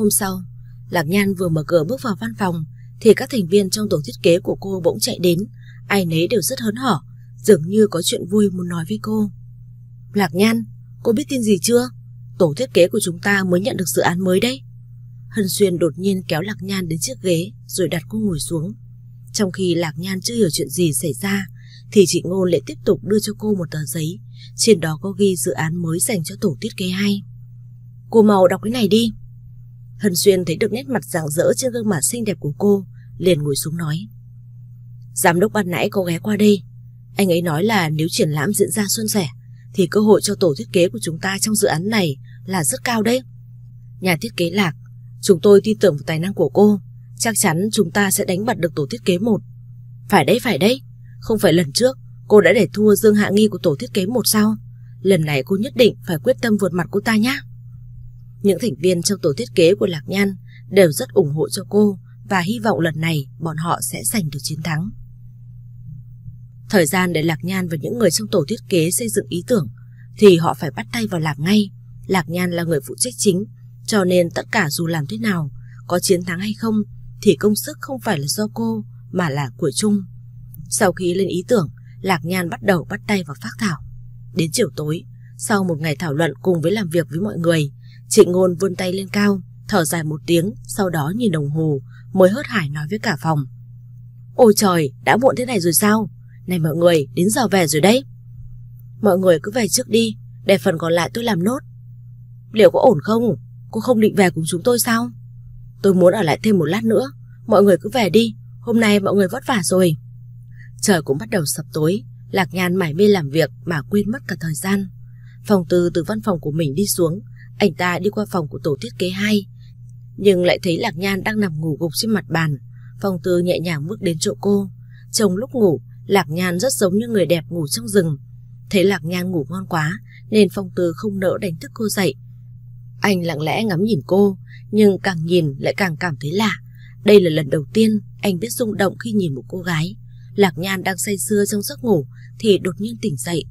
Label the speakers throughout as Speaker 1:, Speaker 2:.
Speaker 1: Hôm sau, Lạc Nhan vừa mở cửa bước vào văn phòng thì các thành viên trong tổ thiết kế của cô bỗng chạy đến, ai nấy đều rất hớn hở, dường như có chuyện vui muốn nói với cô. Lạc Nhan, cô biết tin gì chưa? Tổ thiết kế của chúng ta mới nhận được dự án mới đấy. Hân Xuyên đột nhiên kéo Lạc Nhan đến chiếc ghế rồi đặt cô ngồi xuống. Trong khi Lạc Nhan chưa hiểu chuyện gì xảy ra thì chị Ngôn lại tiếp tục đưa cho cô một tờ giấy. Trên đó có ghi dự án mới dành cho tổ thiết kế hay. Cô mau đọc cái này đi. Hân Xuyên thấy được nét mặt rạng rỡ trên gương mặt xinh đẹp của cô, liền ngồi xuống nói. Giám đốc ban nãy có ghé qua đây. Anh ấy nói là nếu triển lãm diễn ra xuân sẻ, thì cơ hội cho tổ thiết kế của chúng ta trong dự án này là rất cao đấy. Nhà thiết kế Lạc, chúng tôi tin tưởng vào tài năng của cô. Chắc chắn chúng ta sẽ đánh bật được tổ thiết kế một. Phải đấy, phải đấy. Không phải lần trước cô đã để thua Dương Hạ Nghi của tổ thiết kế một sao. Lần này cô nhất định phải quyết tâm vượt mặt cô ta nhé. Những thành viên trong tổ thiết kế của Lạc Nhan đều rất ủng hộ cho cô và hy vọng lần này bọn họ sẽ giành được chiến thắng. Thời gian để Lạc Nhan và những người trong tổ thiết kế xây dựng ý tưởng thì họ phải bắt tay vào làm ngay. Lạc Nhan là người phụ trách chính, cho nên tất cả dù làm thế nào, có chiến thắng hay không thì công sức không phải là do cô mà là của chung. Sau khi lên ý tưởng, Lạc Nhan bắt đầu bắt tay vào phát thảo. Đến chiều tối, sau một ngày thảo luận cùng với làm việc với mọi người, Trịnh Ngôn vươn tay lên cao, thở dài một tiếng, sau đó nhìn đồng hồ, mới hớt hải nói với cả phòng. Ôi trời, đã muộn thế này rồi sao? Này mọi người, đến giờ về rồi đấy. Mọi người cứ về trước đi, để phần còn lại tôi làm nốt. Liệu có ổn không? Cô không định về cùng chúng tôi sao? Tôi muốn ở lại thêm một lát nữa. Mọi người cứ về đi, hôm nay mọi người vất vả rồi. Trời cũng bắt đầu sập tối, Lạc Nhan mải mê làm việc mà quên mất cả thời gian. Phòng từ từ văn phòng của mình đi xuống, anh ta đi qua phòng của tổ thiết kế 2 Nhưng lại thấy Lạc Nhan đang nằm ngủ gục trên mặt bàn. Phong Tư nhẹ nhàng bước đến chỗ cô. Trong lúc ngủ Lạc Nhan rất giống như người đẹp ngủ trong rừng. Thấy Lạc Nhan ngủ ngon quá Nên Phong Tư không nỡ đánh thức cô dậy. Anh lặng lẽ ngắm nhìn cô Nhưng càng nhìn lại càng cảm thấy lạ. Đây là lần đầu tiên anh biết rung động khi nhìn một cô gái. Lạc Nhan đang say sưa trong giấc ngủ Thì đột nhiên tỉnh dậy.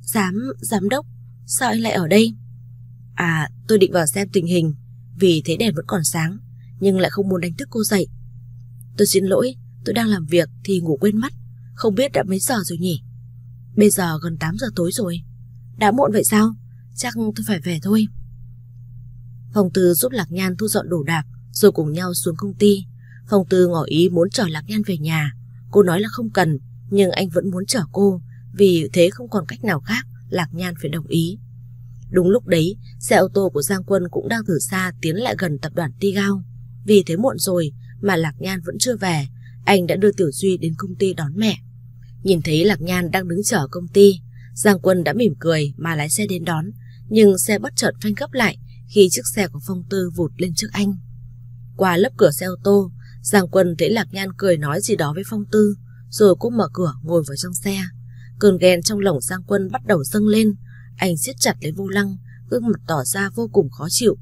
Speaker 1: Giám, giám đốc Sao anh lại ở đây? À tôi định vào xem tình hình, Vì thấy đèn vẫn còn sáng, Nhưng lại không muốn đánh thức cô dậy. Tôi xin lỗi, tôi đang làm việc thì ngủ quên mắt Không biết đã mấy giờ rồi nhỉ? Bây giờ gần 8 giờ tối rồi. Đã muộn vậy sao? Chắc tôi phải về thôi. Phòng Tư giúp Lạc Nhan thu dọn đồ đạc, Rồi cùng nhau xuống công ty. Phòng Tư ngỏ ý muốn chở Lạc Nhan về nhà. Cô nói là không cần, Nhưng anh vẫn muốn chở cô, Vì thế không còn cách nào khác, Lạc Nhan phải đồng ý. Đúng lúc đấy, xe ô tô của Giang Quân cũng đang từ xa tiến lại gần tập đoàn Tigao. Vì thế muộn rồi mà Lạc Nhan vẫn chưa về, anh đã đưa Tiểu Duy đến công ty đón mẹ. Nhìn thấy Lạc Nhan đang đứng chờ công ty, Giang Quân đã mỉm cười mà lái xe đến đón, nhưng xe bất chợt phanh gấp lại khi chiếc xe của Phong Tư vụt lên trước anh. Qua lớp cửa xe ô tô, Giang Quân thấy Lạc Nhan cười nói gì đó với Phong Tư, rồi cũng mở cửa ngồi vào trong xe. Cơn ghen trong lòng Giang Quân bắt đầu dâng lên, anh siết chặt lấy vô lăng, gương mặt tỏ ra vô cùng khó chịu.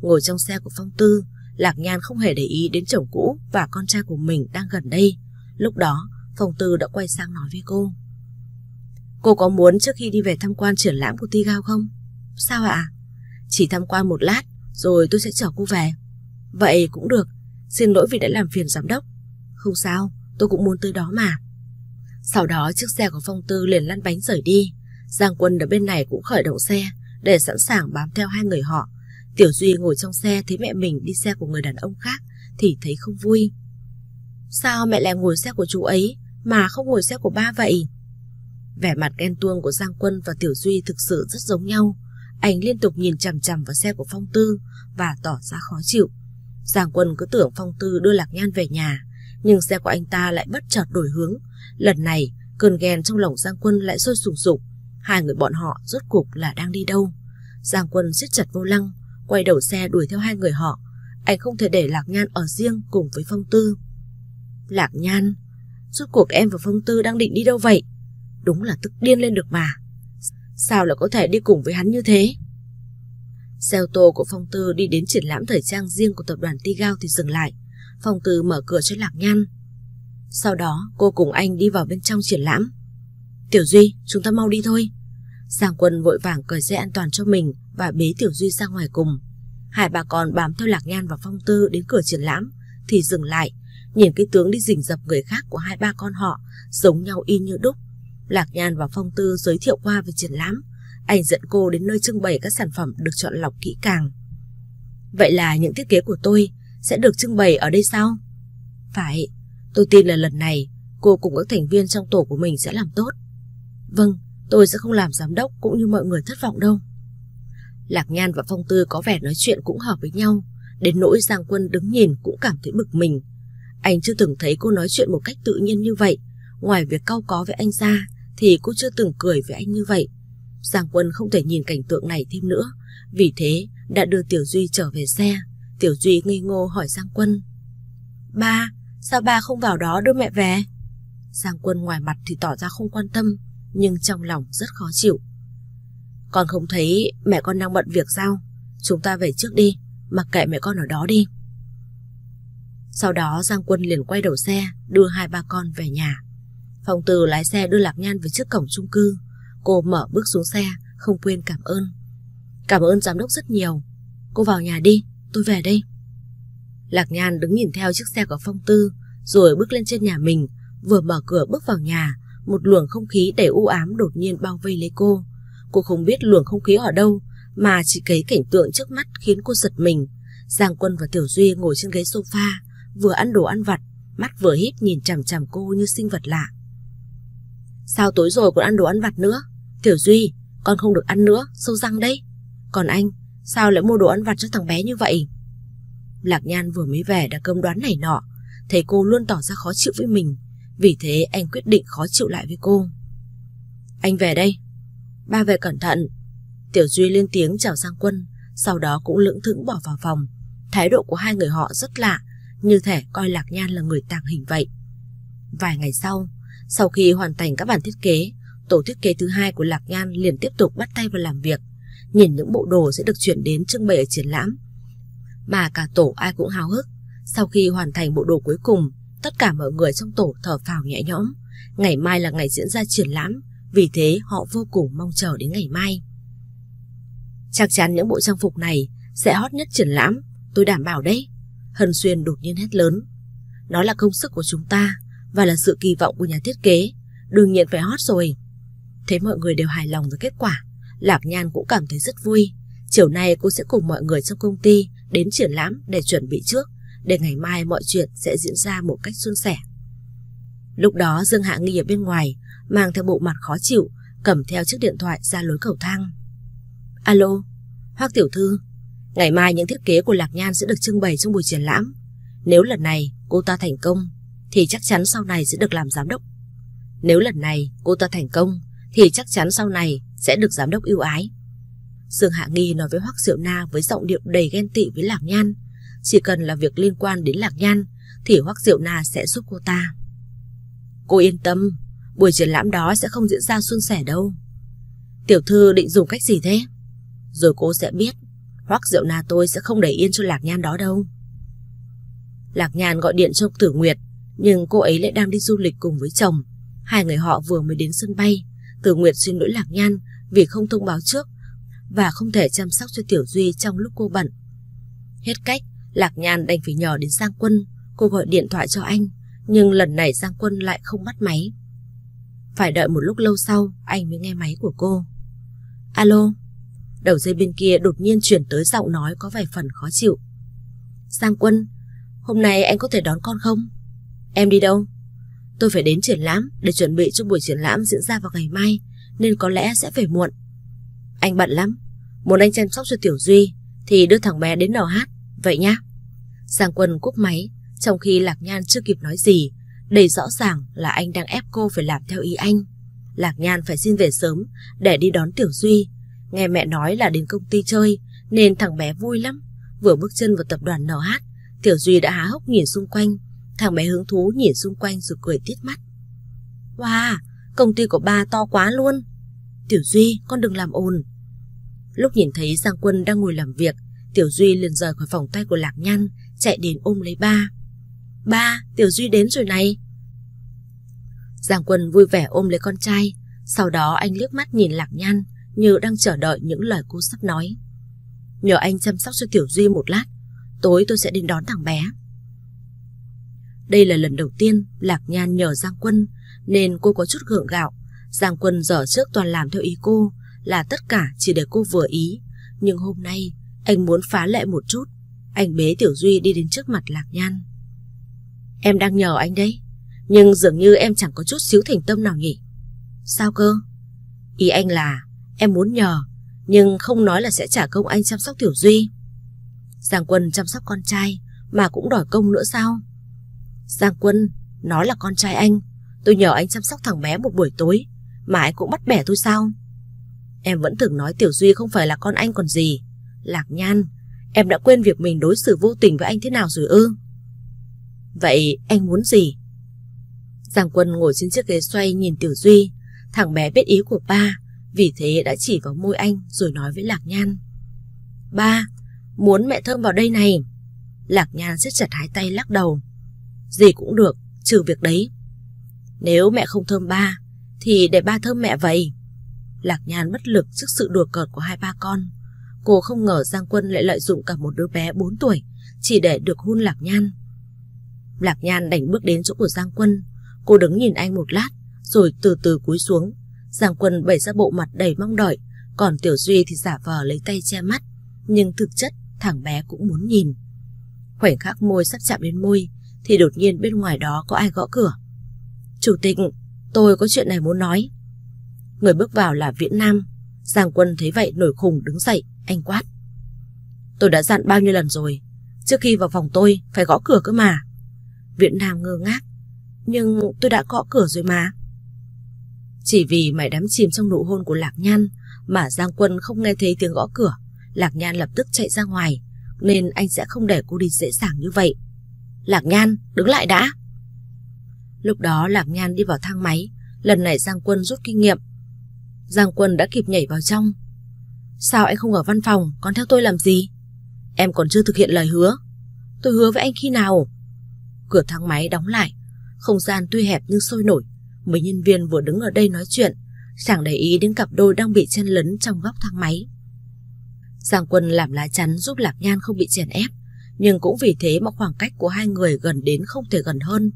Speaker 1: Ngồi trong xe của Phong Tư, Lạc Nhan không hề để ý đến chồng cũ và con trai của mình đang gần đây. Lúc đó, Phong Tư đã quay sang nói với cô. Cô có muốn trước khi đi về tham quan triển lãm của Tigao không? Sao ạ? Chỉ tham quan một lát, rồi tôi sẽ chở cô về. Vậy cũng được, xin lỗi vì đã làm phiền giám đốc. Không sao, tôi cũng muốn tới đó mà. Sau đó chiếc xe của Phong Tư liền lăn bánh rời đi. Giang Quân ở bên này cũng khởi động xe để sẵn sàng bám theo hai người họ. Tiểu Duy ngồi trong xe thấy mẹ mình đi xe của người đàn ông khác thì thấy không vui. Sao mẹ lại ngồi xe của chú ấy mà không ngồi xe của ba vậy? Vẻ mặt ghen tuông của Giang Quân và Tiểu Duy thực sự rất giống nhau. Anh liên tục nhìn chằm chằm vào xe của Phong Tư và tỏ ra khó chịu. Giang Quân cứ tưởng Phong Tư đưa Lạc Nhan về nhà, nhưng xe của anh ta lại bất chợt đổi hướng. Lần này, cơn ghen trong lòng Giang Quân lại sôi sùng sục. Hai người bọn họ rốt cục là đang đi đâu? Giang quân siết chặt vô lăng, Quay đầu xe đuổi theo hai người họ. Anh không thể để Lạc Nhan ở riêng cùng với Phong Tư. Lạc Nhan, Rốt cuộc em và Phong Tư đang định đi đâu vậy? Đúng là tức điên lên được mà. Sao lại có thể đi cùng với hắn như thế? Xe ô tô của Phong Tư đi đến triển lãm thời trang riêng của tập đoàn Tigao thì dừng lại. Phong Tư mở cửa cho Lạc Nhan. Sau đó, cô cùng anh đi vào bên trong triển lãm. Tiểu Duy, chúng ta mau đi thôi. Giang Quân vội vàng cởi dây an toàn cho mình và bế Tiểu Duy ra ngoài cùng. Hai bà con bám theo Lạc Nhan và Phong Tư đến cửa triển lãm thì dừng lại, nhìn cái tướng đi rình rập người khác của hai ba con họ giống nhau y như đúc. Lạc Nhan và Phong Tư giới thiệu qua về triển lãm, anh dẫn cô đến nơi trưng bày các sản phẩm được chọn lọc kỹ càng. Vậy là những thiết kế của tôi sẽ được trưng bày ở đây sao? Phải, tôi tin là lần này cô cùng các thành viên trong tổ của mình sẽ làm tốt. Vâng, tôi sẽ không làm giám đốc cũng như mọi người thất vọng đâu. Lạc Nhan và Phong Tư có vẻ nói chuyện cũng hợp với nhau, đến nỗi Giang Quân đứng nhìn cũng cảm thấy bực mình. Anh chưa từng thấy cô nói chuyện một cách tự nhiên như vậy, ngoài việc cau có với anh ra thì cô chưa từng cười với anh như vậy. Giang Quân không thể nhìn cảnh tượng này thêm nữa, vì thế đã đưa Tiểu Duy trở về xe. Tiểu Duy ngây ngô hỏi Giang Quân. Ba, sao ba không vào đó đưa mẹ về? Giang Quân ngoài mặt thì tỏ ra không quan tâm, nhưng trong lòng rất khó chịu. Con không thấy mẹ con đang bận việc sao? Chúng ta về trước đi, mặc kệ mẹ con ở đó đi. Sau đó Giang Quân liền quay đầu xe, đưa hai ba con về nhà. Phòng từ lái xe đưa Lạc Nhan về trước cổng chung cư. Cô mở bước xuống xe, không quên cảm ơn. Cảm ơn giám đốc rất nhiều. Cô vào nhà đi, tôi về đây. Lạc Nhan đứng nhìn theo chiếc xe của Phong Tư, rồi bước lên trên nhà mình, vừa mở cửa bước vào nhà, một luồng không khí đầy u ám đột nhiên bao vây lấy cô. Cô không biết luồng không khí ở đâu, mà chỉ thấy cảnh tượng trước mắt khiến cô giật mình. Giang Quân và Tiểu Duy ngồi trên ghế sofa, vừa ăn đồ ăn vặt, mắt vừa híp nhìn chằm chằm cô như sinh vật lạ. Sao tối rồi còn ăn đồ ăn vặt nữa? Tiểu Duy, con không được ăn nữa, sâu răng đấy. Còn anh, sao lại mua đồ ăn vặt cho thằng bé như vậy? Lạc Nhan vừa mới về đã cơm đoán này nọ, thấy cô luôn tỏ ra khó chịu với mình, vì thế anh quyết định khó chịu lại với cô. Anh về đây. Ba về cẩn thận. Tiểu Duy lên tiếng chào Giang Quân, sau đó cũng lưỡng thững bỏ vào phòng. Thái độ của hai người họ rất lạ, như thể coi Lạc Nhan là người tàng hình vậy. Vài ngày sau, sau khi hoàn thành các bản thiết kế, tổ thiết kế thứ hai của Lạc Nhan liền tiếp tục bắt tay vào làm việc. Nhìn những bộ đồ sẽ được chuyển đến trưng bày ở triển lãm. Mà cả tổ ai cũng háo hức. Sau khi hoàn thành bộ đồ cuối cùng, tất cả mọi người trong tổ thở phào nhẹ nhõm. Ngày mai là ngày diễn ra triển lãm, vì thế họ vô cùng mong chờ đến ngày mai. Chắc chắn những bộ trang phục này sẽ hot nhất triển lãm, tôi đảm bảo đấy. Hân Xuyên đột nhiên hét lớn. Nó là công sức của chúng ta và là sự kỳ vọng của nhà thiết kế. Đương nhiên phải hot rồi. thế mọi người đều hài lòng với kết quả, Lạc Nhan cũng cảm thấy rất vui. Chiều nay cô sẽ cùng mọi người trong công ty đến triển lãm để chuẩn bị trước, để ngày mai mọi chuyện sẽ diễn ra một cách suôn sẻ. Lúc đó Dương Hạ Nghi ở bên ngoài, mang theo bộ mặt khó chịu, cầm theo chiếc điện thoại ra lối cầu thang. Alo, Hoác Tiểu Thư, ngày mai những thiết kế của Lạc Nhan sẽ được trưng bày trong buổi triển lãm. Nếu lần này cô ta thành công, thì chắc chắn sau này sẽ được làm giám đốc. Nếu lần này cô ta thành công, thì chắc chắn sau này sẽ được giám đốc ưu ái. Dương Hạ Nghi nói với Hoắc Diệu Na với giọng điệu đầy ghen tị với Lạc Nhan. Chỉ cần là việc liên quan đến Lạc Nhan thì Hoắc Diệu Na sẽ giúp cô ta. Cô yên tâm, buổi triển lãm đó sẽ không diễn ra suôn sẻ đâu. Tiểu thư định dùng cách gì thế? Rồi cô sẽ biết, Hoắc Diệu Na tôi sẽ không để yên cho Lạc Nhan đó đâu. Lạc Nhan gọi điện cho Tử Nguyệt, nhưng cô ấy lại đang đi du lịch cùng với chồng. Hai người họ vừa mới đến sân bay. Tử Nguyệt xin lỗi Lạc Nhan vì không thông báo trước và không thể chăm sóc cho Tiểu Duy trong lúc cô bận. Hết cách, Lạc Nhan đành phải nhờ đến Giang Quân, cô gọi điện thoại cho anh, nhưng lần này Giang Quân lại không bắt máy. Phải đợi một lúc lâu sau, anh mới nghe máy của cô. Alo, đầu dây bên kia đột nhiên chuyển tới giọng nói có vài phần khó chịu. Giang Quân, hôm nay anh có thể đón con không? Em đi đâu? Tôi phải đến triển lãm để chuẩn bị cho buổi triển lãm diễn ra vào ngày mai, nên có lẽ sẽ về muộn. Anh bận lắm, muốn anh chăm sóc cho Tiểu Duy thì đưa thằng bé đến NH, vậy nhá. Giang Quân cúp máy, trong khi Lạc Nhan chưa kịp nói gì, đầy rõ ràng là anh đang ép cô phải làm theo ý anh. Lạc Nhan phải xin về sớm để đi đón Tiểu Duy. Nghe mẹ nói là đến công ty chơi nên thằng bé vui lắm. Vừa bước chân vào tập đoàn NH, Tiểu Duy đã há hốc nhìn xung quanh. Thằng bé hứng thú nhìn xung quanh rồi cười tít mắt. Wow, công ty của ba to quá luôn. Tiểu Duy, con đừng làm ồn. Lúc nhìn thấy Giang Quân đang ngồi làm việc, Tiểu Duy liền rời khỏi vòng tay của Lạc Nhan, chạy đến ôm lấy ba. Ba, Tiểu Duy đến rồi này. Giang Quân vui vẻ ôm lấy con trai, sau đó anh liếc mắt nhìn Lạc Nhan như đang chờ đợi những lời cô sắp nói. Nhờ anh chăm sóc cho Tiểu Duy một lát Tối tôi sẽ đến đón thằng bé Đây là lần đầu tiên Lạc Nhan nhờ Giang Quân Nên cô có chút gượng gạo Giang Quân dở trước toàn làm theo ý cô Là tất cả chỉ để cô vừa ý Nhưng hôm nay anh muốn phá lệ một chút anh bế Tiểu Duy đi đến trước mặt Lạc Nhan. Em đang nhờ anh đấy, Nhưng dường như em chẳng có chút xíu thành tâm nào nhỉ. Sao cơ? Ý anh là, em muốn nhờ, Nhưng không nói là sẽ trả công anh chăm sóc Tiểu Duy. Giang Quân chăm sóc con trai, Mà cũng đòi công nữa sao? Giang Quân, Nó là con trai anh, Tôi nhờ anh chăm sóc thằng bé một buổi tối, Mà anh cũng bắt bẻ tôi sao? Em vẫn thường nói Tiểu Duy không phải là con anh còn gì. Lạc Nhan Em đã quên việc mình đối xử vô tình với anh thế nào rồi ư? Vậy anh muốn gì? Giang Quân ngồi trên chiếc ghế xoay nhìn Tiểu Duy. Thằng bé biết ý của ba, Vì thế đã chỉ vào môi anh Rồi nói với Lạc Nhan. Ba, Muốn mẹ thơm vào đây này. Lạc Nhan siết chặt hai tay lắc đầu. Gì cũng được, Trừ việc đấy. Nếu mẹ không thơm ba, Thì để ba thơm mẹ vậy. Lạc Nhan bất lực trước sự đùa cợt của hai ba con. Cô không ngờ Giang Quân lại lợi dụng cả một đứa bé 4 tuổi, Chỉ để được hôn Lạc Nhan. Lạc Nhan đành bước đến chỗ của Giang Quân. Cô đứng nhìn anh một lát, Rồi từ từ cúi xuống. Giang Quân bày ra bộ mặt đầy mong đợi, Còn Tiểu Duy thì giả vờ lấy tay che mắt, Nhưng thực chất thằng bé cũng muốn nhìn. Khoảnh khắc môi sắp chạm đến môi, Thì đột nhiên bên ngoài đó có ai gõ cửa. Chủ tịch, Tôi có chuyện này muốn nói. Người bước vào là Viễn Nam. Giang Quân thấy vậy nổi khùng đứng dậy. Anh quát. Tôi đã dặn bao nhiêu lần rồi, Trước khi vào phòng tôi phải gõ cửa cơ mà. Viện Nam ngơ ngác. Nhưng tôi đã gõ cửa rồi mà. Chỉ vì mày đắm chìm trong nụ hôn của Lạc Nhan Mà Giang Quân không nghe thấy tiếng gõ cửa, Lạc Nhan lập tức chạy ra ngoài, Nên anh sẽ không để cô đi dễ dàng như vậy. Lạc Nhan, đứng lại đã. Lúc đó Lạc Nhan đi vào thang máy, Lần này Giang Quân rút kinh nghiệm. Giang Quân đã kịp nhảy vào trong Sao anh không ở văn phòng? Còn theo tôi làm gì? Em còn chưa thực hiện lời hứa. Tôi hứa với anh khi nào? Cửa thang máy đóng lại. Không gian tuy hẹp nhưng sôi nổi. Mấy nhân viên vừa đứng ở đây nói chuyện. Chẳng để ý đến cặp đôi đang bị chen lấn trong góc thang máy. Giang Quân làm lá chắn giúp Lạc Nhan không bị chèn ép. Nhưng cũng vì thế mà khoảng cách của hai người gần đến không thể gần hơn.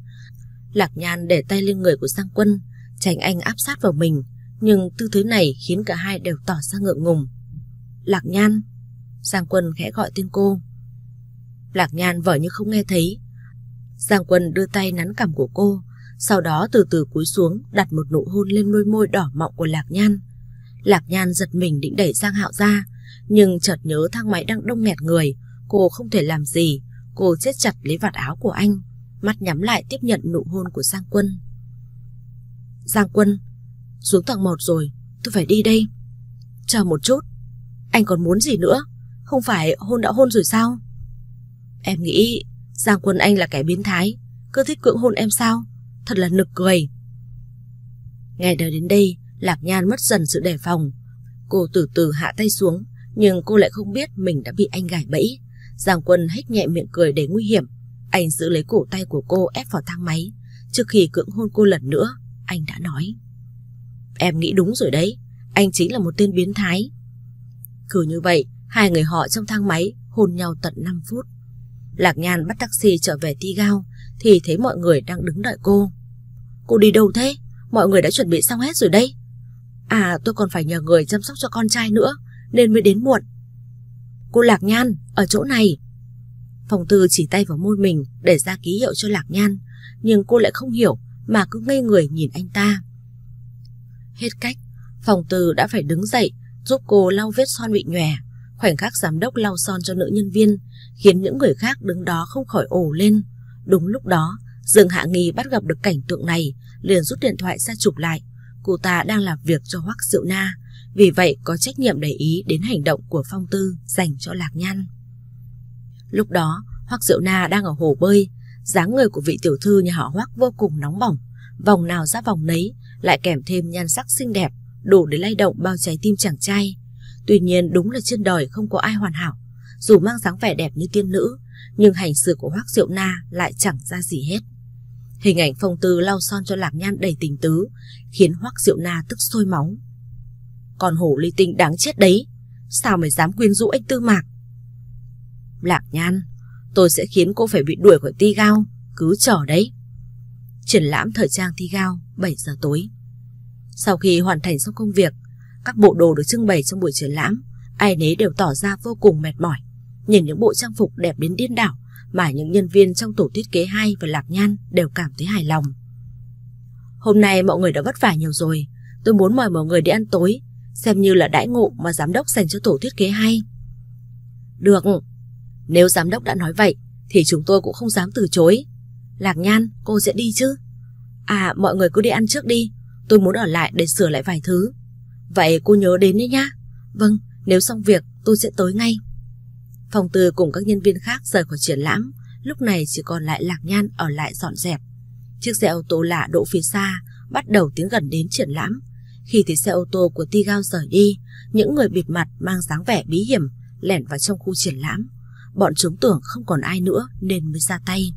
Speaker 1: Lạc Nhan để tay lên người của Giang Quân Tránh anh áp sát vào mình. Nhưng tư thế này khiến cả hai đều tỏ ra ngượng ngùng. Lạc Nhan. Giang Quân khẽ gọi tên cô. Lạc Nhan vở như không nghe thấy. Giang Quân đưa tay nắn cằm của cô, Sau đó từ từ cúi xuống, Đặt một nụ hôn lên đôi môi đỏ mọng của Lạc Nhan. Lạc Nhan giật mình định đẩy Giang Hạo ra, Nhưng chợt nhớ thang máy đang đông nghẹt người. Cô không thể làm gì. Cô chết chặt lấy vạt áo của anh, Mắt nhắm lại tiếp nhận nụ hôn của Giang Quân. Giang Quân, Xuống tầng 1 rồi, Tôi phải đi đây. Chờ một chút. Anh còn muốn gì nữa? Không phải hôn đã hôn rồi sao? Em nghĩ Giang Quân Anh là kẻ biến thái, Cứ thích cưỡng hôn em sao? Thật là nực cười. Nghe đời đến đây Lạc Nhan mất dần sự đề phòng. Cô từ từ hạ tay xuống, Nhưng cô lại không biết mình đã bị anh gài bẫy. Giang Quân hét nhẹ miệng cười để nguy hiểm. Anh giữ lấy cổ tay của cô ép vào thang máy. Trước khi cưỡng hôn cô lần nữa, Anh đã nói. Em nghĩ đúng rồi đấy, Anh chính là một tên biến thái. Cứ như vậy, Hai người họ trong thang máy hôn nhau tận 5 phút. Lạc Nhan bắt taxi trở về Ti Gao, Thì thấy mọi người đang đứng đợi cô. Cô đi đâu thế? Mọi người đã chuẩn bị xong hết rồi đây. À tôi còn phải nhờ người chăm sóc cho con trai nữa, Nên mới đến muộn. Cô Lạc Nhan, ở chỗ này. Phòng tư chỉ tay vào môi mình Để ra ký hiệu cho Lạc Nhan, Nhưng cô lại không hiểu Mà cứ ngây người nhìn anh ta. Hết cách, Phòng tư đã phải đứng dậy Giúp cô lau vết son bị nhòe Khoảnh khắc giám đốc lau son cho nữ nhân viên khiến những người khác đứng đó không khỏi ồ lên. Đúng lúc đó, Dương Hạ Nghi bắt gặp được cảnh tượng này, liền rút điện thoại ra chụp lại. Cô ta đang làm việc cho Hoắc Diệu Na, vì vậy có trách nhiệm để ý đến hành động của Phong Tư dành cho Lạc Nhan. Lúc đó, Hoắc Diệu Na đang ở hồ bơi, dáng người của vị tiểu thư nhà họ Hoắc vô cùng nóng bỏng, vòng nào ra vòng nấy, lại kèm thêm nhan sắc xinh đẹp, đủ để lay động bao trái tim chàng trai. Tuy nhiên đúng là trên đời không có ai hoàn hảo Dù mang dáng vẻ đẹp như tiên nữ Nhưng hành xử của Hoác Diệu Na lại chẳng ra gì hết Hình ảnh phong tư lau son cho lạc nhan đầy tình tứ Khiến Hoác Diệu Na tức sôi máu Còn hổ ly tinh đáng chết đấy Sao mày dám quyến rũ anh Tư Mạc Lạc Nhan, tôi sẽ khiến cô phải bị đuổi khỏi ti gao, cứ chờ đấy. Triển lãm thời trang thi gao 7 giờ tối. Sau khi hoàn thành xong công việc, các bộ đồ được trưng bày trong buổi triển lãm, ai nấy đều tỏ ra vô cùng mệt mỏi. Nhìn những bộ trang phục đẹp đến điên đảo mà những nhân viên trong tổ thiết kế hai và Lạc Nhan đều cảm thấy hài lòng. Hôm nay mọi người đã vất vả nhiều rồi, tôi muốn mời mọi người đi ăn tối, xem như là đãi ngộ mà giám đốc dành cho tổ thiết kế hay. Được, nếu giám đốc đã nói vậy thì chúng tôi cũng không dám từ chối. Lạc Nhan, cô sẽ đi chứ? À, mọi người cứ đi ăn trước đi, tôi muốn ở lại để sửa lại vài thứ. Vậy cô nhớ đến đấy nhá. Vâng, nếu xong việc tôi sẽ tới ngay. Phòng Tư cùng các nhân viên khác rời khỏi triển lãm, lúc này chỉ còn lại Lạc Nhan ở lại dọn dẹp. Chiếc xe ô tô lạ đỗ phía xa, bắt đầu tiến gần đến triển lãm. Khi thấy xe ô tô của Tigao rời đi, những người bịt mặt mang dáng vẻ bí hiểm lẻn vào trong khu triển lãm. Bọn chúng tưởng không còn ai nữa nên mới ra tay.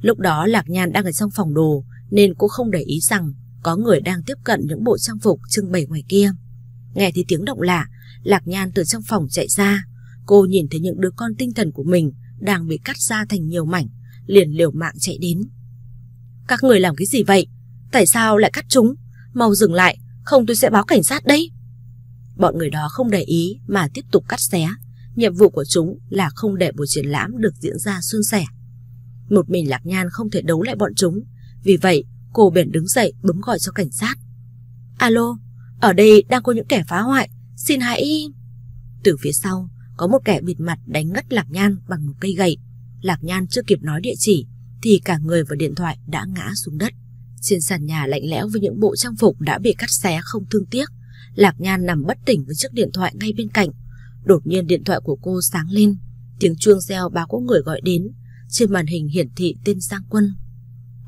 Speaker 1: Lúc đó Lạc Nhan đang ở trong phòng đồ nên cô không để ý rằng có người đang tiếp cận những bộ trang phục trưng bày ngoài kia. Nghe thấy tiếng động lạ, Lạc Nhan từ trong phòng chạy ra. Cô nhìn thấy những đứa con tinh thần của mình đang bị cắt ra thành nhiều mảnh, liền liều mạng chạy đến. Các người làm cái gì vậy? Tại sao lại cắt chúng? Mau dừng lại, không tôi sẽ báo cảnh sát đấy. Bọn người đó không để ý mà tiếp tục cắt xé. Nhiệm vụ của chúng là không để buổi triển lãm được diễn ra suôn sẻ. Một mình Lạc Nhan không thể đấu lại bọn chúng, vì vậy cô bèn đứng dậy bấm gọi cho cảnh sát. Alo, ở đây đang có những kẻ phá hoại, xin hãy... Từ phía sau, có một kẻ bịt mặt đánh ngất Lạc Nhan bằng một cây gậy. Lạc Nhan chưa kịp nói địa chỉ, thì cả người và điện thoại đã ngã xuống đất. Trên sàn nhà lạnh lẽo với những bộ trang phục đã bị cắt xé không thương tiếc. Lạc Nhan nằm bất tỉnh với chiếc điện thoại ngay bên cạnh. Đột nhiên điện thoại của cô sáng lên, tiếng chuông reo báo có người gọi đến. Trên màn hình hiển thị tên Giang Quân.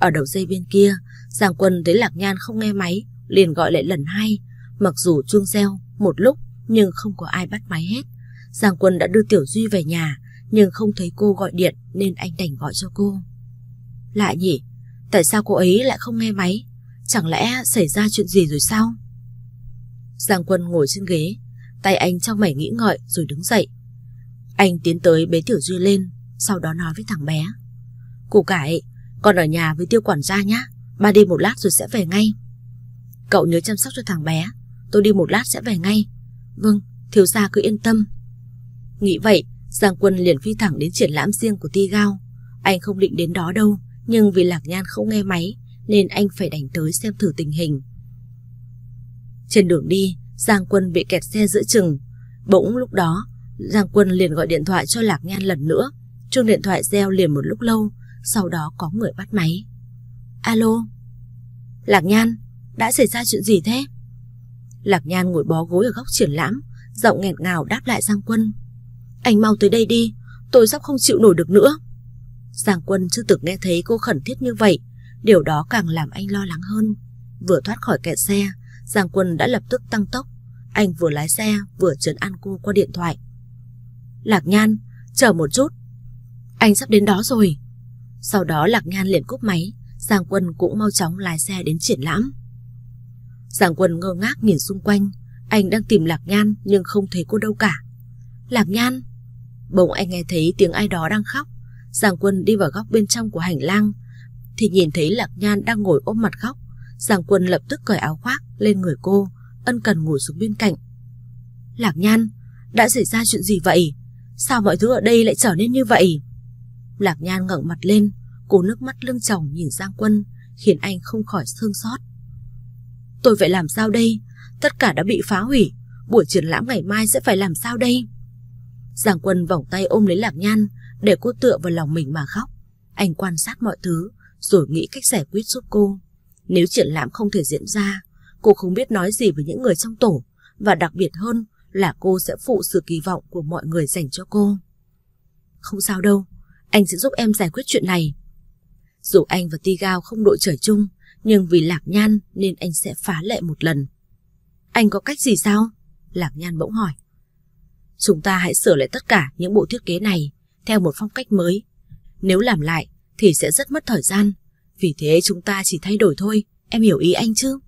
Speaker 1: Ở đầu dây bên kia, Giang Quân thấy Lạc Nhan không nghe máy, liền gọi lại lần hai. Mặc dù chuông reo một lúc nhưng không có ai bắt máy hết. Giang Quân đã đưa Tiểu Duy về nhà, nhưng không thấy cô gọi điện nên anh đành gọi cho cô. Lạ nhỉ, tại sao cô ấy lại không nghe máy? Chẳng lẽ xảy ra chuyện gì rồi sao? Giang Quân ngồi trên ghế, tay anh trong mảy nghĩ ngợi rồi đứng dậy. Anh tiến tới bế Tiểu Duy lên, sau đó nói với thằng bé. Củ cải, con ở nhà với tiêu quản gia nhá, ba đi một lát rồi sẽ về ngay. Cậu nhớ chăm sóc cho thằng bé, tôi đi một lát sẽ về ngay. Vâng, thiếu gia cứ yên tâm. Nghĩ vậy, Giang Quân liền phi thẳng đến triển lãm riêng của Ti Gao. Anh không định đến đó đâu, nhưng vì Lạc Nhan không nghe máy nên anh phải đành tới xem thử tình hình. Trên đường đi, Giang Quân bị kẹt xe giữa chừng. Bỗng lúc đó, Giang Quân liền gọi điện thoại cho Lạc Nhan lần nữa. Chuông điện thoại reo liền một lúc lâu, sau đó có người bắt máy. Alo? Lạc Nhan, đã xảy ra chuyện gì thế? Lạc Nhan ngồi bó gối ở góc triển lãm, giọng nghẹn ngào đáp lại Giang Quân. Anh mau tới đây đi, tôi sắp không chịu nổi được nữa. Giang Quân chưa từng nghe thấy cô khẩn thiết như vậy, điều đó càng làm anh lo lắng hơn. Vừa thoát khỏi kẹt xe, Giang Quân đã lập tức tăng tốc. Anh vừa lái xe vừa trấn an cô qua điện thoại. Lạc Nhan, chờ một chút. Anh sắp đến đó rồi. Sau đó Lạc Nhan liền cúp máy, Giang Quân cũng mau chóng lái xe đến triển lãm. Giang Quân ngơ ngác nhìn xung quanh, anh đang tìm Lạc Nhan nhưng không thấy cô đâu cả. Lạc Nhan! Bỗng anh nghe thấy tiếng ai đó đang khóc. Giang Quân đi vào góc bên trong của hành lang thì nhìn thấy Lạc Nhan đang ngồi ôm mặt khóc. Giang Quân lập tức cởi áo khoác lên người cô, ân cần ngồi xuống bên cạnh. Lạc Nhan, đã xảy ra chuyện gì vậy? Sao mọi thứ ở đây lại trở nên như vậy? Lạc Nhan ngẩng mặt lên, cô nước mắt lưng tròng nhìn Giang Quân, khiến anh không khỏi thương xót. Tôi phải làm sao đây? Tất cả đã bị phá hủy, buổi triển lãm ngày mai sẽ phải làm sao đây? Giang Quân vòng tay ôm lấy Lạc Nhan, để cô tựa vào lòng mình mà khóc. Anh quan sát mọi thứ, rồi nghĩ cách giải quyết giúp cô. Nếu triển lãm không thể diễn ra, cô không biết nói gì với những người trong tổ, và đặc biệt hơn là cô sẽ phụ sự kỳ vọng của mọi người dành cho cô. Không sao đâu, anh sẽ giúp em giải quyết chuyện này. Dù anh và Tigao không đội trời chung, nhưng vì Lạc Nhan nên anh sẽ phá lệ một lần. Anh có cách gì sao? Lạc Nhan bỗng hỏi. Chúng ta hãy sửa lại tất cả những bộ thiết kế này theo một phong cách mới. Nếu làm lại thì sẽ rất mất thời gian. Vì thế chúng ta chỉ thay đổi thôi, em hiểu ý anh chứ?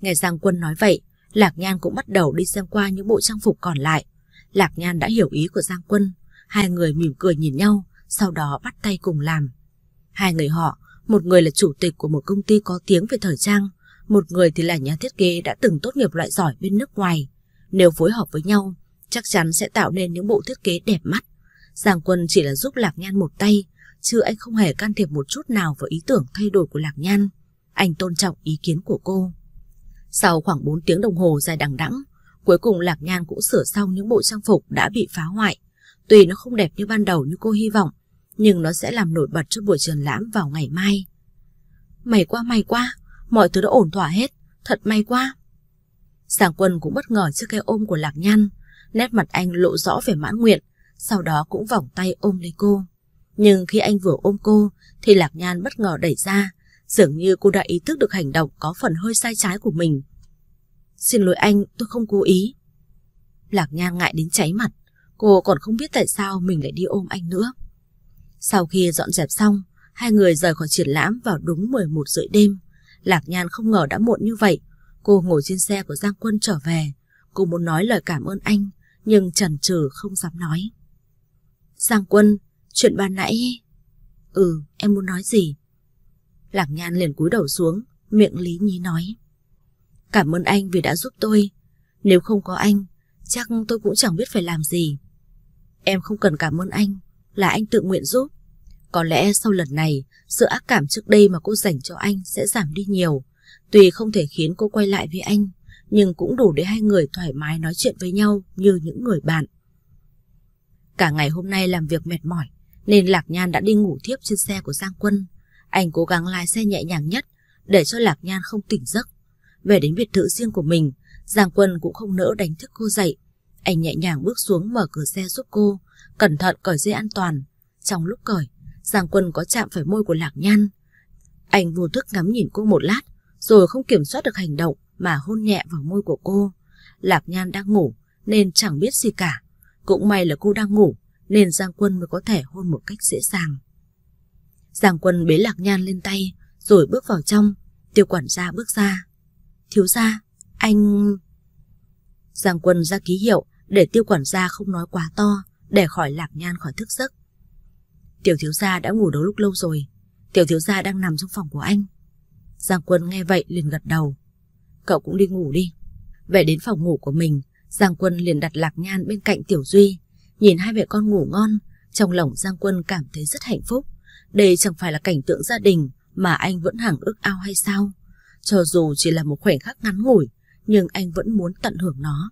Speaker 1: Nghe Giang Quân nói vậy, Lạc Nhan cũng bắt đầu đi xem qua những bộ trang phục còn lại. Lạc Nhan đã hiểu ý của Giang Quân. Hai người mỉm cười nhìn nhau, sau đó bắt tay cùng làm. Hai người họ, một người là chủ tịch của một công ty có tiếng về thời trang, một người thì là nhà thiết kế đã từng tốt nghiệp loại giỏi bên nước ngoài. Nếu phối hợp với nhau, chắc chắn sẽ tạo nên những bộ thiết kế đẹp mắt. Giang Quân chỉ là giúp Lạc Nhan một tay, chứ anh không hề can thiệp một chút nào vào ý tưởng thay đổi của Lạc Nhan. Anh tôn trọng ý kiến của cô. Sau khoảng 4 tiếng đồng hồ dài đằng đẵng, cuối cùng Lạc Nhan cũng sửa xong những bộ trang phục đã bị phá hoại. Tuy nó không đẹp như ban đầu như cô hy vọng, nhưng nó sẽ làm nổi bật cho buổi triển lãm vào ngày mai. May quá may quá, mọi thứ đã ổn thỏa hết, thật may quá. Giảng Quân cũng bất ngờ trước cái ôm của Lạc Nhan, nét mặt anh lộ rõ vẻ mãn nguyện, sau đó cũng vòng tay ôm lấy cô. Nhưng khi anh vừa ôm cô thì Lạc Nhan bất ngờ đẩy ra, dường như cô đã ý thức được hành động có phần hơi sai trái của mình. Xin lỗi anh, tôi không cố ý. Lạc Nhan ngại đến cháy mặt, cô còn không biết tại sao mình lại đi ôm anh nữa. Sau khi dọn dẹp xong, hai người rời khỏi triển lãm vào đúng 11 rưỡi đêm. Lạc Nhan không ngờ đã muộn như vậy. Cô ngồi trên xe của Giang Quân trở về. Cô muốn nói lời cảm ơn anh, nhưng chần chừ không dám nói. Giang Quân, chuyện ban nãy... Ừ, em muốn nói gì? Lạc Nhan liền cúi đầu xuống, miệng lý nhí nói. Cảm ơn anh vì đã giúp tôi. Nếu không có anh, chắc tôi cũng chẳng biết phải làm gì. Em không cần cảm ơn anh, là anh tự nguyện giúp. Có lẽ sau lần này, sự ác cảm trước đây mà cô dành cho anh sẽ giảm đi nhiều. Tuy không thể khiến cô quay lại với anh, nhưng cũng đủ để hai người thoải mái nói chuyện với nhau như những người bạn. Cả ngày hôm nay làm việc mệt mỏi, nên Lạc Nhan đã đi ngủ thiếp trên xe của Giang Quân. Anh cố gắng lái xe nhẹ nhàng nhất để cho Lạc Nhan không tỉnh giấc. Về đến biệt thự riêng của mình, Giang Quân cũng không nỡ đánh thức cô dậy. Anh nhẹ nhàng bước xuống mở cửa xe giúp cô, cẩn thận cởi dây an toàn. Trong lúc cởi, Giang Quân có chạm phải môi của Lạc Nhan. Anh vô thức ngắm nhìn cô một lát, rồi không kiểm soát được hành động mà hôn nhẹ vào môi của cô. Lạc Nhan đang ngủ nên chẳng biết gì cả. Cũng may là cô đang ngủ nên Giang Quân mới có thể hôn một cách dễ dàng. Giang Quân bế Lạc Nhan lên tay rồi bước vào trong. Tiêu quản gia bước ra. Thiếu gia, anh... Giang Quân ra ký hiệu để tiêu quản gia không nói quá to để khỏi Lạc Nhan khỏi thức giấc. Tiểu thiếu gia đã ngủ đấu lúc lâu rồi. Tiểu thiếu gia đang nằm trong phòng của anh. Giang Quân nghe vậy liền gật đầu. Cậu cũng đi ngủ đi. Về đến phòng ngủ của mình, Giang Quân liền đặt Lạc Nhan bên cạnh Tiểu Duy. Nhìn hai mẹ con ngủ ngon, trong lòng Giang Quân cảm thấy rất hạnh phúc. Đây chẳng phải là cảnh tượng gia đình mà anh vẫn hằng ước ao hay sao? Cho dù chỉ là một khoảnh khắc ngắn ngủi, nhưng anh vẫn muốn tận hưởng nó.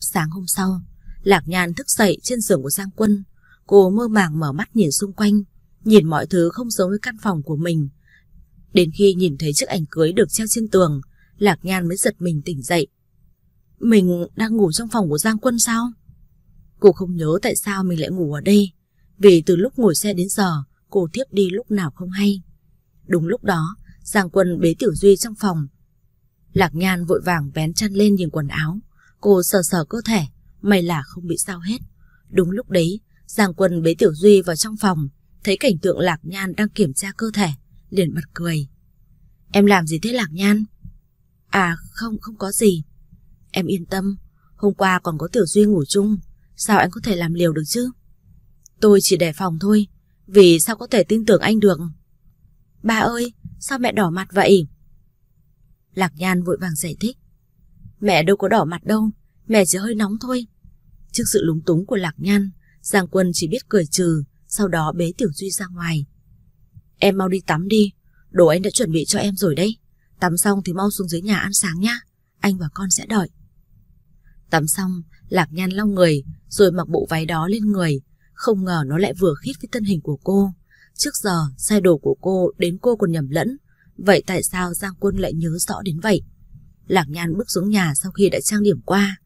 Speaker 1: Sáng hôm sau, Lạc Nhan thức dậy trên giường của Giang Quân. Cô mơ màng mở mắt nhìn xung quanh, nhìn mọi thứ không giống với căn phòng của mình. Đến khi nhìn thấy chiếc ảnh cưới được treo trên tường, Lạc Nhan mới giật mình tỉnh dậy. Mình đang ngủ trong phòng của Giang Quân sao? Cô không nhớ tại sao mình lại ngủ ở đây, vì từ lúc ngồi xe đến giờ, cô thiếp đi lúc nào không hay. Đúng lúc đó, Giang Quân bế Tiểu Duy trong phòng. Lạc Nhan vội vàng vén chăn lên nhìn quần áo. Cô sờ sờ cơ thể, may là không bị sao hết. Đúng lúc đấy, Giang Quân bế Tiểu Duy vào trong phòng, thấy cảnh tượng Lạc Nhan đang kiểm tra cơ thể, liền bật cười. Em làm gì thế Lạc Nhan? À không, không có gì. Em yên tâm, hôm qua còn có Tiểu Duy ngủ chung, sao anh có thể làm liều được chứ? Tôi chỉ đề phòng thôi, vì sao có thể tin tưởng anh được? Ba ơi, sao mẹ đỏ mặt vậy? Lạc Nhan vội vàng giải thích. Mẹ đâu có đỏ mặt đâu, mẹ chỉ hơi nóng thôi. Trước sự lúng túng của Lạc Nhan, Giang Quân chỉ biết cười trừ, sau đó bế Tiểu Duy ra ngoài. Em mau đi tắm đi, đồ anh đã chuẩn bị cho em rồi đấy. Tắm xong thì mau xuống dưới nhà ăn sáng nhá, anh và con sẽ đợi. Tắm xong, Lạc Nhan lau người, rồi mặc bộ váy đó lên người. Không ngờ nó lại vừa khít với thân hình của cô. Trước giờ, sai đồ của cô đến cô còn nhầm lẫn. Vậy tại sao Giang Quân lại nhớ rõ đến vậy? Lạc Nhan bước xuống nhà sau khi đã trang điểm qua.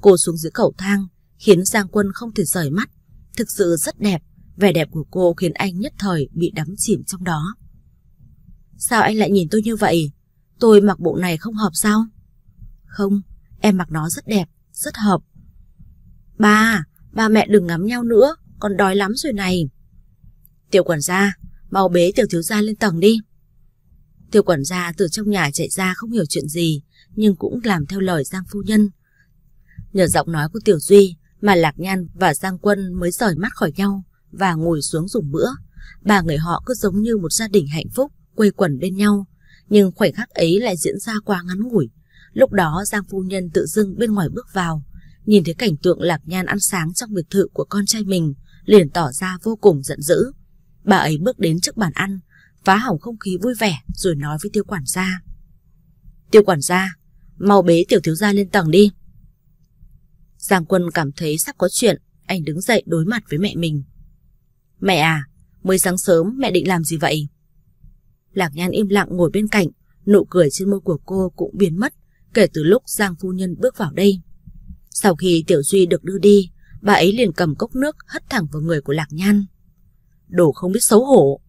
Speaker 1: Cô xuống dưới cầu thang, khiến Giang Quân không thể rời mắt. Thực sự rất đẹp, vẻ đẹp của cô khiến anh nhất thời bị đắm chìm trong đó. Sao anh lại nhìn tôi như vậy? Tôi mặc bộ này không hợp sao? Không, em mặc nó rất đẹp, rất hợp. Ba, ba mẹ đừng ngắm nhau nữa, còn đói lắm rồi này. Tiểu quản gia, mau bế tiểu thiếu gia lên tầng đi. Tiểu quản gia từ trong nhà chạy ra không hiểu chuyện gì, nhưng cũng làm theo lời Giang phu nhân. Nhờ giọng nói của Tiểu Duy mà Lạc Nhan và Giang Quân mới rời mắt khỏi nhau và ngồi xuống dùng bữa. Ba người họ cứ giống như một gia đình hạnh phúc, quây quần bên nhau. Nhưng khoảnh khắc ấy lại diễn ra quá ngắn ngủi. Lúc đó Giang Phu Nhân tự dưng bên ngoài bước vào, nhìn thấy cảnh tượng Lạc Nhan ăn sáng trong biệt thự của con trai mình, liền tỏ ra vô cùng giận dữ. Bà ấy bước đến trước bàn ăn, phá hỏng không khí vui vẻ rồi nói với tiêu quản gia. Tiêu quản gia, mau bế tiểu thiếu gia lên tầng đi. Giang quân cảm thấy sắp có chuyện, anh đứng dậy đối mặt với mẹ mình. Mẹ à, mới sáng sớm mẹ định làm gì vậy? Lạc Nhan im lặng ngồi bên cạnh, nụ cười trên môi của cô cũng biến mất kể từ lúc Giang phu nhân bước vào đây. Sau khi Tiểu Duy được đưa đi, bà ấy liền cầm cốc nước hất thẳng vào người của Lạc Nhan. Đồ không biết xấu hổ.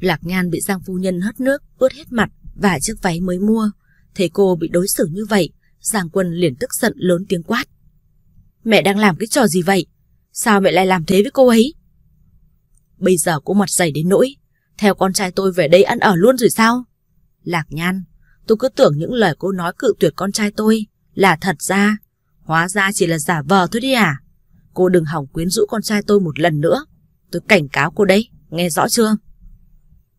Speaker 1: Lạc Nhan bị Giang phu nhân hất nước, ướt hết mặt và chiếc váy mới mua. Thấy cô bị đối xử như vậy, Giang Quân liền tức giận lớn tiếng quát. Mẹ đang làm cái trò gì vậy? Sao mẹ lại làm thế với cô ấy? Bây giờ cô mặt dày đến nỗi, theo con trai tôi về đây ăn ở luôn rồi sao? Lạc Nhan, tôi cứ tưởng những lời cô nói cự tuyệt con trai tôi là thật ra, hóa ra chỉ là giả vờ thôi đi à? Cô đừng hỏng quyến rũ con trai tôi một lần nữa. Tôi cảnh cáo cô đấy, nghe rõ chưa?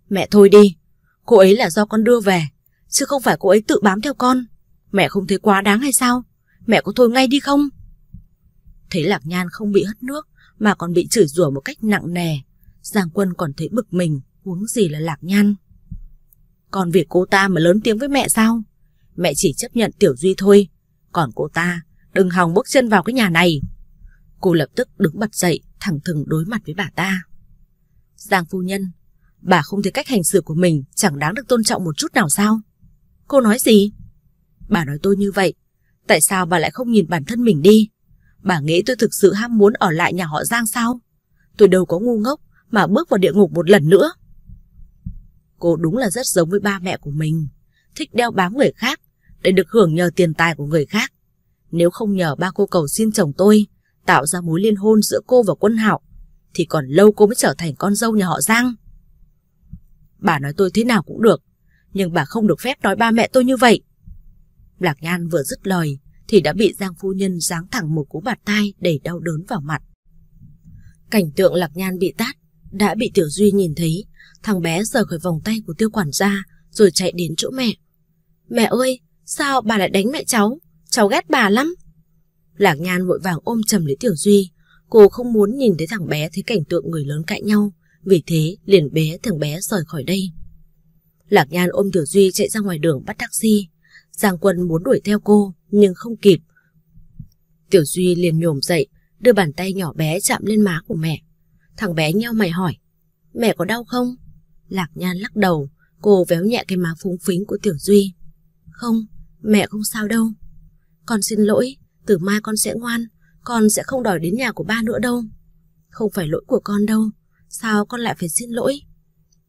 Speaker 1: Mẹ thôi đi, cô ấy là do con đưa về, chứ không phải cô ấy tự bám theo con. Mẹ không thấy quá đáng hay sao? Mẹ có thôi ngay đi không? Thấy Lạc Nhan không bị hất nước mà còn bị chửi rủa một cách nặng nề. Giang Quân còn thấy bực mình, huống gì là Lạc Nhan. Còn việc cô ta mà lớn tiếng với mẹ sao? Mẹ chỉ chấp nhận Tiểu Duy thôi. Còn cô ta, đừng hòng bước chân vào cái nhà này. Cô lập tức đứng bật dậy, thẳng thừng đối mặt với bà ta. Giang phu nhân, bà không thấy cách hành xử của mình chẳng đáng được tôn trọng một chút nào sao? Cô nói gì? Bà nói tôi như vậy, tại sao bà lại không nhìn bản thân mình đi? Bà nghĩ tôi thực sự ham muốn ở lại nhà họ Giang sao? Tôi đâu có ngu ngốc mà bước vào địa ngục một lần nữa. Cô đúng là rất giống với ba mẹ của mình, thích đeo bám người khác để được hưởng nhờ tiền tài của người khác. Nếu không nhờ ba cô cầu xin chồng tôi tạo ra mối liên hôn giữa cô và quân hạo, thì còn lâu cô mới trở thành con dâu nhà họ Giang. Bà nói tôi thế nào cũng được, nhưng bà không được phép nói ba mẹ tôi như vậy. Lạc Nhan vừa dứt lời thì đã bị Giang phu nhân giáng thẳng một cú bạt tai đầy đau đớn vào mặt. Cảnh tượng Lạc Nhan bị tát đã bị Tiểu Duy nhìn thấy, thằng bé rời khỏi vòng tay của tiêu quản gia rồi chạy đến chỗ mẹ. Mẹ ơi, sao bà lại đánh mẹ cháu? Cháu ghét bà lắm. Lạc Nhan vội vàng ôm chầm lấy Tiểu Duy, cô không muốn nhìn thấy thằng bé thấy cảnh tượng người lớn cãi nhau, vì thế liền bé thằng bé rời khỏi đây. Lạc Nhan ôm Tiểu Duy chạy ra ngoài đường bắt taxi. Giang Quân muốn đuổi theo cô, nhưng không kịp. Tiểu Duy liền nhổm dậy, đưa bàn tay nhỏ bé chạm lên má của mẹ. Thằng bé nheo mày hỏi, mẹ có đau không? Lạc Nhan lắc đầu, cô véo nhẹ cái má phúng phính của Tiểu Duy. Không, mẹ không sao đâu. Con xin lỗi, từ mai con sẽ ngoan, con sẽ không đòi đến nhà của ba nữa đâu. Không phải lỗi của con đâu, sao con lại phải xin lỗi?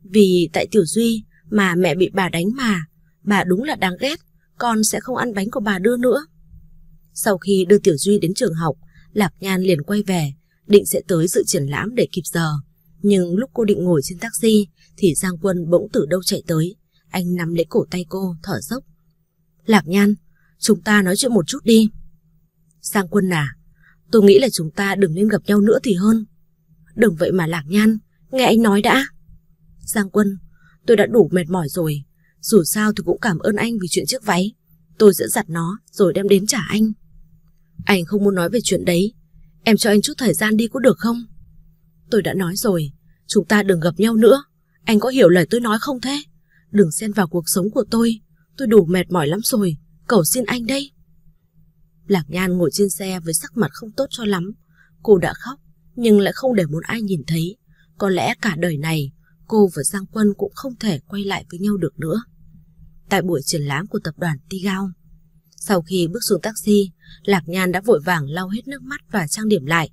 Speaker 1: Vì tại Tiểu Duy mà mẹ bị bà đánh mà, bà đúng là đáng ghét, con sẽ không ăn bánh của bà đưa nữa. Sau khi đưa Tiểu Duy đến trường học, Lạc Nhan liền quay về, định sẽ tới dự triển lãm để kịp giờ. Nhưng lúc cô định ngồi trên taxi thì Giang Quân bỗng từ đâu chạy tới. Anh nắm lấy cổ tay cô, thở dốc. Lạc Nhan, chúng ta nói chuyện một chút đi. Giang Quân à, tôi nghĩ là chúng ta đừng nên gặp nhau nữa thì hơn. Đừng vậy mà Lạc Nhan, nghe anh nói đã. Giang Quân, tôi đã đủ mệt mỏi rồi. Dù sao thì cũng cảm ơn anh vì chuyện chiếc váy. Tôi sẽ giặt nó rồi đem đến trả anh. Anh không muốn nói về chuyện đấy. Em cho anh chút thời gian đi có được không? Tôi đã nói rồi, chúng ta đừng gặp nhau nữa. Anh có hiểu lời tôi nói không thế? Đừng xen vào cuộc sống của tôi. Tôi đủ mệt mỏi lắm rồi. Cầu xin anh đây. Lạc Nhan ngồi trên xe với sắc mặt không tốt cho lắm. Cô đã khóc, nhưng lại không để muốn ai nhìn thấy. Có lẽ cả đời này, cô và Giang Quân cũng không thể quay lại với nhau được nữa. Tại buổi triển lãm của tập đoàn Tigao, sau khi bước xuống taxi, Lạc Nhan đã vội vàng lau hết nước mắt và trang điểm lại.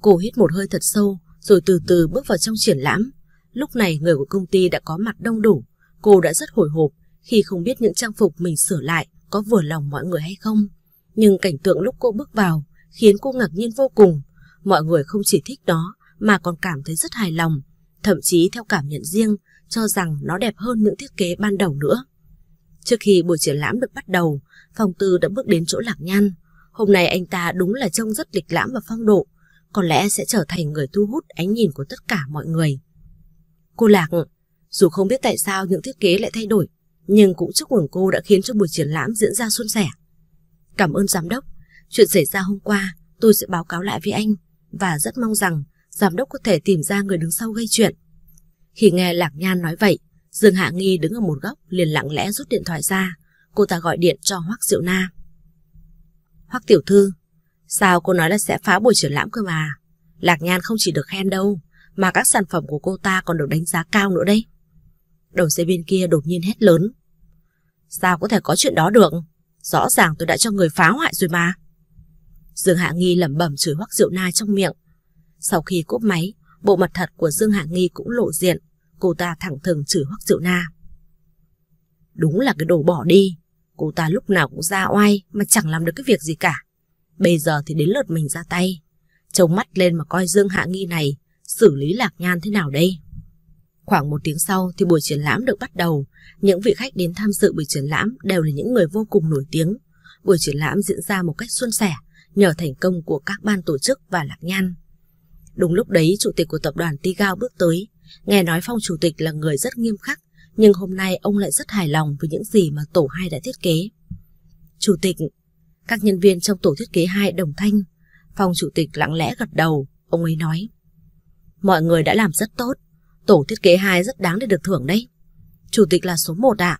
Speaker 1: Cô hít một hơi thật sâu, rồi từ từ bước vào trong triển lãm. Lúc này người của công ty đã có mặt đông đủ. Cô đã rất hồi hộp khi không biết những trang phục mình sửa lại có vừa lòng mọi người hay không. Nhưng cảnh tượng lúc cô bước vào khiến cô ngạc nhiên vô cùng. Mọi người không chỉ thích nó mà còn cảm thấy rất hài lòng. Thậm chí theo cảm nhận riêng cho rằng nó đẹp hơn những thiết kế ban đầu nữa. Trước khi buổi triển lãm được bắt đầu, Phòng Tư đã bước đến chỗ Lạc Nhan. Hôm nay anh ta đúng là trông rất lịch lãm và phong độ, có lẽ sẽ trở thành người thu hút ánh nhìn của tất cả mọi người. Cô Lạc, dù không biết tại sao những thiết kế lại thay đổi, nhưng cũng chúc mừng cô đã khiến cho buổi triển lãm diễn ra suôn sẻ. Cảm ơn giám đốc, chuyện xảy ra hôm qua tôi sẽ báo cáo lại với anh và rất mong rằng giám đốc có thể tìm ra người đứng sau gây chuyện. Khi nghe Lạc Nhan nói vậy, Dương Hạ Nghi đứng ở một góc liền lặng lẽ rút điện thoại ra, cô ta gọi điện cho Hoắc Diệu Na. Hoắc tiểu thư, sao cô nói là sẽ phá buổi triển lãm cơ mà? Lạc Nhan không chỉ được khen đâu, mà các sản phẩm của cô ta còn được đánh giá cao nữa đấy. Đầu dây bên kia đột nhiên hét lớn. Sao có thể có chuyện đó được? Rõ ràng tôi đã cho người phá hoại rồi mà. Dương Hạ Nghi lẩm bẩm chửi Hoắc Diệu Na trong miệng. Sau khi cúp máy, bộ mặt thật của Dương Hạ Nghi cũng lộ diện. Cô ta thẳng thừng chửi Hoắc Diệu Na. Đúng là cái đồ bỏ đi. Cô ta lúc nào cũng ra oai mà chẳng làm được cái việc gì cả. Bây giờ thì đến lượt mình ra tay. Trông mắt lên mà coi Dương Hạ Nghi này xử lý lạc nhan thế nào đây. Khoảng một tiếng sau thì buổi triển lãm được bắt đầu. Những vị khách đến tham dự buổi triển lãm đều là những người vô cùng nổi tiếng. Buổi triển lãm diễn ra một cách suôn sẻ nhờ thành công của các ban tổ chức và lạc nhan. Đúng lúc đấy chủ tịch của tập đoàn Tigao bước tới. Nghe nói phong chủ tịch là người rất nghiêm khắc nhưng hôm nay ông lại rất hài lòng với những gì mà tổ 2 đã thiết kế. Chủ tịch, các nhân viên trong tổ thiết kế 2 đồng thanh, phong chủ tịch lặng lẽ gật đầu, ông ấy nói. Mọi người đã làm rất tốt, tổ thiết kế 2 rất đáng để được thưởng đấy. Chủ tịch là số 1 ạ.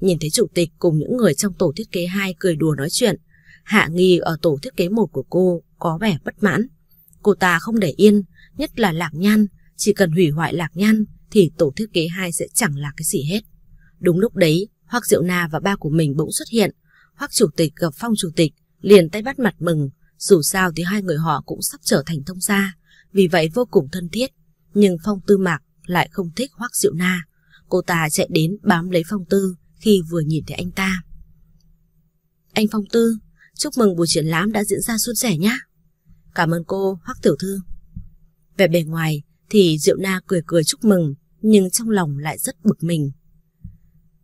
Speaker 1: Nhìn thấy chủ tịch cùng những người trong tổ thiết kế 2 cười đùa nói chuyện, Hạ Nghi ở tổ thiết kế 1 của cô có vẻ bất mãn. Cô ta không để yên, nhất là Lạc Nhan, chỉ cần hủy hoại Lạc Nhan thì tổ thiết kế 2 sẽ chẳng là cái gì hết. Đúng lúc đấy, Hoắc Diệu Na và ba của mình bỗng xuất hiện. Hoắc chủ tịch gặp Phong chủ tịch, liền tay bắt mặt mừng, dù sao thì hai người họ cũng sắp trở thành thông gia, vì vậy vô cùng thân thiết. Nhưng Phong Tư Mạc lại không thích Hoắc Diệu Na. Cô ta chạy đến bám lấy Phong Tư khi vừa nhìn thấy anh ta. Anh Phong Tư, chúc mừng buổi triển lãm đã diễn ra suôn sẻ nhé. Cảm ơn cô, Hoắc Tiểu Thư. Về bề ngoài thì Diệu Na cười cười chúc mừng, nhưng trong lòng lại rất bực mình.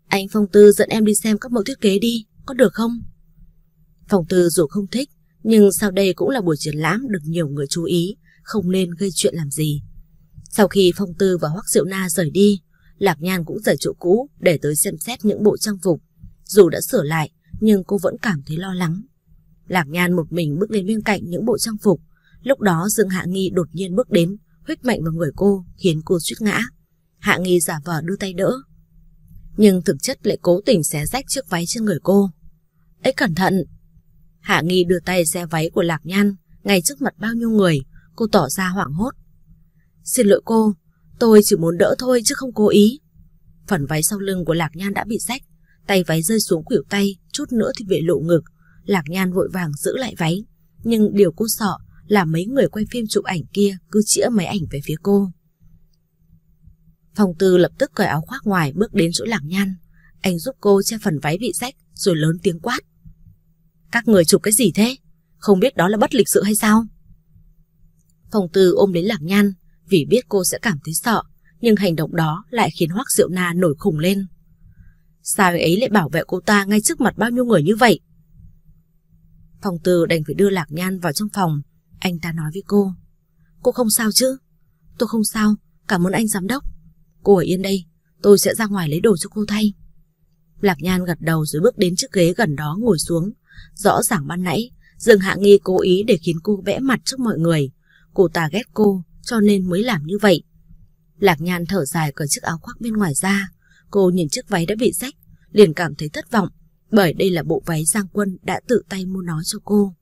Speaker 1: Anh Phong Tư dẫn em đi xem các mẫu thiết kế đi, có được không? Phong Tư dù không thích, nhưng sau đây cũng là buổi triển lãm được nhiều người chú ý, không nên gây chuyện làm gì. Sau khi Phong Tư và Hoắc Diệu Na rời đi, Lạc Nhan cũng rời chỗ cũ để tới xem xét những bộ trang phục. Dù đã sửa lại, nhưng cô vẫn cảm thấy lo lắng. Lạc Nhan một mình bước đến bên cạnh những bộ trang phục. Lúc đó Dương Hạ Nghi đột nhiên bước đến, huyết mạnh vào người cô, khiến cô suýt ngã. Hạ Nghi giả vờ đưa tay đỡ. Nhưng thực chất lại cố tình xé rách chiếc váy trên người cô. Ấy cẩn thận! Hạ Nghi đưa tay xe váy của Lạc Nhan, ngay trước mặt bao nhiêu người, cô tỏ ra hoảng hốt. Xin lỗi cô, tôi chỉ muốn đỡ thôi chứ không cố ý. Phần váy sau lưng của Lạc Nhan đã bị rách, tay váy rơi xuống khuỷu tay, chút nữa thì bị lộ ngực. Lạc Nhan vội vàng giữ lại váy, nhưng điều cô sợ là mấy người quay phim chụp ảnh kia cứ chĩa máy ảnh về phía cô. Phong Tư lập tức cởi áo khoác ngoài bước đến chỗ Lạc Nhan. Anh giúp cô che phần váy bị rách rồi lớn tiếng quát. Các người chụp cái gì thế? Không biết đó là bất lịch sự hay sao? Phong Tư ôm lấy Lạc Nhan vì biết cô sẽ cảm thấy sợ, nhưng hành động đó lại khiến Hoắc Diệu Na nổi khùng lên. Sao ấy lại bảo vệ cô ta ngay trước mặt bao nhiêu người như vậy? Phong Tư đành phải đưa Lạc Nhan vào trong phòng, anh ta nói với cô. Cô không sao chứ? Tôi không sao, cảm ơn anh giám đốc. Cô ở yên đây, tôi sẽ ra ngoài lấy đồ cho cô thay. Lạc Nhan gật đầu rồi bước đến chiếc ghế gần đó ngồi xuống. Rõ ràng ban nãy, Dương Hạ Nghi cố ý để khiến cô vẽ mặt trước mọi người. Cô ta ghét cô, cho nên mới làm như vậy. Lạc Nhan thở dài cởi chiếc áo khoác bên ngoài ra. Cô nhìn chiếc váy đã bị rách, liền cảm thấy thất vọng, bởi đây là bộ váy Giang Quân đã tự tay mua nó cho cô.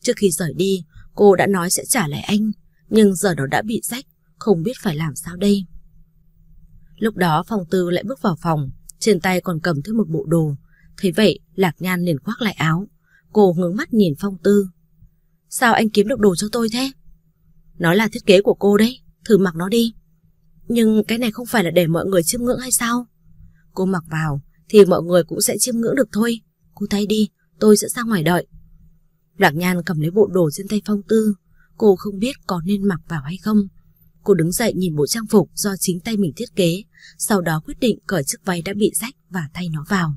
Speaker 1: Trước khi rời đi, cô đã nói sẽ trả lại anh, nhưng giờ nó đã bị rách, không biết phải làm sao đây. Lúc đó phòng tư lại bước vào phòng, trên tay còn cầm thêm một bộ đồ. Thế vậy, Lạc Nhan liền khoác lại áo. Cô hướng mắt nhìn phong tư. Sao anh kiếm được đồ cho tôi thế? Nó là thiết kế của cô đấy, thử mặc nó đi. Nhưng cái này không phải là để mọi người chiêm ngưỡng hay sao? Cô mặc vào thì mọi người cũng sẽ chiêm ngưỡng được thôi. Cô thay đi, tôi sẽ ra ngoài đợi. Lạc Nhan cầm lấy bộ đồ trên tay phong tư. Cô không biết có nên mặc vào hay không. Cô đứng dậy nhìn bộ trang phục do chính tay mình thiết kế, sau đó quyết định cởi chiếc váy đã bị rách và thay nó vào.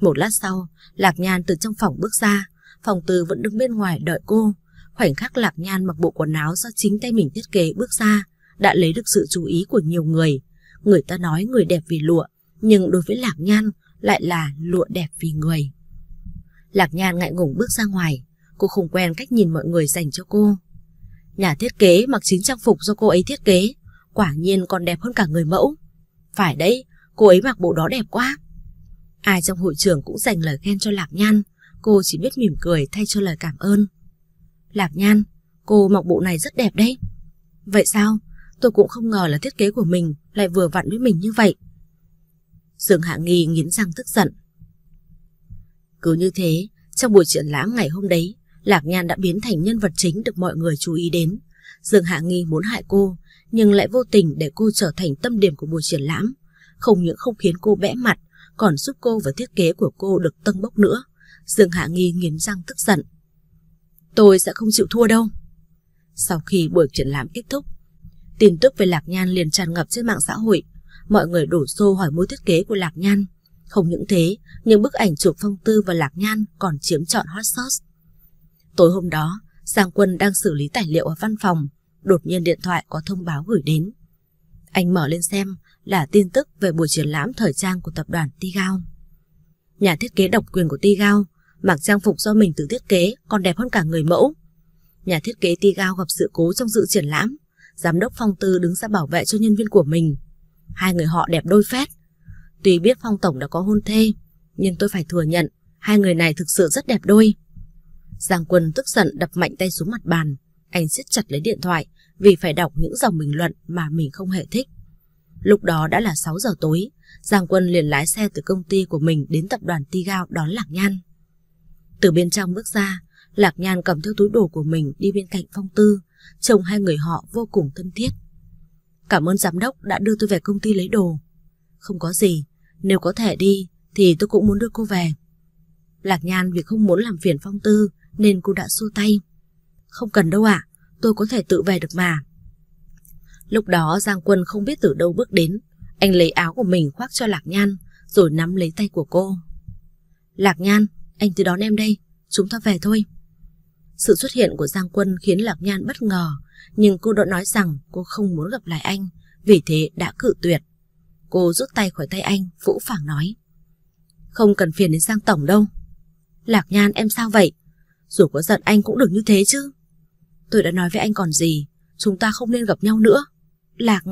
Speaker 1: Một lát sau, Lạc Nhan từ trong phòng bước ra, Phòng tư vẫn đứng bên ngoài đợi cô. Khoảnh khắc Lạc Nhan mặc bộ quần áo do chính tay mình thiết kế bước ra đã lấy được sự chú ý của nhiều người. Người ta nói người đẹp vì lụa, nhưng đối với Lạc Nhan lại là lụa đẹp vì người. Lạc Nhan ngại ngùng bước ra ngoài, cô không quen cách nhìn mọi người dành cho cô. Nhà thiết kế mặc chính trang phục do cô ấy thiết kế, quả nhiên còn đẹp hơn cả người mẫu. Phải đấy, cô ấy mặc bộ đó đẹp quá. Ai trong hội trường cũng dành lời khen cho Lạc Nhan, cô chỉ biết mỉm cười thay cho lời cảm ơn. Lạc Nhan, cô mặc bộ này rất đẹp đấy. Vậy sao? Tôi cũng không ngờ là thiết kế của mình lại vừa vặn với mình như vậy. Dương Hạ Nghi nghiến răng tức giận. Cứ như thế, trong buổi triển lãm ngày hôm đấy, Lạc Nhan đã biến thành nhân vật chính được mọi người chú ý đến. Dương Hạ Nghi muốn hại cô, nhưng lại vô tình để cô trở thành tâm điểm của buổi triển lãm. Không những không khiến cô bẽ mặt, còn giúp cô và thiết kế của cô được tâng bốc nữa. Dương Hạ Nghi nghiến răng tức giận. Tôi sẽ không chịu thua đâu. Sau khi buổi triển lãm kết thúc, tin tức về Lạc Nhan liền tràn ngập trên mạng xã hội. Mọi người đổ xô hỏi mối thiết kế của Lạc Nhan. Không những thế, những bức ảnh chụp phong tư và Lạc Nhan còn chiếm trọn hot sauce. Tối hôm đó, Giang Quân đang xử lý tài liệu ở văn phòng, đột nhiên điện thoại có thông báo gửi đến. Anh mở lên xem là tin tức về buổi triển lãm thời trang của tập đoàn Tigao. Nhà thiết kế độc quyền của Tigao mặc trang phục do mình tự thiết kế còn đẹp hơn cả người mẫu. Nhà thiết kế Tigao gặp sự cố trong dự triển lãm, giám đốc Phong Tư đứng ra bảo vệ cho nhân viên của mình. Hai người họ đẹp đôi phết. Tuy biết Phong Tổng đã có hôn thê, nhưng tôi phải thừa nhận hai người này thực sự rất đẹp đôi. Giang Quân tức giận đập mạnh tay xuống mặt bàn, anh siết chặt lấy điện thoại vì phải đọc những dòng bình luận mà mình không hề thích. Lúc đó đã là 6 giờ tối, Giang Quân liền lái xe từ công ty của mình đến tập đoàn Tigao đón Lạc Nhan. Từ bên trong bước ra, Lạc Nhan cầm theo túi đồ của mình đi bên cạnh Phong Tư, chồng hai người họ vô cùng thân thiết. Cảm ơn giám đốc đã đưa tôi về công ty lấy đồ. Không có gì, nếu có thể đi thì tôi cũng muốn đưa cô về. Lạc Nhan vì không muốn làm phiền Phong Tư nên cô đã xua tay. Không cần đâu ạ, tôi có thể tự về được mà. Lúc đó Giang Quân không biết từ đâu bước đến, anh lấy áo của mình khoác cho Lạc Nhan rồi nắm lấy tay của cô. Lạc Nhan, anh tới đón em đây, chúng ta về thôi. Sự xuất hiện của Giang Quân khiến Lạc Nhan bất ngờ, nhưng cô đã nói rằng cô không muốn gặp lại anh, vì thế đã cự tuyệt. Cô rút tay khỏi tay anh, vũ phảng nói. Không cần phiền đến Giang Tổng đâu. Lạc Nhan em sao vậy? Dù có giận anh cũng được như thế chứ. Tôi đã nói với anh còn gì, chúng ta không nên gặp nhau nữa. Lạc...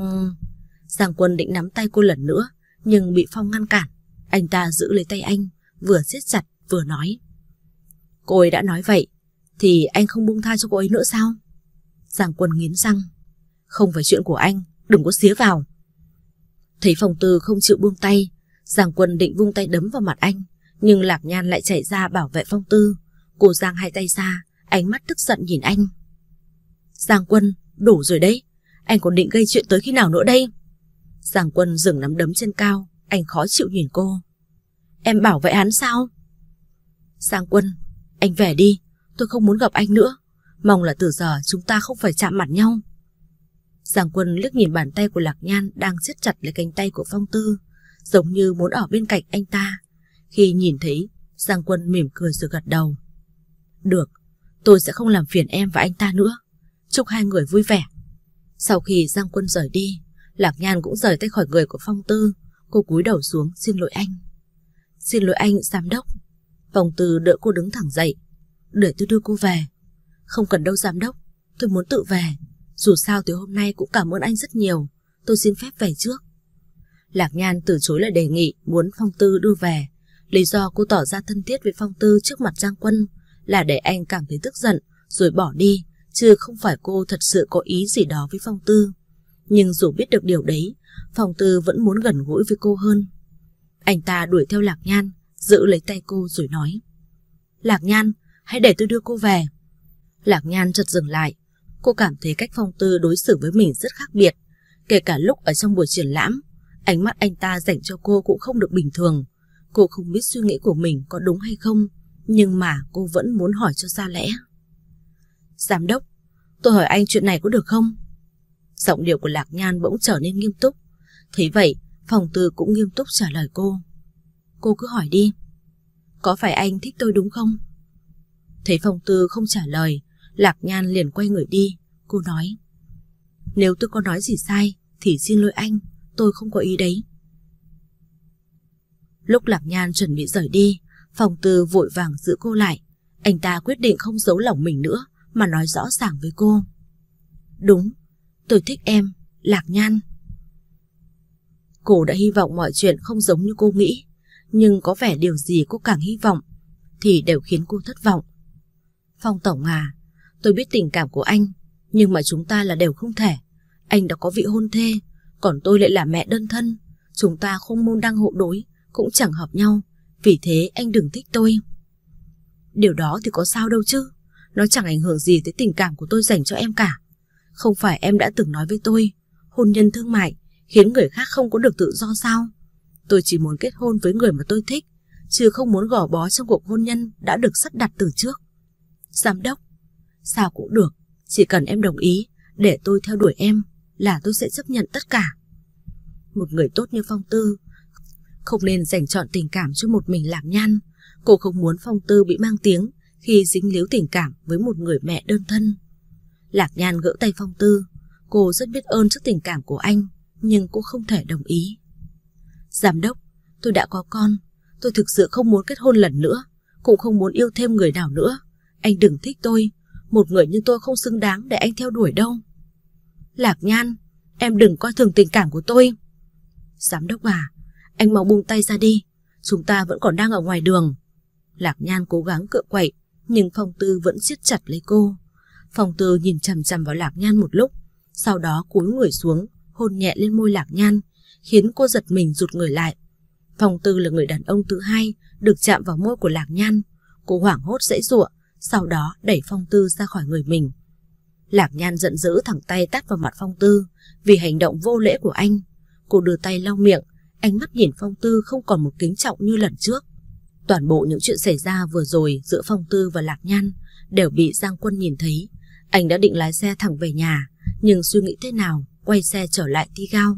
Speaker 1: Giang Quân định nắm tay cô lần nữa, nhưng bị Phong ngăn cản. Anh ta giữ lấy tay anh, vừa siết chặt vừa nói. Cô ấy đã nói vậy, thì anh không buông tha cho cô ấy nữa sao? Giang Quân nghiến răng. Không phải chuyện của anh, đừng có xía vào. Thấy Phong Tư không chịu buông tay, Giang Quân định vung tay đấm vào mặt anh, nhưng Lạc Nhan lại chạy ra bảo vệ Phong Tư. Cô Giang hai tay ra, ánh mắt tức giận nhìn anh. Giang Quân, đủ rồi đấy, anh còn định gây chuyện tới khi nào nữa đây? Giang Quân dừng nắm đấm trên cao, anh khó chịu nhìn cô. Em bảo vệ hắn sao? Giang Quân, anh về đi, tôi không muốn gặp anh nữa. Mong là từ giờ chúng ta không phải chạm mặt nhau. Giang Quân liếc nhìn bàn tay của Lạc Nhan đang siết chặt lấy cánh tay của Phong Tư, giống như muốn ở bên cạnh anh ta. Khi nhìn thấy, Giang Quân mỉm cười rồi gật đầu. Được, tôi sẽ không làm phiền em và anh ta nữa. Chúc hai người vui vẻ. Sau khi Giang Quân rời đi, Lạc Nhan cũng rời tay khỏi người của Phong Tư. Cô cúi đầu xuống xin lỗi anh. Xin lỗi anh, giám đốc. Phong Tư đỡ cô đứng thẳng dậy. Để tôi đưa cô về. Không cần đâu giám đốc, tôi muốn tự về. Dù sao thì hôm nay cũng cảm ơn anh rất nhiều. Tôi xin phép về trước. Lạc Nhan từ chối lời đề nghị muốn Phong Tư đưa về. Lý do cô tỏ ra thân thiết với Phong Tư trước mặt Giang Quân là để anh cảm thấy tức giận rồi bỏ đi, chứ không phải cô thật sự có ý gì đó với Phong Tư. Nhưng dù biết được điều đấy, Phong Tư vẫn muốn gần gũi với cô hơn. Anh ta đuổi theo Lạc Nhan, giữ lấy tay cô rồi nói. Lạc Nhan, hãy để tôi đưa cô về. Lạc Nhan chợt dừng lại. Cô cảm thấy cách Phong Tư đối xử với mình rất khác biệt. Kể cả lúc ở trong buổi triển lãm, ánh mắt anh ta dành cho cô cũng không được bình thường. Cô không biết suy nghĩ của mình có đúng hay không, nhưng mà cô vẫn muốn hỏi cho ra lẽ. Giám đốc, tôi hỏi anh chuyện này có được không? Giọng điệu của Lạc Nhan bỗng trở nên nghiêm túc. Thấy vậy, phòng tư cũng nghiêm túc trả lời cô. Cô cứ hỏi đi. Có phải anh thích tôi đúng không? Thấy Phong Tư không trả lời, Lạc Nhan liền quay người đi. Cô nói, nếu tôi có nói gì sai, thì xin lỗi anh, tôi không có ý đấy. Lúc Lạc Nhan chuẩn bị rời đi, Phong Tư vội vàng giữ cô lại. Anh ta quyết định không giấu lòng mình nữa, mà nói rõ ràng với cô. Đúng, tôi thích em, Lạc Nhan. Cô đã hy vọng mọi chuyện không giống như cô nghĩ, nhưng có vẻ điều gì cô càng hy vọng thì đều khiến cô thất vọng. Phong Tổng à, tôi biết tình cảm của anh, nhưng mà chúng ta là đều không thể. Anh đã có vị hôn thê, còn tôi lại là mẹ đơn thân. Chúng ta không môn đăng hộ đối, cũng chẳng hợp nhau. Vì thế anh đừng thích tôi. Điều đó thì có sao đâu chứ. Nó chẳng ảnh hưởng gì tới tình cảm của tôi dành cho em cả. Không phải em đã từng nói với tôi, hôn nhân thương mại khiến người khác không có được tự do sao? Tôi chỉ muốn kết hôn với người mà tôi thích, chứ không muốn gò bó trong cuộc hôn nhân đã được sắp đặt từ trước. Giám đốc, sao cũng được, chỉ cần em đồng ý để tôi theo đuổi em là tôi sẽ chấp nhận tất cả. Một người tốt như Phong Tư không nên dành chọn tình cảm cho một mình lạc nhan. Cô không muốn Phong Tư bị mang tiếng khi dính líu tình cảm với một người mẹ đơn thân. Lạc nhan gỡ tay Phong Tư. Cô rất biết ơn trước tình cảm của anh, nhưng cô không thể đồng ý. Giám đốc, tôi đã có con. Tôi thực sự không muốn kết hôn lần nữa, cũng không muốn yêu thêm người nào nữa. Anh đừng thích tôi, một người như tôi không xứng đáng để anh theo đuổi đâu. Lạc Nhan, em đừng coi thường tình cảm của tôi. Giám đốc à, anh mau buông tay ra đi, chúng ta vẫn còn đang ở ngoài đường. Lạc Nhan cố gắng cựa quậy, nhưng Phong Tư vẫn siết chặt lấy cô. Phong Tư nhìn chằm chằm vào Lạc Nhan một lúc, sau đó cúi người xuống, hôn nhẹ lên môi Lạc Nhan, khiến cô giật mình rụt người lại. Phong Tư là người đàn ông thứ hai được chạm vào môi của Lạc Nhan. Cô hoảng hốt dãy giụa, sau đó đẩy Phong Tư ra khỏi người mình. Lạc Nhan giận dữ thẳng tay tát vào mặt Phong Tư vì hành động vô lễ của anh. Cô đưa tay lau miệng, ánh mắt nhìn Phong Tư không còn một kính trọng như lần trước. Toàn bộ những chuyện xảy ra vừa rồi giữa Phong Tư và Lạc Nhan đều bị Giang Quân nhìn thấy. Anh đã định lái xe thẳng về nhà, nhưng suy nghĩ thế nào, quay xe trở lại Ti Gao.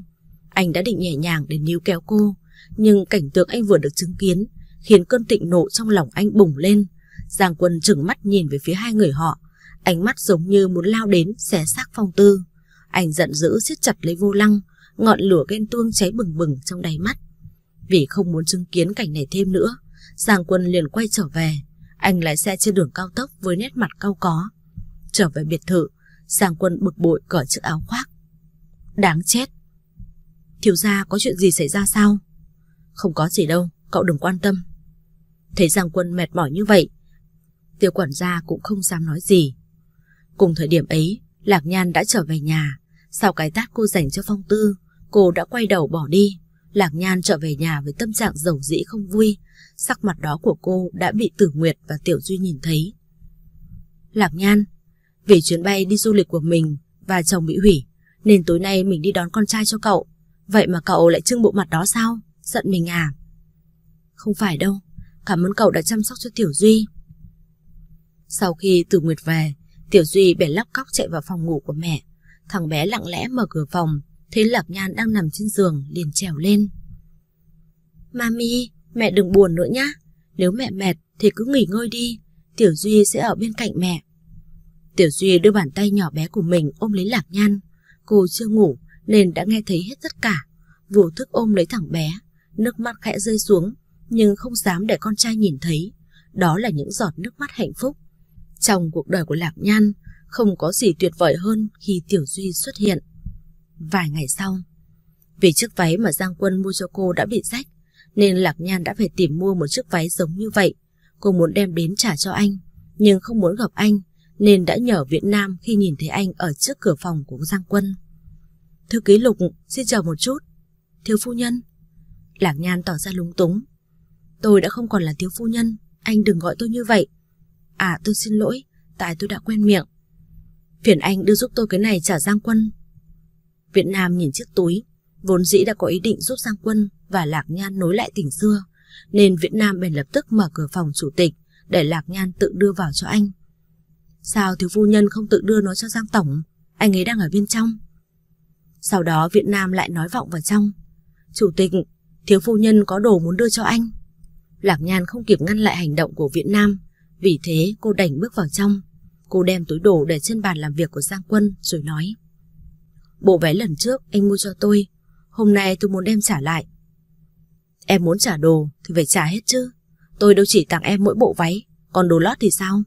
Speaker 1: Anh đã định nhẹ nhàng để níu kéo cô, nhưng cảnh tượng anh vừa được chứng kiến khiến cơn tịnh nộ trong lòng anh bùng lên. Giang Quân trừng mắt nhìn về phía hai người họ, ánh mắt giống như muốn lao đến xé xác phong tư. Anh giận dữ siết chặt lấy vô lăng, ngọn lửa ghen tuông cháy bừng bừng trong đáy mắt. Vì không muốn chứng kiến cảnh này thêm nữa, Giang Quân liền quay trở về. Anh lái xe trên đường cao tốc với nét mặt cao có. Trở về biệt thự, Giang Quân bực bội cởi chiếc áo khoác. Đáng chết. Thiếu gia có chuyện gì xảy ra sao? Không có gì đâu, cậu đừng quan tâm. Thấy Giang Quân mệt mỏi như vậy, tiêu quản gia cũng không dám nói gì. Cùng thời điểm ấy, Lạc Nhan đã trở về nhà. Sau cái tát cô dành cho Phong Tư, cô đã quay đầu bỏ đi. Lạc Nhan trở về nhà với tâm trạng dầu dĩ không vui. Sắc mặt đó của cô đã bị Tử Nguyệt và Tiểu Duy nhìn thấy. Lạc Nhan, vì chuyến bay đi du lịch của mình và chồng bị hủy, nên tối nay mình đi đón con trai cho cậu. Vậy mà cậu lại trưng bộ mặt đó sao? Giận mình à? Không phải đâu, cảm ơn cậu đã chăm sóc cho Tiểu Duy. Sau khi Tử Nguyệt về, Tiểu Duy bẻ lóc cóc chạy vào phòng ngủ của mẹ. Thằng bé lặng lẽ mở cửa phòng, thấy Lạc Nhan đang nằm trên giường, liền trèo lên. Mami, mẹ đừng buồn nữa nhá. Nếu mẹ mệt thì cứ nghỉ ngơi đi, Tiểu Duy sẽ ở bên cạnh mẹ. Tiểu Duy đưa bàn tay nhỏ bé của mình ôm lấy Lạc Nhan. Cô chưa ngủ nên đã nghe thấy hết tất cả. Vô thức ôm lấy thằng bé, nước mắt khẽ rơi xuống, nhưng không dám để con trai nhìn thấy. Đó là những giọt nước mắt hạnh phúc. Trong cuộc đời của Lạc Nhan, không có gì tuyệt vời hơn khi Tiểu Duy xuất hiện. Vài ngày sau, vì chiếc váy mà Giang Quân mua cho cô đã bị rách, nên Lạc Nhan đã phải tìm mua một chiếc váy giống như vậy. Cô muốn đem đến trả cho anh, nhưng không muốn gặp anh, nên đã nhờ Việt Nam khi nhìn thấy anh ở trước cửa phòng của Giang Quân. Thư ký Lục, xin chờ một chút. Thiếu phu nhân. Lạc Nhan tỏ ra lúng túng. Tôi đã không còn là thiếu phu nhân, anh đừng gọi tôi như vậy. À tôi xin lỗi, tại tôi đã quen miệng. Phiền anh đưa giúp tôi cái này trả Giang Quân. Việt Nam nhìn chiếc túi, vốn dĩ đã có ý định giúp Giang Quân và Lạc Nhan nối lại tình xưa, nên Việt Nam bèn lập tức mở cửa phòng chủ tịch để Lạc Nhan tự đưa vào cho anh. Sao thiếu phu nhân không tự đưa nó cho Giang Tổng? Anh ấy đang ở bên trong. Sau đó Việt Nam lại nói vọng vào trong. Chủ tịch, thiếu phu nhân có đồ muốn đưa cho anh. Lạc Nhan không kịp ngăn lại hành động của Việt Nam vì thế cô đành bước vào trong. Cô đem túi đồ để trên bàn làm việc của Giang Quân rồi nói. Bộ vé lần trước anh mua cho tôi, hôm nay tôi muốn đem trả lại. Em muốn trả đồ thì phải trả hết chứ. Tôi đâu chỉ tặng em mỗi bộ váy, còn đồ lót thì sao?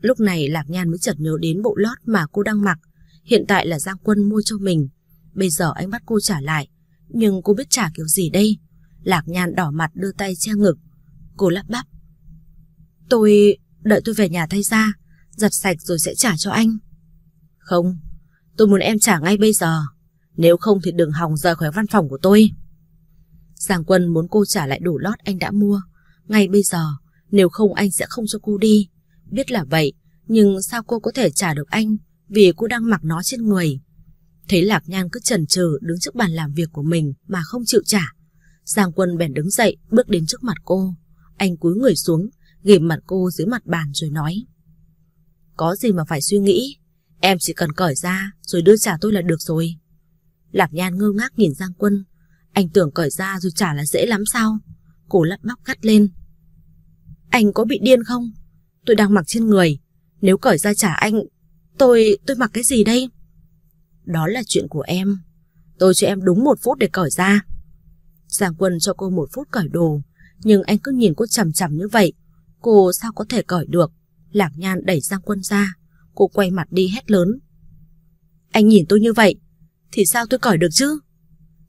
Speaker 1: Lúc này Lạc Nhan mới chợt nhớ đến bộ lót mà cô đang mặc. Hiện tại là Giang Quân mua cho mình. Bây giờ anh bắt cô trả lại. Nhưng cô biết trả kiểu gì đây? Lạc Nhan đỏ mặt đưa tay che ngực. Cô lắp bắp. Tôi... đợi tôi về nhà thay ra, giặt sạch rồi sẽ trả cho anh. Không, tôi muốn em trả ngay bây giờ. Nếu không thì đừng hòng rời khỏi văn phòng của tôi. Giang Quân muốn cô trả lại đủ lót anh đã mua. Ngay bây giờ, nếu không anh sẽ không cho cô đi. Biết là vậy, nhưng sao cô có thể trả được anh vì cô đang mặc nó trên người. Thấy Lạc Nhan cứ chần chừ đứng trước bàn làm việc của mình mà không chịu trả. Giang Quân bèn đứng dậy bước đến trước mặt cô. Anh cúi người xuống, ghim mặt cô dưới mặt bàn rồi nói. Có gì mà phải suy nghĩ, em chỉ cần cởi ra rồi đưa trả tôi là được rồi. Lạc Nhan ngơ ngác nhìn Giang Quân, anh tưởng cởi ra rồi trả là dễ lắm sao? Cô lắp bắp gắt lên. Anh có bị điên không? Tôi đang mặc trên người, nếu cởi ra trả anh, tôi, tôi mặc cái gì đây? Đó là chuyện của em, tôi cho em đúng một phút để cởi ra. Giang Quân cho cô một phút cởi đồ, nhưng anh cứ nhìn cô chằm chằm như vậy, cô sao có thể cởi được? Lạc Nhan đẩy Giang Quân ra, cô quay mặt đi hét lớn. Anh nhìn tôi như vậy, thì sao tôi cởi được chứ?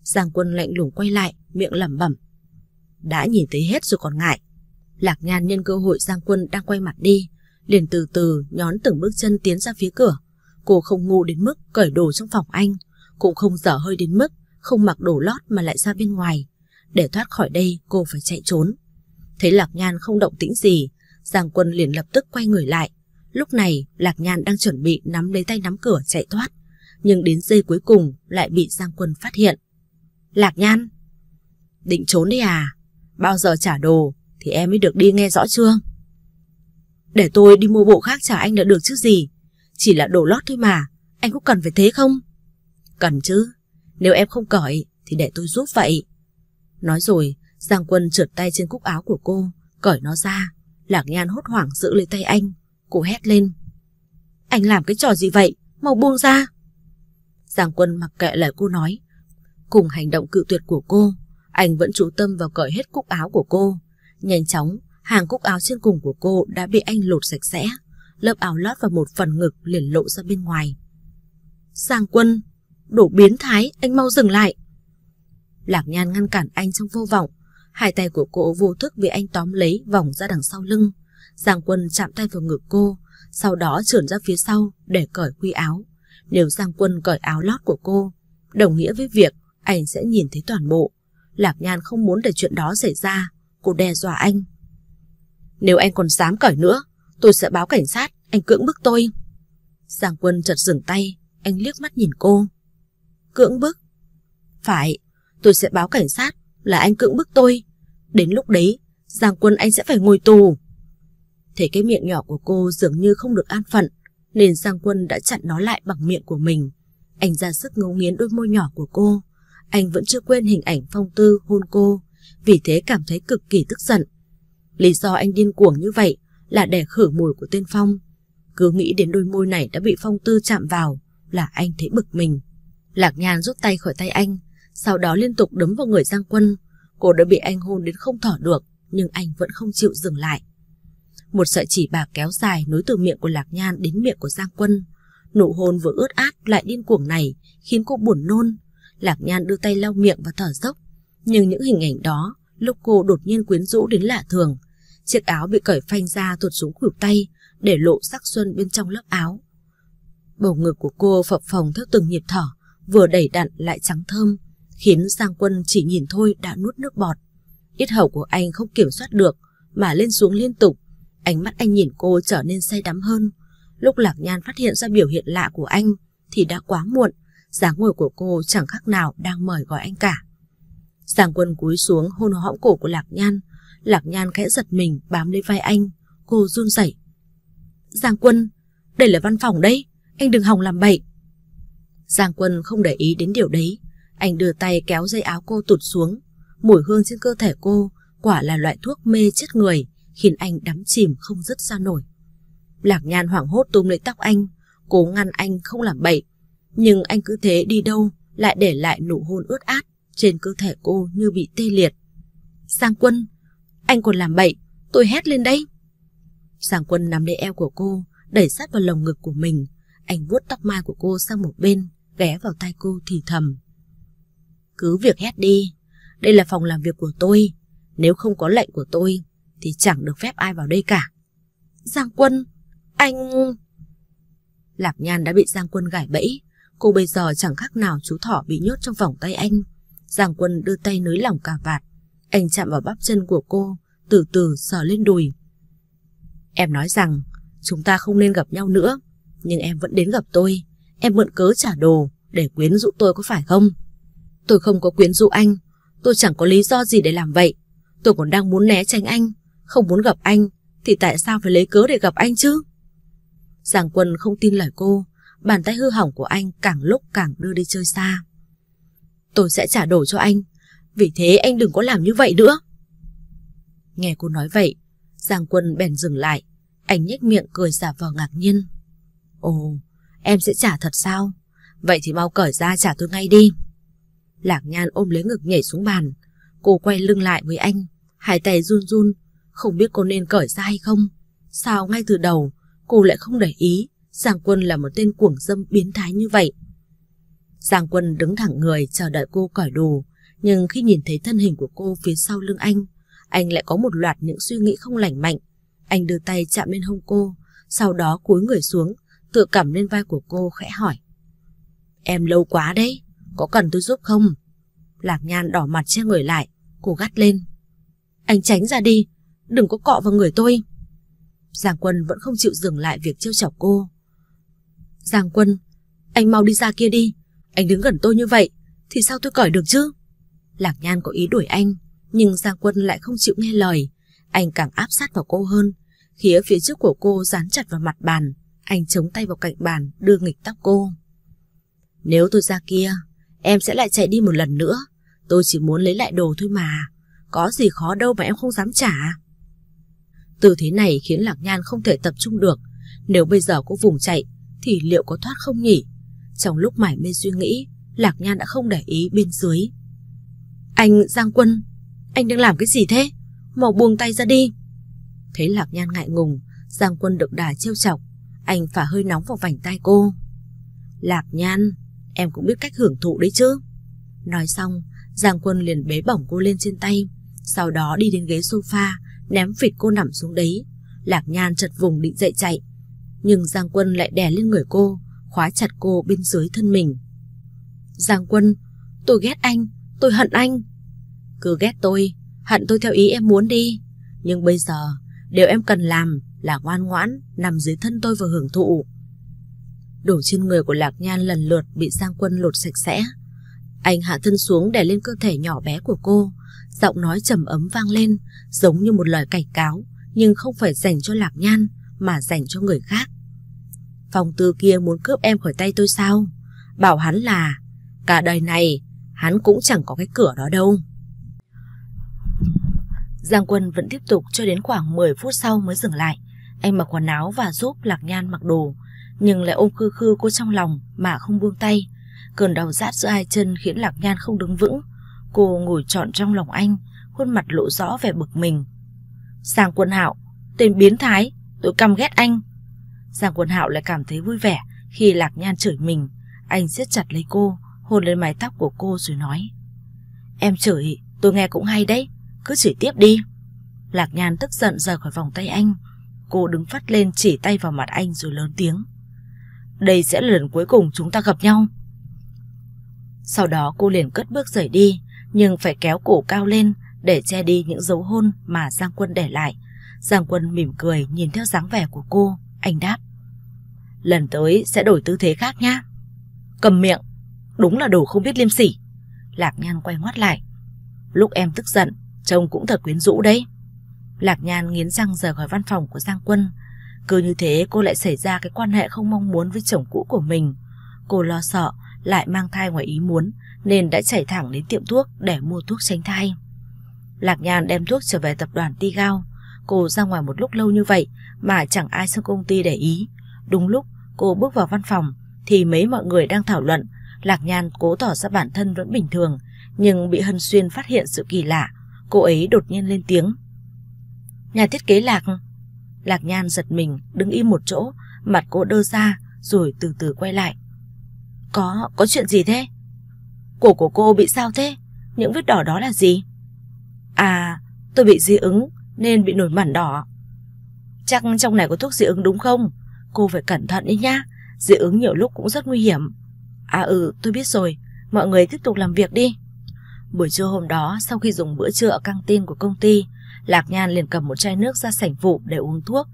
Speaker 1: Giang Quân lạnh lùng quay lại, miệng lẩm bẩm. Đã nhìn thấy hết rồi còn ngại. Lạc Nhan nhân cơ hội Giang Quân đang quay mặt đi, liền từ từ nhón từng bước chân tiến ra phía cửa. Cô không ngu đến mức cởi đồ trong phòng anh, cũng không dở hơi đến mức không mặc đồ lót mà lại ra bên ngoài. Để thoát khỏi đây cô phải chạy trốn. Thấy Lạc Nhan không động tĩnh gì, Giang Quân liền lập tức quay người lại. Lúc này Lạc Nhan đang chuẩn bị nắm lấy tay nắm cửa chạy thoát, nhưng đến giây cuối cùng lại bị Giang Quân phát hiện. Lạc Nhan! Định trốn đi à? Bao giờ trả đồ thì em mới được đi nghe rõ chưa? Để tôi đi mua bộ khác trả anh đã được chứ gì. Chỉ là đồ lót thôi mà, anh có cần phải thế không? Cần chứ, nếu em không cởi thì để tôi giúp vậy. Nói rồi, Giang Quân trượt tay trên cúc áo của cô, cởi nó ra. Lạc Nhan hốt hoảng giữ lấy tay anh, cô hét lên. Anh làm cái trò gì vậy? Mau buông ra. Giang Quân mặc kệ lời cô nói. Cùng hành động cự tuyệt của cô, anh vẫn chú tâm vào cởi hết cúc áo của cô. Nhanh chóng, hàng cúc áo trên cùng của cô đã bị anh lột sạch sẽ. Lớp áo lót vào một phần ngực liền lộ ra bên ngoài. Giang Quân, đổ biến thái, anh mau dừng lại. Lạc Nhan ngăn cản anh trong vô vọng. Hai tay của cô vô thức bị anh tóm lấy vòng ra đằng sau lưng. Giang Quân chạm tay vào ngực cô, sau đó trườn ra phía sau để cởi quy áo. Nếu Giang Quân cởi áo lót của cô, đồng nghĩa với việc anh sẽ nhìn thấy toàn bộ. Lạc Nhan không muốn để chuyện đó xảy ra, cô đe dọa anh. Nếu anh còn dám cởi nữa, tôi sẽ báo cảnh sát, anh cưỡng bức tôi. Giang Quân chợt dừng tay, anh liếc mắt nhìn cô. Cưỡng bức? Phải, tôi sẽ báo cảnh sát là anh cưỡng bức tôi. Đến lúc đấy, Giang Quân anh sẽ phải ngồi tù. Thấy cái miệng nhỏ của cô dường như không được an phận, nên Giang Quân đã chặn nó lại bằng miệng của mình. Anh ra sức ngấu nghiến đôi môi nhỏ của cô. Anh vẫn chưa quên hình ảnh phong tư hôn cô, vì thế cảm thấy cực kỳ tức giận. Lý do anh điên cuồng như vậy là để khử mùi của tên Phong. Cứ nghĩ đến đôi môi này đã bị Phong tư chạm vào là anh thấy bực mình. Lạc Nhan rút tay khỏi tay anh, sau đó liên tục đấm vào người Giang Quân. Cô đã bị anh hôn đến không thở được, nhưng anh vẫn không chịu dừng lại. Một sợi chỉ bạc kéo dài nối từ miệng của Lạc Nhan đến miệng của Giang Quân. Nụ hôn vừa ướt át lại điên cuồng này khiến cô buồn nôn. Lạc Nhan đưa tay lau miệng và thở dốc. Nhưng những hình ảnh đó, lúc cô đột nhiên quyến rũ đến lạ thường. Chiếc áo bị cởi phanh ra tuột xuống khuỷu tay, để lộ sắc xuân bên trong lớp áo. Bầu ngực của cô phập phồng theo từng nhịp thở, vừa đẩy đặn lại trắng thơm, khiến Giang Quân chỉ nhìn thôi đã nuốt nước bọt. Yết hầu của anh không kiểm soát được, mà lên xuống liên tục. Ánh mắt anh nhìn cô trở nên say đắm hơn. Lúc Lạc Nhan phát hiện ra biểu hiện lạ của anh, thì đã quá muộn. dáng ngồi của cô chẳng khác nào đang mời gọi anh cả. Giang Quân cúi xuống hôn hõm cổ của Lạc Nhan. Lạc Nhan khẽ giật mình bám lấy vai anh. Cô run rẩy. Giang Quân, đây là văn phòng đấy, anh đừng hòng làm bậy. Giang Quân không để ý đến điều đấy. Anh đưa tay kéo dây áo cô tụt xuống. Mùi hương trên cơ thể cô quả là loại thuốc mê chết người khiến anh đắm chìm không dứt ra nổi. Lạc Nhan hoảng hốt túm lấy tóc anh, cố ngăn anh không làm bậy, nhưng anh cứ thế đi đâu lại để lại nụ hôn ướt át trên cơ thể cô như bị tê liệt. Giang Quân, anh còn làm bậy, tôi hét lên đây. Giang Quân nắm lấy eo của cô, đẩy sát vào lồng ngực của mình. Anh vuốt tóc mai của cô sang một bên, ghé vào tay cô thì thầm. Cứ việc hét đi, đây là phòng làm việc của tôi. Nếu không có lệnh của tôi, thì chẳng được phép ai vào đây cả. Giang Quân, anh... Lạc Nhan đã bị Giang Quân gải bẫy. Cô bây giờ chẳng khác nào chú thỏ bị nhốt trong vòng tay anh. Giang Quân đưa tay nới lỏng cà vạt. Anh chạm vào bắp chân của cô, từ từ sờ lên đùi. Em nói rằng chúng ta không nên gặp nhau nữa, nhưng em vẫn đến gặp tôi. Em mượn cớ trả đồ để quyến rũ tôi có phải không? Tôi không có quyến rũ anh, tôi chẳng có lý do gì để làm vậy. Tôi còn đang muốn né tránh anh, không muốn gặp anh, thì tại sao phải lấy cớ để gặp anh chứ? Giang Quân không tin lời cô, bàn tay hư hỏng của anh càng lúc càng đưa đi chơi xa. Tôi sẽ trả đổ cho anh, vì thế anh đừng có làm như vậy nữa. Nghe cô nói vậy, Giang Quân bèn dừng lại, anh nhếch miệng cười giả vờ ngạc nhiên. Ồ, em sẽ trả thật sao? Vậy thì mau cởi ra trả tôi ngay đi. Lạc Nhan ôm lấy ngực nhảy xuống bàn, cô quay lưng lại với anh, hai tay run run, không biết cô nên cởi ra hay không. Sao ngay từ đầu cô lại không để ý Giang Quân là một tên cuồng dâm biến thái như vậy. Giang Quân đứng thẳng người chờ đợi cô cởi đồ, nhưng khi nhìn thấy thân hình của cô phía sau lưng anh, anh lại có một loạt những suy nghĩ không lành mạnh. Anh đưa tay chạm lên hông cô, sau đó cúi người xuống, tựa cằm lên vai của cô khẽ hỏi. Em lâu quá đấy, có cần tôi giúp không? Lạc Nhan đỏ mặt che người lại, cô gắt lên. Anh tránh ra đi, đừng có cọ vào người tôi. Giang Quân vẫn không chịu dừng lại việc trêu chọc cô. Giang Quân, anh mau đi ra kia đi, anh đứng gần tôi như vậy, thì sao tôi cởi được chứ? Lạc Nhan có ý đuổi anh, nhưng Giang Quân lại không chịu nghe lời. Anh càng áp sát vào cô hơn, khía phía trước của cô dán chặt vào mặt bàn. Anh chống tay vào cạnh bàn, đưa nghịch tóc cô. Nếu tôi ra kia, em sẽ lại chạy đi một lần nữa. Tôi chỉ muốn lấy lại đồ thôi mà. Có gì khó đâu mà em không dám trả. Từ thế này khiến Lạc Nhan không thể tập trung được. Nếu bây giờ cô vùng chạy, thì liệu có thoát không nhỉ? Trong lúc mải mê suy nghĩ, Lạc Nhan đã không để ý bên dưới. Anh Giang Quân, anh đang làm cái gì thế? Mau buông tay ra đi. Thấy Lạc Nhan ngại ngùng, Giang Quân được đà trêu chọc. Anh phả hơi nóng vào vành tay cô. Lạc Nhan, em cũng biết cách hưởng thụ đấy chứ. Nói xong, Giang Quân liền bế bỏng cô lên trên tay, sau đó đi đến ghế sofa, ném phịch cô nằm xuống đấy. Lạc Nhan chật vùng định dậy chạy, nhưng Giang Quân lại đè lên người cô, khóa chặt cô bên dưới thân mình. Giang Quân, tôi ghét anh, tôi hận anh. Cứ ghét tôi, hận tôi theo ý em muốn đi. Nhưng bây giờ, điều em cần làm là ngoan ngoãn, nằm dưới thân tôi và hưởng thụ. Đổ trên người của Lạc Nhan lần lượt bị Giang Quân lột sạch sẽ. Anh hạ thân xuống đè lên cơ thể nhỏ bé của cô, giọng nói trầm ấm vang lên, giống như một lời cảnh cáo, nhưng không phải dành cho Lạc Nhan, mà dành cho người khác. Phòng tư kia muốn cướp em khỏi tay tôi sao? Bảo hắn là cả đời này hắn cũng chẳng có cái cửa đó đâu. Giang Quân vẫn tiếp tục cho đến khoảng 10 phút sau mới dừng lại. Anh mặc quần áo và giúp Lạc Nhan mặc đồ, nhưng lại ôm khư khư cô trong lòng mà không buông tay. Cơn đau rát giữa hai chân khiến Lạc Nhan không đứng vững. Cô ngồi trọn trong lòng anh, khuôn mặt lộ rõ vẻ bực mình. Giang Quân Hạo, tên biến thái, tôi căm ghét anh. Giang Quân Hạo lại cảm thấy vui vẻ khi Lạc Nhan chửi mình. Anh siết chặt lấy cô, hôn lên mái tóc của cô rồi nói. Em chửi, tôi nghe cũng hay đấy, cứ chửi tiếp đi. Lạc Nhan tức giận rời khỏi vòng tay anh. Cô đứng phát lên chỉ tay vào mặt anh rồi lớn tiếng. Đây sẽ là lần cuối cùng chúng ta gặp nhau. Sau đó cô liền cất bước rời đi, nhưng phải kéo cổ cao lên để che đi những dấu hôn mà Giang Quân để lại. Giang Quân mỉm cười nhìn theo dáng vẻ của cô, anh đáp. Lần tới sẽ đổi tư thế khác nhá. Cầm miệng, đúng là đồ không biết liêm sỉ. Lạc Nhan quay ngoắt lại. Lúc em tức giận, trông cũng thật quyến rũ đấy. Lạc Nhan nghiến răng rời khỏi văn phòng của Giang Quân. Cứ như thế cô lại xảy ra cái quan hệ không mong muốn với chồng cũ của mình. Cô lo sợ, lại mang thai ngoài ý muốn, nên đã chạy thẳng đến tiệm thuốc để mua thuốc tránh thai. Lạc nhàn đem thuốc trở về tập đoàn Ti Gao. Cô ra ngoài một lúc lâu như vậy mà chẳng ai trong công ty để ý. Đúng lúc cô bước vào văn phòng thì mấy mọi người đang thảo luận. Lạc nhàn cố tỏ ra bản thân vẫn bình thường nhưng bị Hân Xuyên phát hiện sự kỳ lạ. Cô ấy đột nhiên lên tiếng. Nhà thiết kế Lạc. Lạc Nhan giật mình đứng im một chỗ mặt cô đơ ra rồi từ từ quay lại. Có, có chuyện gì thế? Cổ của cô bị sao thế? Những vết đỏ đó là gì? À, tôi bị dị ứng nên bị nổi mẩn đỏ. Chắc trong này có thuốc dị ứng đúng không? Cô phải cẩn thận đi nhá. Dị ứng nhiều lúc cũng rất nguy hiểm. À ừ, tôi biết rồi. Mọi người tiếp tục làm việc đi. Buổi trưa hôm đó, sau khi dùng bữa trưa ở căng tin của công ty, Lạc Nhan liền cầm một chai nước ra sảnh vụ để uống thuốc.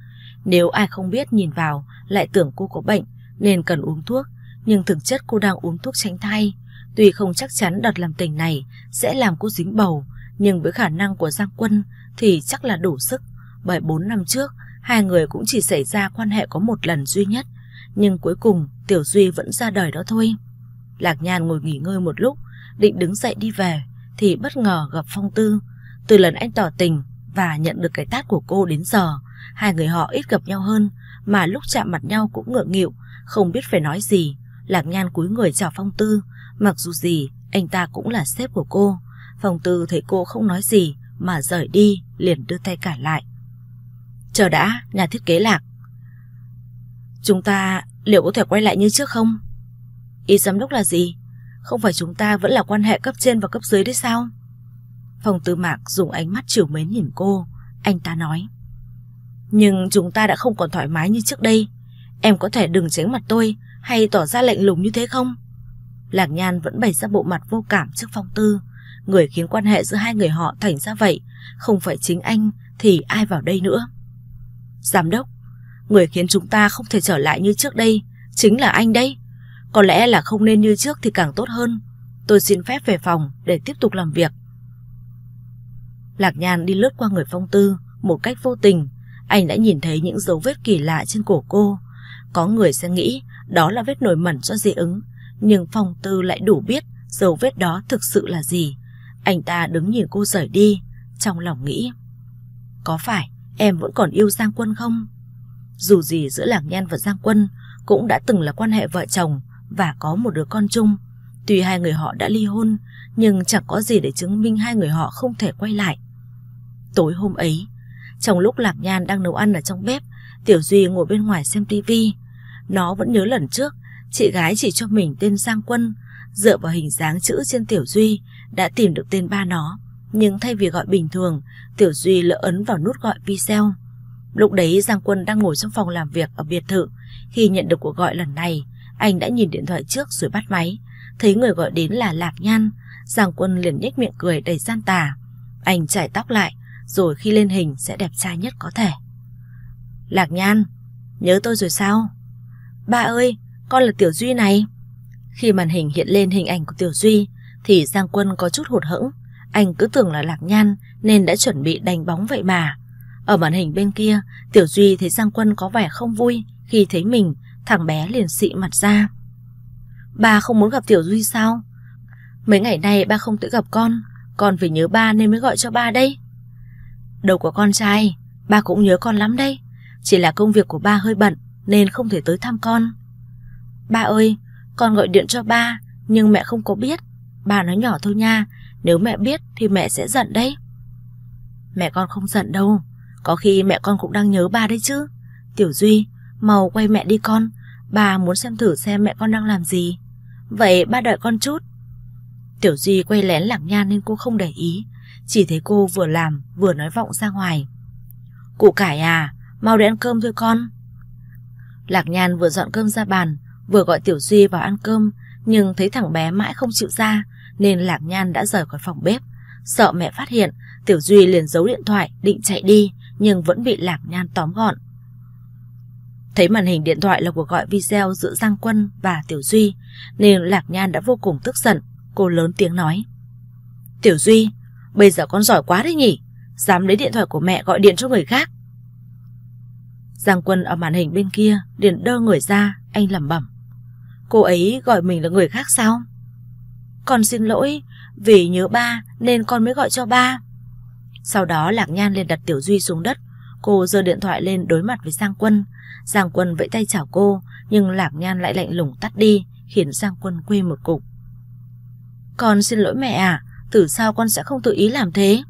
Speaker 1: Nếu ai không biết nhìn vào, lại tưởng cô có bệnh nên cần uống thuốc, nhưng thực chất cô đang uống thuốc tránh thai. Tuy không chắc chắn đợt làm tình này sẽ làm cô dính bầu, nhưng với khả năng của Giang Quân thì chắc là đủ sức. Bởi 4 năm trước, hai người cũng chỉ xảy ra quan hệ có một lần duy nhất, nhưng cuối cùng Tiểu Duy vẫn ra đời đó thôi. Lạc Nhan ngồi nghỉ ngơi một lúc, định đứng dậy đi về, thì bất ngờ gặp Phong Tư. Từ lần anh tỏ tình và nhận được cái tát của cô đến giờ, hai người họ ít gặp nhau hơn, mà lúc chạm mặt nhau cũng ngượng nghịu, không biết phải nói gì. Lạc Nhan cúi người chào Phong Tư, mặc dù gì, anh ta cũng là sếp của cô. Phong Tư thấy cô không nói gì mà rời đi, liền đưa tay cản lại. Chờ đã, nhà thiết kế Lạc. Chúng ta liệu có thể quay lại như trước không? Ý giám đốc là gì? Không phải chúng ta vẫn là quan hệ cấp trên và cấp dưới đấy sao? Phong Tư Mạc dùng ánh mắt chiều mến nhìn cô, anh ta nói. Nhưng chúng ta đã không còn thoải mái như trước đây. Em có thể đừng tránh mặt tôi hay tỏ ra lạnh lùng như thế không? Lạc Nhan vẫn bày ra bộ mặt vô cảm trước Phong Tư. Người khiến quan hệ giữa hai người họ thành ra vậy, không phải chính anh thì ai vào đây nữa. Giám đốc, người khiến chúng ta không thể trở lại như trước đây chính là anh đây. Có lẽ là không nên như trước thì càng tốt hơn. Tôi xin phép về phòng để tiếp tục làm việc. Lạc Nhan đi lướt qua người Phong Tư một cách vô tình. Anh đã nhìn thấy những dấu vết kỳ lạ trên cổ cô. Có người sẽ nghĩ đó là vết nổi mẩn do dị ứng, nhưng Phong Tư lại đủ biết dấu vết đó thực sự là gì. Anh ta đứng nhìn cô rời đi, trong lòng nghĩ. Có phải em vẫn còn yêu Giang Quân không? Dù gì giữa Lạc Nhan và Giang Quân cũng đã từng là quan hệ vợ chồng và có một đứa con chung. Tuy hai người họ đã ly hôn, nhưng chẳng có gì để chứng minh hai người họ không thể quay lại. Tối hôm ấy, trong lúc Lạc Nhan đang nấu ăn ở trong bếp, Tiểu Duy ngồi bên ngoài xem tivi. Nó vẫn nhớ lần trước, chị gái chỉ cho mình tên Giang Quân, dựa vào hình dáng chữ trên Tiểu Duy đã tìm được tên ba nó. Nhưng thay vì gọi bình thường, Tiểu Duy lỡ ấn vào nút gọi video. Lúc đấy Giang Quân đang ngồi trong phòng làm việc ở biệt thự. Khi nhận được cuộc gọi lần này, anh đã nhìn điện thoại trước rồi bắt máy. Thấy người gọi đến là Lạc Nhan, Giang Quân liền nhếch miệng cười đầy gian tà. Anh chải tóc lại, rồi khi lên hình sẽ đẹp trai nhất có thể. Lạc Nhan, nhớ tôi rồi sao? Ba ơi, con là Tiểu Duy này. Khi màn hình hiện lên hình ảnh của Tiểu Duy, thì Giang Quân có chút hụt hẫng. Anh cứ tưởng là Lạc Nhan nên đã chuẩn bị đánh bóng vậy mà. Ở màn hình bên kia, Tiểu Duy thấy Giang Quân có vẻ không vui khi thấy mình, thằng bé liền xị mặt ra. Ba không muốn gặp Tiểu Duy sao? Mấy ngày nay ba không tự gặp con, con phải nhớ ba nên mới gọi cho ba đây đầu có con trai, ba cũng nhớ con lắm đây. Chỉ là công việc của ba hơi bận nên không thể tới thăm con. Ba ơi, con gọi điện cho ba, nhưng mẹ không có biết. Ba nói nhỏ thôi nha, nếu mẹ biết thì mẹ sẽ giận đấy. Mẹ con không giận đâu, có khi mẹ con cũng đang nhớ ba đấy chứ. Tiểu Duy, mau quay mẹ đi con, ba muốn xem thử xem mẹ con đang làm gì. Vậy ba đợi con chút. Tiểu Duy quay lén lạc nhan nên cô không để ý, chỉ thấy cô vừa làm vừa nói vọng ra ngoài. Cụ cải à, mau đến ăn cơm thôi con. Lạc Nhan vừa dọn cơm ra bàn, vừa gọi Tiểu Duy vào ăn cơm, nhưng thấy thằng bé mãi không chịu ra, nên Lạc Nhan đã rời khỏi phòng bếp. Sợ mẹ phát hiện, Tiểu Duy liền giấu điện thoại, định chạy đi, nhưng vẫn bị Lạc Nhan tóm gọn. Thấy màn hình điện thoại là cuộc gọi video giữa Giang Quân và Tiểu Duy, nên Lạc Nhan đã vô cùng tức giận, cô lớn tiếng nói. Tiểu Duy, bây giờ con giỏi quá đấy nhỉ, dám lấy điện thoại của mẹ gọi điện cho người khác. Giang Quân ở màn hình bên kia liền đơ người ra, anh lẩm bẩm. Cô ấy gọi mình là người khác sao? Con xin lỗi, vì nhớ ba nên con mới gọi cho ba. Sau đó Lạc Nhan liền đặt Tiểu Duy xuống đất, Cô giơ điện thoại lên đối mặt với Giang Quân. Giang Quân vẫy tay chào cô, nhưng Lạc Nhan lại lạnh lùng tắt đi, khiến Giang Quân quê một cục. Con xin lỗi mẹ à, từ sau con sẽ không tự ý làm thế.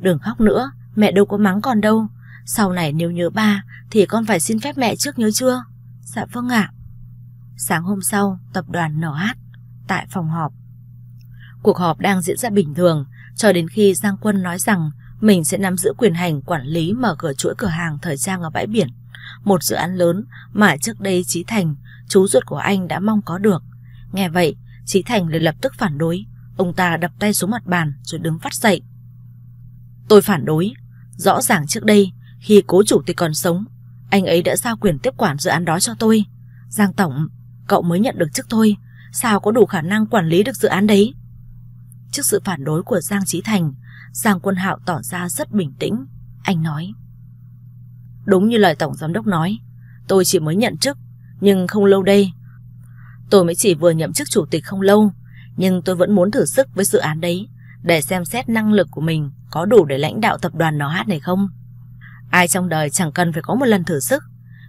Speaker 1: Đừng khóc nữa, mẹ đâu có mắng con đâu. Sau này nếu nhớ ba thì con phải xin phép mẹ trước nhớ chưa? Dạ vâng ạ. Sáng hôm sau, tập đoàn NH tại phòng họp. Cuộc họp đang diễn ra bình thường, cho đến khi Giang Quân nói rằng mình sẽ nắm giữ quyền hành quản lý mở cửa chuỗi cửa hàng thời trang ở bãi biển. Một dự án lớn mà trước đây Trí Thành, chú ruột của anh đã mong có được. Nghe vậy, Trí Thành liền lập tức phản đối. Ông ta đập tay xuống mặt bàn rồi đứng phát dậy. Tôi phản đối. Rõ ràng trước đây, khi cố chủ tịch còn sống, anh ấy đã giao quyền tiếp quản dự án đó cho tôi. Giang Tổng, cậu mới nhận được chức thôi, sao có đủ khả năng quản lý được dự án đấy? Trước sự phản đối của Giang Trí Thành, Giang Quân Hạo tỏ ra rất bình tĩnh. Anh nói, Đúng như lời Tổng Giám Đốc nói, tôi chỉ mới nhận chức, nhưng không lâu đây. Tôi mới chỉ vừa nhậm chức chủ tịch không lâu, nhưng tôi vẫn muốn thử sức với dự án đấy, để xem xét năng lực của mình có đủ để lãnh đạo tập đoàn NH này không. Ai trong đời chẳng cần phải có một lần thử sức,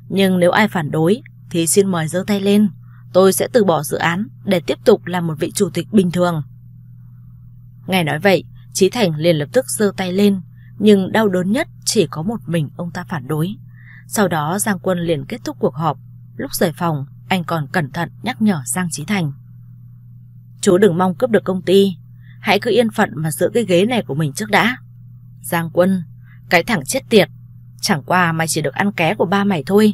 Speaker 1: nhưng nếu ai phản đối thì xin mời giơ tay lên, tôi sẽ từ bỏ dự án để tiếp tục làm một vị chủ tịch bình thường. Nghe nói vậy, Chí Thành liền lập tức giơ tay lên, nhưng đau đớn nhất chỉ có một mình ông ta phản đối. Sau đó Giang Quân liền kết thúc cuộc họp, lúc rời phòng, anh còn cẩn thận nhắc nhở Giang Chí Thành. Chú đừng mong cướp được công ty, hãy cứ yên phận mà giữ cái ghế này của mình trước đã. Giang Quân, cái thằng chết tiệt, chẳng qua mày chỉ được ăn ké của ba mày thôi,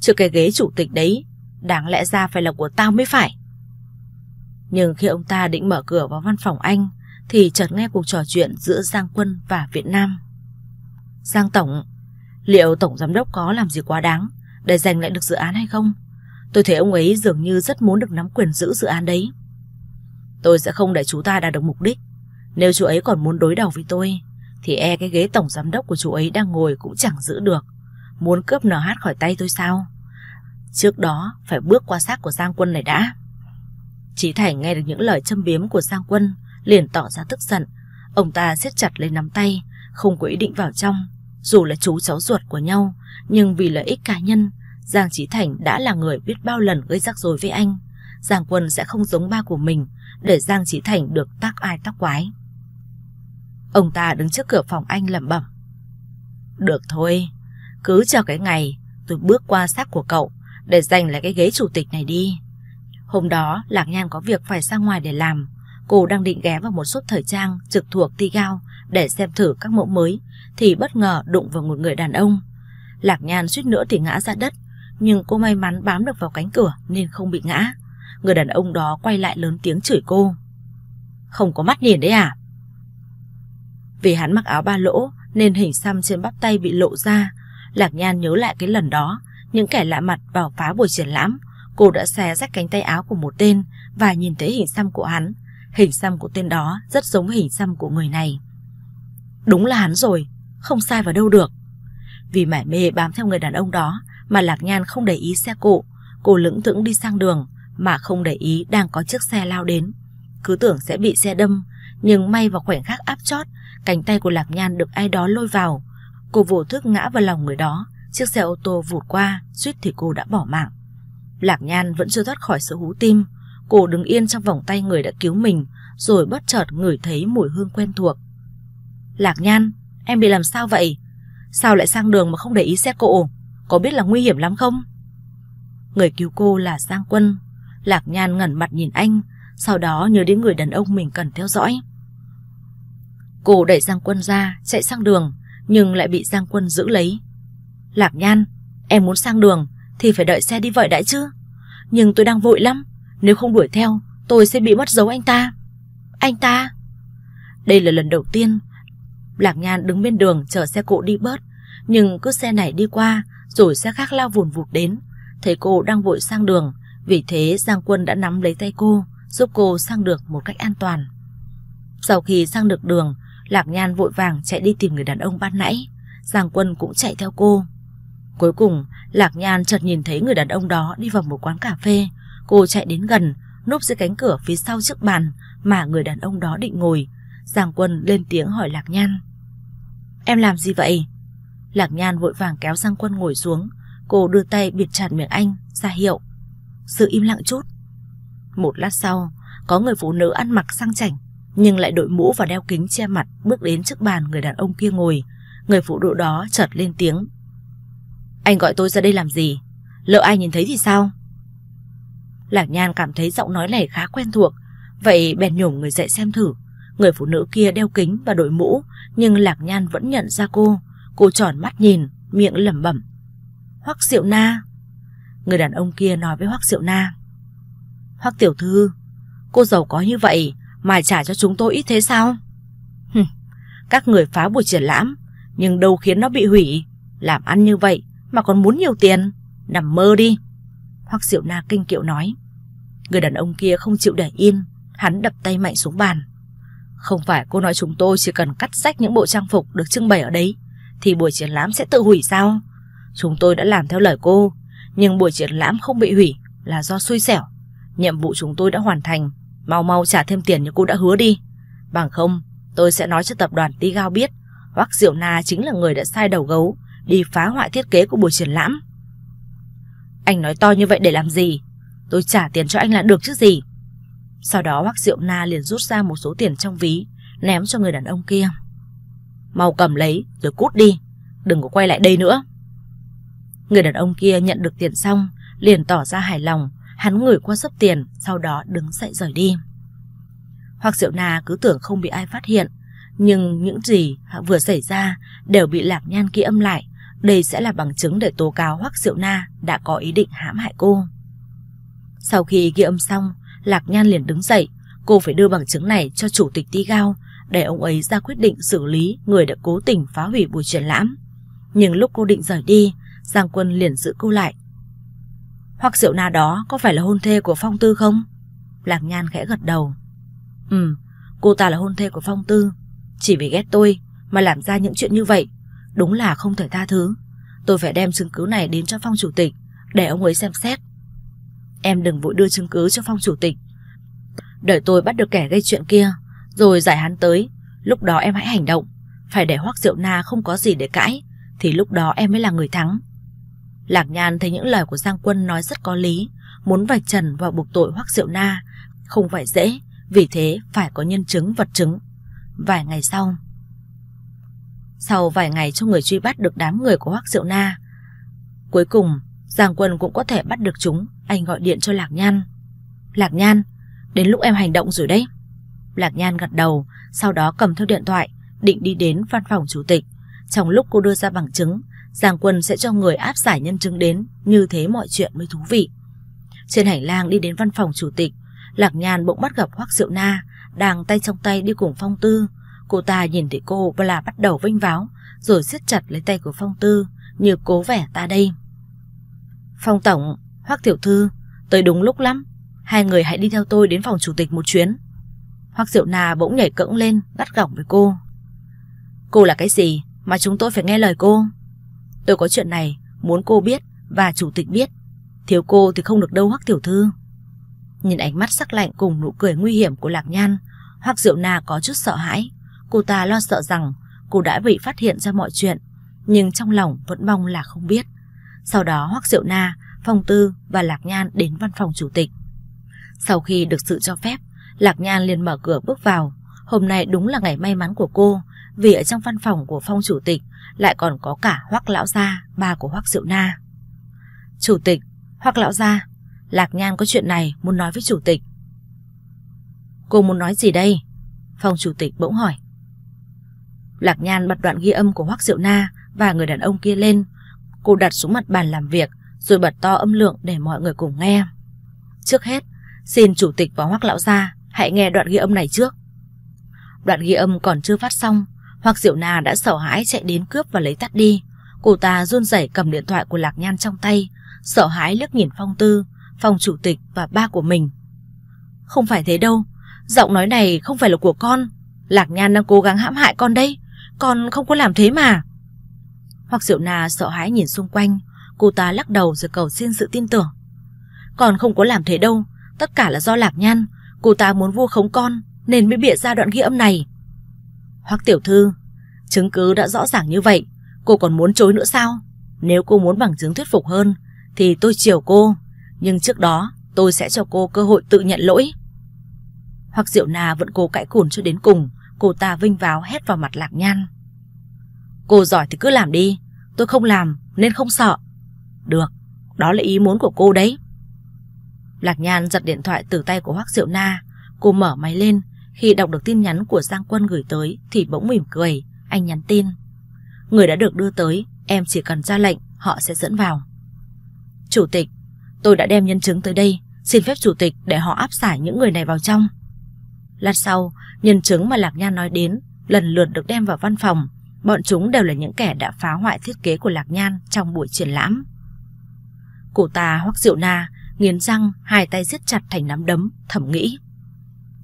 Speaker 1: chứ cái ghế chủ tịch đấy, đáng lẽ ra phải là của tao mới phải. Nhưng khi ông ta định mở cửa vào văn phòng anh, thì chợt nghe cuộc trò chuyện giữa Giang Quân và Việt Nam. Giang Tổng, liệu Tổng Giám Đốc có làm gì quá đáng để giành lại được dự án hay không? Tôi thấy ông ấy dường như rất muốn được nắm quyền giữ dự án đấy. Tôi sẽ không để chú ta đạt được mục đích. Nếu chú ấy còn muốn đối đầu với tôi, thì e cái ghế Tổng Giám Đốc của chú ấy đang ngồi cũng chẳng giữ được. Muốn cướp NH khỏi tay tôi sao? Trước đó phải bước qua xác của Giang Quân này đã. Chí Thành nghe được những lời châm biếm của Giang Quân liền tỏ ra tức giận. Ông ta siết chặt lấy nắm tay, không có ý định vào trong. Dù là chú cháu ruột của nhau, nhưng vì lợi ích cá nhân, Giang Chí Thành đã là người biết bao lần gây rắc rối với anh. Giang Quân sẽ không giống ba của mình, để Giang Chí Thành được tác ai tác quái. Ông ta đứng trước cửa phòng anh lẩm bẩm. Được thôi, cứ chờ cái ngày tôi bước qua xác của cậu để giành lại cái ghế chủ tịch này đi. Hôm đó Lạc Nhan có việc phải ra ngoài để làm, Cô đang định ghé vào một shop thời trang trực thuộc Tigao để xem thử các mẫu mới thì bất ngờ đụng vào một người đàn ông. Lạc Nhan suýt nữa thì ngã ra đất, nhưng cô may mắn bám được vào cánh cửa nên không bị ngã. Người đàn ông đó quay lại lớn tiếng chửi cô. Không có mắt nhìn đấy à? Vì hắn mặc áo ba lỗ nên hình xăm trên bắp tay bị lộ ra. Lạc Nhan nhớ lại cái lần đó, những kẻ lạ mặt vào phá buổi triển lãm. Cô đã xé rách cánh tay áo của một tên và nhìn thấy hình xăm của hắn Hình xăm của tên đó rất giống hình xăm của người này. Đúng là hắn rồi, không sai vào đâu được. Vì mải mê bám theo người đàn ông đó mà Lạc Nhan không để ý xe cộ, cô lững thững đi sang đường mà không để ý đang có chiếc xe lao đến. Cứ tưởng sẽ bị xe đâm, nhưng may vào khoảnh khắc áp chót, cánh tay của Lạc Nhan được ai đó lôi vào. Cô vô thức ngã vào lòng người đó, chiếc xe ô tô vụt qua, suýt thì cô đã bỏ mạng. Lạc Nhan vẫn chưa thoát khỏi sự hú tim, Cô đứng yên trong vòng tay người đã cứu mình Rồi bất chợt ngửi thấy mùi hương quen thuộc Lạc Nhan Em bị làm sao vậy Sao lại sang đường mà không để ý xe cộ Có biết là nguy hiểm lắm không Người cứu cô là Giang Quân Lạc Nhan ngẩn mặt nhìn anh, Sau đó nhớ đến người đàn ông mình cần theo dõi. Cô đẩy Giang Quân ra, Chạy sang đường, Nhưng lại bị Giang Quân giữ lấy. Lạc Nhan, Em muốn sang đường Thì phải đợi xe đi vậy đã chứ. Nhưng tôi đang vội lắm, nếu không đuổi theo, Tôi sẽ bị mất dấu anh ta. Anh ta? Đây là lần đầu tiên Lạc Nhan đứng bên đường chờ xe cộ đi bớt, Nhưng cứ xe này đi qua, Rồi xe khác lao vùn vụt đến. Thấy cô đang vội sang đường vì thế Giang Quân đã nắm lấy tay cô Giúp cô sang được một cách an toàn Sau khi sang được đường Lạc Nhan vội vàng chạy đi tìm người đàn ông ban nãy Giang Quân cũng chạy theo cô Cuối cùng Lạc Nhan chợt nhìn thấy người đàn ông đó đi vào một quán cà phê Cô chạy đến gần, núp dưới cánh cửa phía sau chiếc bàn mà người đàn ông đó định ngồi. Giang Quân lên tiếng hỏi Lạc Nhan. Em làm gì vậy? Lạc Nhan vội vàng kéo Giang Quân ngồi xuống, cô đưa tay bịt chặt miệng anh, ra hiệu. Sự im lặng chút. Một lát sau, có người phụ nữ ăn mặc sang chảnh, nhưng lại đội mũ và đeo kính che mặt bước đến trước bàn người đàn ông kia ngồi. Người phụ nữ đó chợt lên tiếng. Anh gọi tôi ra đây làm gì? Lỡ ai nhìn thấy thì sao? Lạc Nhan cảm thấy giọng nói này khá quen thuộc, vậy bèn nhổm người dậy xem thử. Người phụ nữ kia đeo kính và đội mũ, nhưng Lạc Nhan vẫn nhận ra cô. Cô tròn mắt nhìn, miệng lẩm bẩm. Hoắc Diệu Na. Người đàn ông kia nói với Hoắc Diệu Na. Hoắc tiểu thư, cô giàu có như vậy mà trả cho chúng tôi ít thế sao? Hừm, các người phá buổi triển lãm, nhưng đâu khiến nó bị hủy. Làm ăn như vậy mà còn muốn nhiều tiền, nằm mơ đi. Hoắc Diệu Na kinh kiệu nói. Người đàn ông kia không chịu để yên, hắn đập tay mạnh xuống bàn. Không phải cô nói chúng tôi chỉ cần cắt rách những bộ trang phục được trưng bày ở đấy, thì buổi triển lãm sẽ tự hủy sao? Chúng tôi đã làm theo lời cô, nhưng buổi triển lãm không bị hủy là do xui xẻo. Nhiệm vụ chúng tôi đã hoàn thành, mau mau trả thêm tiền như cô đã hứa đi. Bằng không, tôi sẽ nói cho tập đoàn Tí Gao biết, Hoắc Diệu Na chính là người đã sai đầu gấu, đi phá hoại thiết kế của buổi triển lãm. Anh nói to như vậy để làm gì? Tôi trả tiền cho anh là được chứ gì? Sau đó Hoắc Diệu Na liền rút ra một số tiền trong ví, ném cho người đàn ông kia. Mau cầm lấy rồi cút đi, đừng có quay lại đây nữa. Người đàn ông kia nhận được tiền xong, liền tỏ ra hài lòng, hắn ngửi qua sấp tiền, sau đó đứng dậy rời đi. Hoặc Diệu Na cứ tưởng không bị ai phát hiện, nhưng những gì vừa xảy ra đều bị Lạc Nhan ghi âm lại. Đây sẽ là bằng chứng để tố cáo Hoắc Diệu Na đã có ý định hãm hại cô. Sau khi ghi âm xong, Lạc Nhan liền đứng dậy, cô phải đưa bằng chứng này cho chủ tịch Ti Gao để ông ấy ra quyết định xử lý người đã cố tình phá hủy buổi triển lãm. Nhưng lúc cô định rời đi, Giang Quân liền giữ cô lại. Hoặc Diệu Na đó có phải là hôn thê của Phong Tư không? Lạc Nhan khẽ gật đầu. Ừ, cô ta là hôn thê của Phong Tư. Chỉ vì ghét tôi mà làm ra những chuyện như vậy, đúng là không thể tha thứ. Tôi phải đem chứng cứ này đến cho Phong Chủ tịch để ông ấy xem xét. Em đừng vội đưa chứng cứ cho Phong Chủ tịch. Đợi tôi bắt được kẻ gây chuyện kia, rồi giải hắn tới, lúc đó em hãy hành động. Phải để Hoắc Diệu Na không có gì để cãi, thì lúc đó em mới là người thắng. Lạc Nhan thấy những lời của Giang Quân nói rất có lý, muốn vạch trần và buộc tội Hoắc Diệu Na không phải dễ, vì thế phải có nhân chứng vật chứng. Vài ngày sau, sau vài ngày cho người truy bắt được đám người của Hoắc Diệu Na, cuối cùng Giang Quân cũng có thể bắt được chúng. Anh gọi điện cho Lạc Nhan. Lạc Nhan, đến lúc em hành động rồi đấy. Lạc Nhan gật đầu, sau đó cầm theo điện thoại, định đi đến văn phòng chủ tịch. Trong lúc cô đưa ra bằng chứng, Giang Quân sẽ cho người áp giải nhân chứng đến, như thế mọi chuyện mới thú vị. Trên hành lang đi đến văn phòng chủ tịch, Lạc Nhan bỗng bắt gặp Hoắc Diệu Na, đang tay trong tay đi cùng Phong Tư. Cô ta nhìn thấy cô và là bắt đầu vinh váo, rồi siết chặt lấy tay của Phong Tư, như cố vẻ ta đây. Phong Tổng, Hoắc Tiểu Thư, tới đúng lúc lắm, hai người hãy đi theo tôi đến phòng chủ tịch một chuyến. Hoắc Diệu Na bỗng nhảy cẫng lên, gắt gỏng với cô. Cô là cái gì mà chúng tôi phải nghe lời cô? Tôi có chuyện này, muốn cô biết và chủ tịch biết. Thiếu cô thì không được đâu Hoắc Tiểu Thư. Nhìn ánh mắt sắc lạnh cùng nụ cười nguy hiểm của Lạc Nhan, Hoắc Diệu Na có chút sợ hãi. Cô ta lo sợ rằng cô đã bị phát hiện ra mọi chuyện, nhưng trong lòng vẫn mong là không biết. Sau đó Hoắc Diệu Na, Phong Tư và Lạc Nhan đến văn phòng chủ tịch. Sau khi được sự cho phép, Lạc Nhan liền mở cửa bước vào. Hôm nay đúng là ngày may mắn của cô, vì ở trong văn phòng của Phong chủ tịch lại còn có cả Hoắc lão gia, ba của Hoắc Diệu Na. Chủ tịch, Hoắc lão gia, Lạc Nhan có chuyện này muốn nói với chủ tịch. Cô muốn nói gì đây? phòng chủ tịch bỗng hỏi. Lạc Nhan bật đoạn ghi âm của Hoắc Diệu Na và người đàn ông kia lên. Cô đặt xuống mặt bàn làm việc rồi bật to âm lượng để mọi người cùng nghe. Trước hết, xin chủ tịch và Hoắc lão gia hãy nghe đoạn ghi âm này trước. Đoạn ghi âm còn chưa phát xong, hoặc Diệu Na đã sợ hãi chạy đến cướp và lấy tắt đi. Cô ta run rẩy cầm điện thoại của Lạc Nhan trong tay, sợ hãi liếc nhìn Phong Tư, Phong chủ tịch và ba của mình. Không phải thế đâu, giọng nói này không phải là của con. Lạc Nhan đang cố gắng hãm hại con đây, con không có làm thế mà. Hoặc Diệu Na sợ hãi nhìn xung quanh, cô ta lắc đầu rồi cầu xin sự tin tưởng. Con không có làm thế đâu, tất cả là do Lạc Nhan, cô ta muốn vu khống con nên mới bịa ra đoạn ghi âm này. Hoắc tiểu thư, chứng cứ đã rõ ràng như vậy, Cô còn muốn chối nữa sao? Nếu cô muốn bằng chứng thuyết phục hơn thì tôi chiều cô, nhưng trước đó tôi sẽ cho cô cơ hội tự nhận lỗi. Hoặc Diệu Na vẫn cố cãi cùn cho đến cùng, cô ta vinh váo hét vào mặt Lạc Nhan. Cô giỏi thì cứ làm đi, tôi không làm nên không sợ. Được, đó là ý muốn của cô đấy. Lạc Nhan giật điện thoại từ tay của Hoắc Diệu Na, cô mở máy lên, khi đọc được tin nhắn của Giang Quân gửi tới thì bỗng mỉm cười, anh nhắn tin. Người đã được đưa tới, em chỉ cần ra lệnh, họ sẽ dẫn vào. Chủ tịch, tôi đã đem nhân chứng tới đây, xin phép chủ tịch để họ áp giải những người này vào trong. Lát sau, nhân chứng mà Lạc Nhan nói đến lần lượt được đem vào văn phòng, bọn chúng đều là những kẻ đã phá hoại thiết kế của Lạc Nhan trong buổi triển lãm. Cụ ta Hoắc Diệu Na nghiến răng, hai tay siết chặt thành nắm đấm, thầm nghĩ.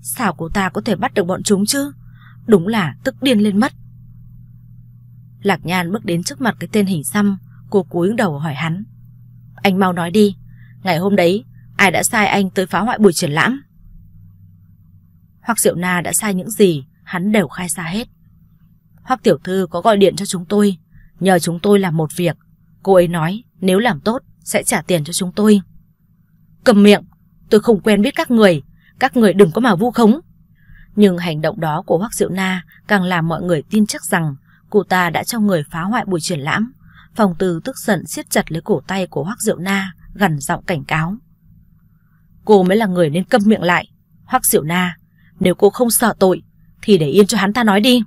Speaker 1: Sao cô ta có thể bắt được bọn chúng chứ? Đúng là tức điên lên mất. Lạc Nhan bước đến trước mặt cái tên hình xăm, cô cúi đầu hỏi hắn. Anh mau nói đi, ngày hôm đấy, ai đã sai anh tới phá hoại buổi triển lãm? Hoặc Diệu Na đã sai những gì, hắn đều khai ra hết. Hoặc tiểu thư có gọi điện cho chúng tôi, nhờ chúng tôi làm một việc. Cô ấy nói nếu làm tốt sẽ trả tiền cho chúng tôi. Cầm miệng, tôi không quen biết các người, các người đừng có mà vu khống. Nhưng hành động đó của Hoắc Diệu Na càng làm mọi người tin chắc rằng cô ta đã cho người phá hoại buổi triển lãm. Phòng từ tức giận siết chặt lấy cổ tay của Hoắc Diệu Na, gần giọng cảnh cáo. Cô mới là người nên câm miệng lại. Hoắc Diệu Na, nếu cô không sợ tội, thì để yên cho hắn ta nói đi.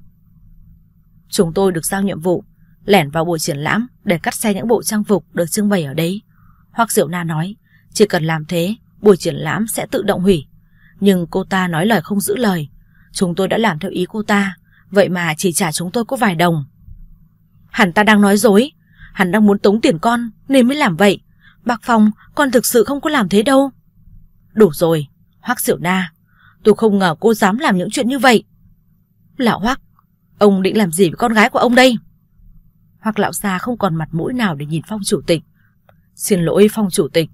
Speaker 1: Chúng tôi được giao nhiệm vụ lẻn vào buổi triển lãm để cắt xe những bộ trang phục được trưng bày ở đấy. Hoắc Diệu Na nói, chỉ cần làm thế, buổi triển lãm sẽ tự động hủy. Nhưng cô ta nói lời không giữ lời. Chúng tôi đã làm theo ý cô ta, vậy mà chỉ trả chúng tôi có vài đồng. Hắn ta đang nói dối, hắn đang muốn tống tiền con nên mới làm vậy. Bạc Phong, con thực sự không có làm thế đâu. Đủ rồi, Hoắc Diệu Na, tôi không ngờ cô dám làm những chuyện như vậy. Lão Hoắc, ông định làm gì với con gái của ông đây? hoặc lão già không còn mặt mũi nào để nhìn Phong chủ tịch. Xin lỗi Phong chủ tịch,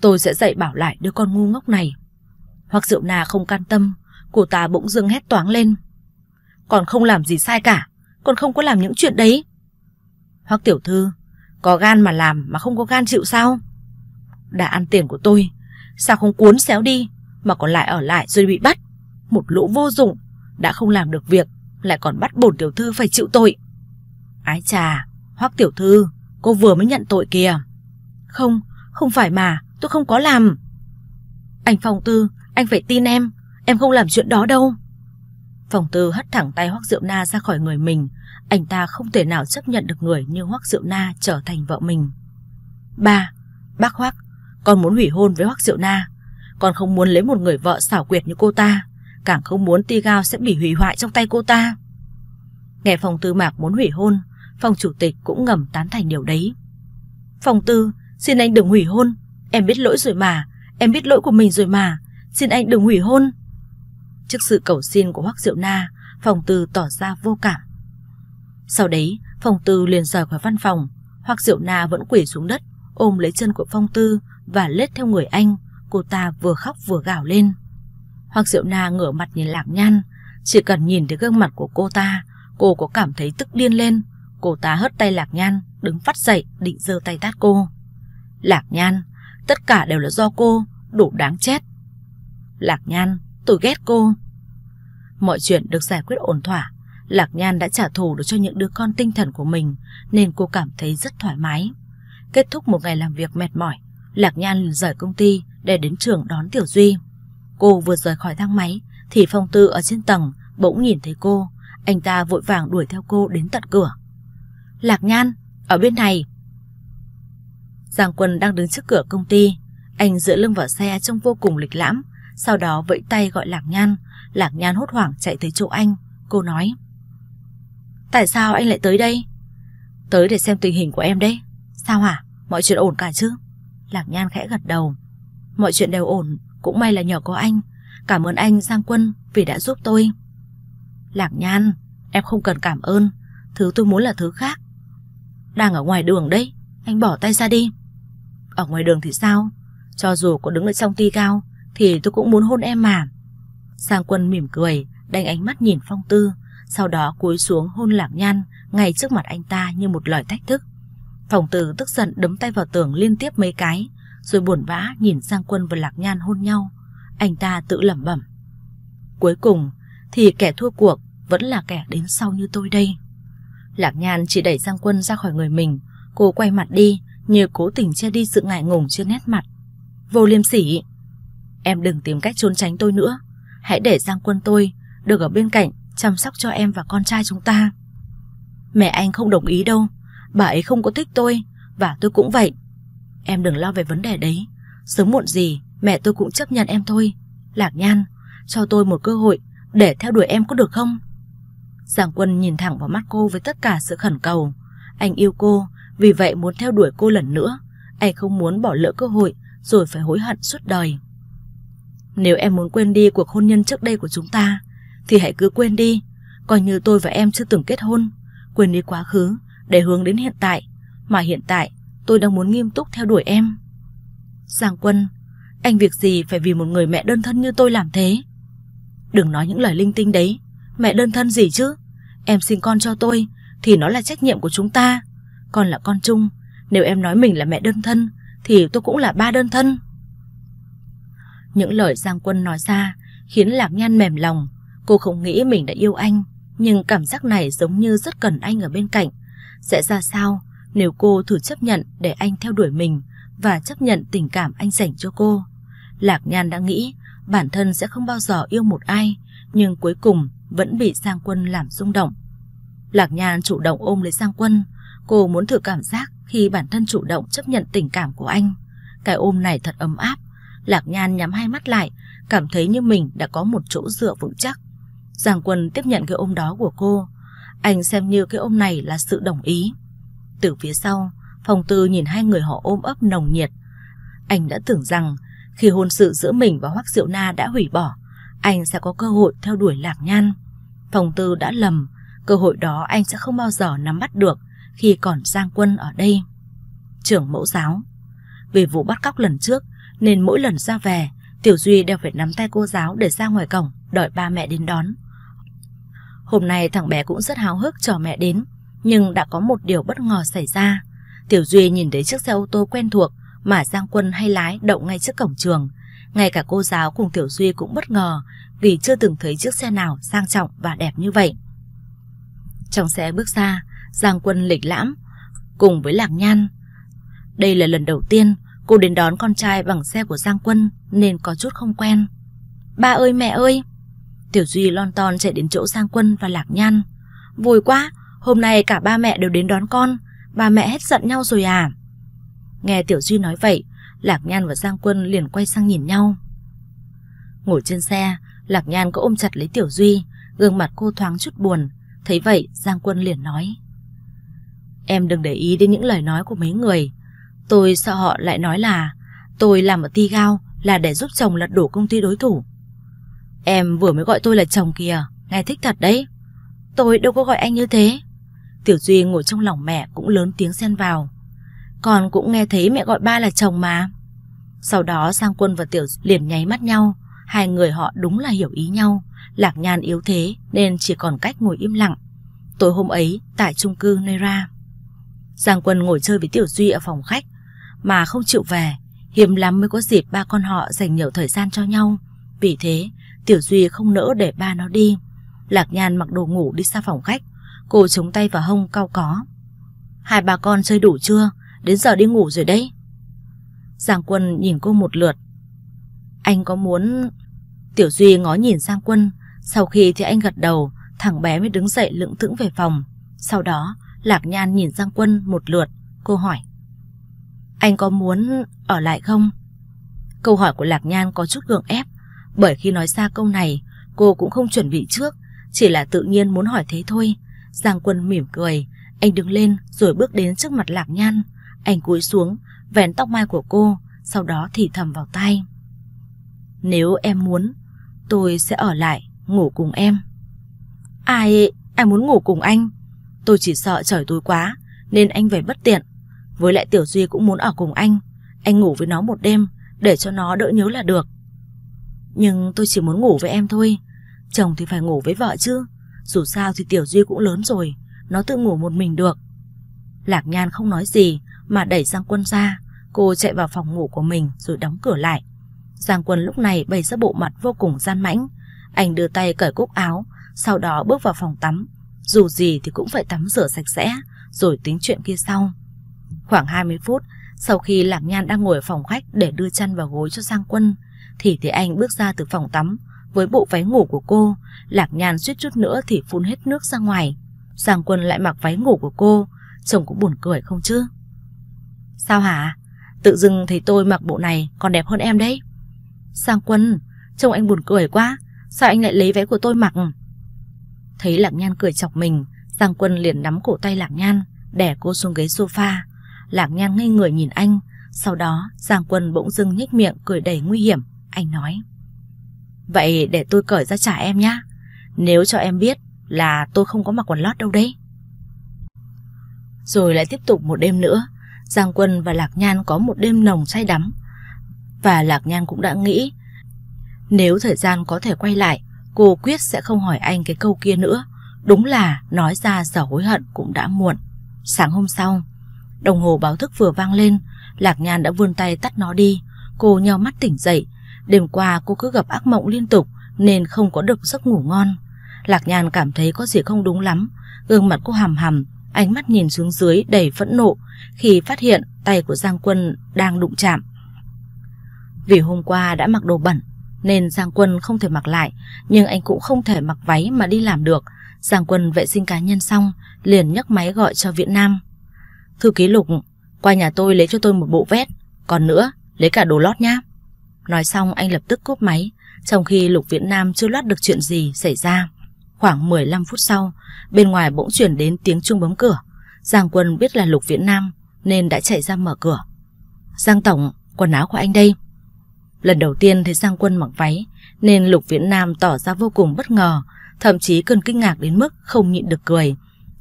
Speaker 1: tôi sẽ dạy bảo lại đứa con ngu ngốc này. Hoặc rượu nà không can tâm, cô ta bỗng dưng hét toáng lên. Còn không làm gì sai cả, còn không có làm những chuyện đấy. Hoặc tiểu thư, có gan mà làm mà không có gan chịu sao? Đã ăn tiền của tôi, sao không cuốn xéo đi mà còn lại ở lại rồi bị bắt? Một lũ vô dụng, đã không làm được việc, lại còn bắt bổn tiểu thư phải chịu tội. Ái chà, Hoắc tiểu thư, cô vừa mới nhận tội kìa. Không, không phải mà, tôi không có làm. Anh Phong Tư, anh phải tin em, em không làm chuyện đó đâu. Phòng Tư hất thẳng tay Hoắc Diệu Na ra khỏi người mình, anh ta không thể nào chấp nhận được người như Hoắc Diệu Na trở thành vợ mình. Ba, bác Hoắc, con muốn hủy hôn với Hoắc Diệu Na, con không muốn lấy một người vợ xảo quyệt như cô ta, càng không muốn Ti Gao sẽ bị hủy hoại trong tay cô ta. Nghe Phòng Tư Mạc muốn hủy hôn, Phòng chủ tịch cũng ngầm tán thành điều đấy. Phòng Tư, xin anh đừng hủy hôn, em biết lỗi rồi mà, em biết lỗi của mình rồi mà, xin anh đừng hủy hôn. Trước sự cầu xin của Hoắc Diệu Na, Phòng Tư tỏ ra vô cảm. Sau đấy, Phòng Tư liền rời khỏi văn phòng, Hoắc Diệu Na vẫn quỳ xuống đất, ôm lấy chân của Phong Tư và lết theo người anh, cô ta vừa khóc vừa gào lên. Hoắc Diệu Na ngửa mặt nhìn Lạc Nhan, chỉ cần nhìn thấy gương mặt của cô ta, cô có cảm thấy tức điên lên. Cô ta hất tay Lạc Nhan, đứng phát dậy định giơ tay tát cô. Lạc Nhan, tất cả đều là do cô, đủ đáng chết. Lạc Nhan, tôi ghét cô. Mọi chuyện được giải quyết ổn thỏa, Lạc Nhan đã trả thù được cho những đứa con tinh thần của mình nên cô cảm thấy rất thoải mái. Kết thúc một ngày làm việc mệt mỏi, Lạc Nhan rời công ty để đến trường đón Tiểu Duy. Cô vừa rời khỏi thang máy thì Phong Tư ở trên tầng bỗng nhìn thấy cô. Anh ta vội vàng đuổi theo cô đến tận cửa. Lạc Nhan, ở bên này. Giang Quân đang đứng trước cửa công ty. Anh dựa lưng vào xe trông vô cùng lịch lãm. Sau đó vẫy tay gọi Lạc Nhan. Lạc Nhan hốt hoảng chạy tới chỗ anh. Cô nói. Tại sao anh lại tới đây? Tới để xem tình hình của em đấy. Sao hả? Mọi chuyện ổn cả chứ? Lạc Nhan khẽ gật đầu. Mọi chuyện đều ổn, cũng may là nhờ có anh. Cảm ơn anh Giang Quân vì đã giúp tôi. Lạc Nhan, em không cần cảm ơn. Thứ tôi muốn là thứ khác. Đang ở ngoài đường đấy, anh bỏ tay ra đi. Ở ngoài đường thì sao? Cho dù có đứng ở trong ti cao, thì tôi cũng muốn hôn em mà. Giang Quân mỉm cười, đánh ánh mắt nhìn Phong Tư, sau đó cúi xuống hôn Lạc Nhan ngay trước mặt anh ta như một lời thách thức. Phòng tử tức giận đấm tay vào tường liên tiếp mấy cái, rồi buồn bã nhìn Giang Quân và Lạc Nhan hôn nhau. Anh ta tự lẩm bẩm. Cuối cùng thì kẻ thua cuộc vẫn là kẻ đến sau như tôi đây. Lạc Nhan chỉ đẩy Giang Quân ra khỏi người mình, cô quay mặt đi như cố tình che đi sự ngại ngùng trên nét mặt. Vô liêm sỉ! Em đừng tìm cách trốn tránh tôi nữa. Hãy để Giang Quân tôi được ở bên cạnh chăm sóc cho em và con trai chúng ta. Mẹ anh không đồng ý đâu, bà ấy không có thích tôi và tôi cũng vậy. Em đừng lo về vấn đề đấy, sớm muộn gì mẹ tôi cũng chấp nhận em thôi. Lạc Nhan, cho tôi một cơ hội để theo đuổi em có được không? Giang Quân nhìn thẳng vào mắt cô với tất cả sự khẩn cầu. Anh yêu cô, vì vậy muốn theo đuổi cô lần nữa. Anh không muốn bỏ lỡ cơ hội rồi phải hối hận suốt đời. Nếu em muốn quên đi cuộc hôn nhân trước đây của chúng ta, thì hãy cứ quên đi, coi như tôi và em chưa từng kết hôn. Quên đi quá khứ để hướng đến hiện tại, mà hiện tại tôi đang muốn nghiêm túc theo đuổi em. Giang Quân, anh việc gì phải vì một người mẹ đơn thân như tôi làm thế? Đừng nói những lời linh tinh đấy, mẹ đơn thân gì chứ? Em sinh con cho tôi thì nó là trách nhiệm của chúng ta. Con là con chung, nếu em nói mình là mẹ đơn thân thì tôi cũng là ba đơn thân. Những lời Giang Quân nói ra khiến Lạc Nhan mềm lòng. Cô không nghĩ mình đã yêu anh, nhưng cảm giác này giống như rất cần anh ở bên cạnh. Sẽ ra sao nếu cô thử chấp nhận để anh theo đuổi mình và chấp nhận tình cảm anh dành cho cô? Lạc Nhan đã nghĩ bản thân sẽ không bao giờ yêu một ai, nhưng cuối cùng vẫn bị Giang Quân làm rung động. Lạc Nhan chủ động ôm lấy Giang Quân, cô muốn thử cảm giác khi bản thân chủ động chấp nhận tình cảm của anh. Cái ôm này thật ấm áp, Lạc Nhan nhắm hai mắt lại, cảm thấy như mình đã có một chỗ dựa vững chắc. Giang Quân tiếp nhận cái ôm đó của cô, anh xem như cái ôm này là sự đồng ý. Từ phía sau, Phong Tư nhìn hai người họ ôm ấp nồng nhiệt. Anh đã tưởng rằng khi hôn sự giữa mình và Hoắc Diệu Na đã hủy bỏ, anh sẽ có cơ hội theo đuổi Lạc Nhan. Phong Tư đã lầm, cơ hội đó anh sẽ không bao giờ nắm bắt được khi còn Giang Quân ở đây. Trưởng mẫu giáo về vụ bắt cóc lần trước nên mỗi lần ra về, Tiểu Duy đều phải nắm tay cô giáo để ra ngoài cổng đợi ba mẹ đến đón. Hôm nay thằng bé cũng rất háo hức chờ mẹ đến, nhưng đã có một điều bất ngờ xảy ra. Tiểu Duy nhìn thấy chiếc xe ô tô quen thuộc mà Giang Quân hay lái đậu ngay trước cổng trường. Ngay cả cô giáo cùng Tiểu Duy cũng bất ngờ vì chưa từng thấy chiếc xe nào sang trọng và đẹp như vậy. Trong xe bước ra, Giang Quân lịch lãm cùng với Lạc Nhan. Đây là lần đầu tiên cô đến đón con trai bằng xe của Giang Quân nên có chút không quen. Ba ơi mẹ ơi! Tiểu Duy lon ton chạy đến chỗ Giang Quân và Lạc Nhan. Vui quá, hôm nay cả ba mẹ đều đến đón con, ba mẹ hết giận nhau rồi à? Nghe Tiểu Duy nói vậy, Lạc Nhan và Giang Quân liền quay sang nhìn nhau. Ngồi trên xe, Lạc Nhan có ôm chặt lấy Tiểu Duy, gương mặt cô thoáng chút buồn. Thấy vậy, Giang Quân liền nói. Em đừng để ý đến những lời nói của mấy người. Tôi sợ họ lại nói là tôi làm ở ti gao là để giúp chồng lật đổ công ty đối thủ. Em vừa mới gọi tôi là chồng kìa, nghe thích thật đấy. Tôi đâu có gọi anh như thế. Tiểu Duy ngồi trong lòng mẹ cũng lớn tiếng xen vào. Con cũng nghe thấy mẹ gọi ba là chồng mà. Sau đó Giang Quân và Tiểu duy liền nháy mắt nhau, hai người họ đúng là hiểu ý nhau. Lạc Nhan yếu thế nên chỉ còn cách ngồi im lặng. Tối hôm ấy tại chung cư nera. Giang Quân ngồi chơi với Tiểu Duy ở phòng khách mà không chịu về, hiếm lắm mới có dịp ba con họ dành nhiều thời gian cho nhau. Vì thế, Tiểu Duy không nỡ để ba nó đi. Lạc Nhan mặc đồ ngủ đi xa phòng khách, cô chống tay vào hông cao có. Hai bà con chơi đủ chưa? Đến giờ đi ngủ rồi đấy Giang Quân nhìn cô một lượt Anh có muốn Tiểu Duy ngó nhìn Giang Quân Sau khi thì anh gật đầu Thằng bé mới đứng dậy lững thững về phòng Sau đó Lạc Nhan nhìn Giang Quân một lượt Cô hỏi anh có muốn ở lại không? Câu hỏi của Lạc Nhan có chút gượng ép Bởi khi nói ra câu này Cô cũng không chuẩn bị trước Chỉ là tự nhiên muốn hỏi thế thôi Giang Quân mỉm cười Anh đứng lên rồi bước đến trước mặt Lạc Nhan anh cúi xuống, vén tóc mai của cô, sau đó thì thầm vào tay. Nếu em muốn, tôi sẽ ở lại, ngủ cùng em. Ai, ai muốn ngủ cùng anh? Tôi chỉ sợ trời tối quá, nên anh về bất tiện. Với lại Tiểu Duy cũng muốn ở cùng anh. Anh ngủ với nó một đêm, để cho nó đỡ nhớ là được. Nhưng tôi chỉ muốn ngủ với em thôi. Chồng thì phải ngủ với vợ chứ. Dù sao thì Tiểu Duy cũng lớn rồi Nó tự ngủ một mình được Lạc Nhan không nói gì Mà đẩy Giang Quân ra Cô chạy vào phòng ngủ của mình rồi đóng cửa lại Giang Quân lúc này bày ra bộ mặt vô cùng gian mãnh Anh đưa tay cởi cúc áo Sau đó bước vào phòng tắm Dù gì thì cũng phải tắm rửa sạch sẽ Rồi tính chuyện kia sau Khoảng 20 phút, Sau khi Lạc Nhan đang ngồi ở phòng khách Để đưa chăn vào gối cho Giang Quân, Thì thấy anh bước ra từ phòng tắm. Với bộ váy ngủ của cô, Lạc Nhan suýt chút nữa thì phun hết nước ra ngoài. Giang Quân lại mặc váy ngủ của cô, Trông cũng buồn cười không chứ? Sao hả? Tự dưng thấy tôi mặc bộ này còn đẹp hơn em đấy. Giang Quân, Trông anh buồn cười quá, Sao anh lại lấy váy của tôi mặc? Thấy Lạc Nhan cười chọc mình, Giang Quân liền nắm cổ tay Lạc Nhan, đè cô xuống ghế sofa. Lạc Nhan ngây người nhìn anh. Sau đó, Giang Quân bỗng dưng nhếch miệng cười đầy nguy hiểm. Anh nói, Vậy để tôi cởi ra trả em nhá. Nếu cho em biết là tôi không có mặc quần lót đâu đấy. Rồi lại tiếp tục một đêm nữa, Giang Quân và Lạc Nhan có một đêm nồng say đắm. Và Lạc Nhan cũng đã nghĩ, Nếu thời gian có thể quay lại, Cô quyết sẽ không hỏi anh cái câu kia nữa. Đúng là nói ra giờ hối hận cũng đã muộn. Sáng hôm sau Đồng hồ báo thức vừa vang lên, Lạc Nhan đã vươn tay tắt nó đi. Cô nhau mắt tỉnh dậy. Đêm qua cô cứ gặp ác mộng liên tục, Nên không có được giấc ngủ ngon. Lạc Nhan cảm thấy có gì không đúng lắm. Gương mặt cô hầm hầm Ánh mắt nhìn xuống dưới đầy phẫn nộ. Khi phát hiện tay của Giang Quân đang đụng chạm. Vì hôm qua đã mặc đồ bẩn, Nên Giang Quân không thể mặc lại, Nhưng anh cũng không thể mặc váy mà đi làm được. Giang Quân vệ sinh cá nhân xong, Liền nhấc máy gọi cho Việt Nam. Thư ký Lục Qua nhà tôi lấy cho tôi một bộ vest Còn nữa lấy cả đồ lót nhá. Nói xong anh lập tức cúp máy Trong khi Lục Việt Nam chưa lót được chuyện gì xảy ra. Khoảng 15 phút sau Bên ngoài bỗng chuyển đến tiếng chuông bấm cửa. Giang Quân biết là Lục Viễn Nam Nên đã chạy ra mở cửa. Giang Tổng, quần áo của anh đây. Lần đầu tiên thấy Giang Quân mặc váy Nên Lục Viễn Nam tỏ ra vô cùng bất ngờ Thậm chí cơn kinh ngạc đến mức Không nhịn được cười.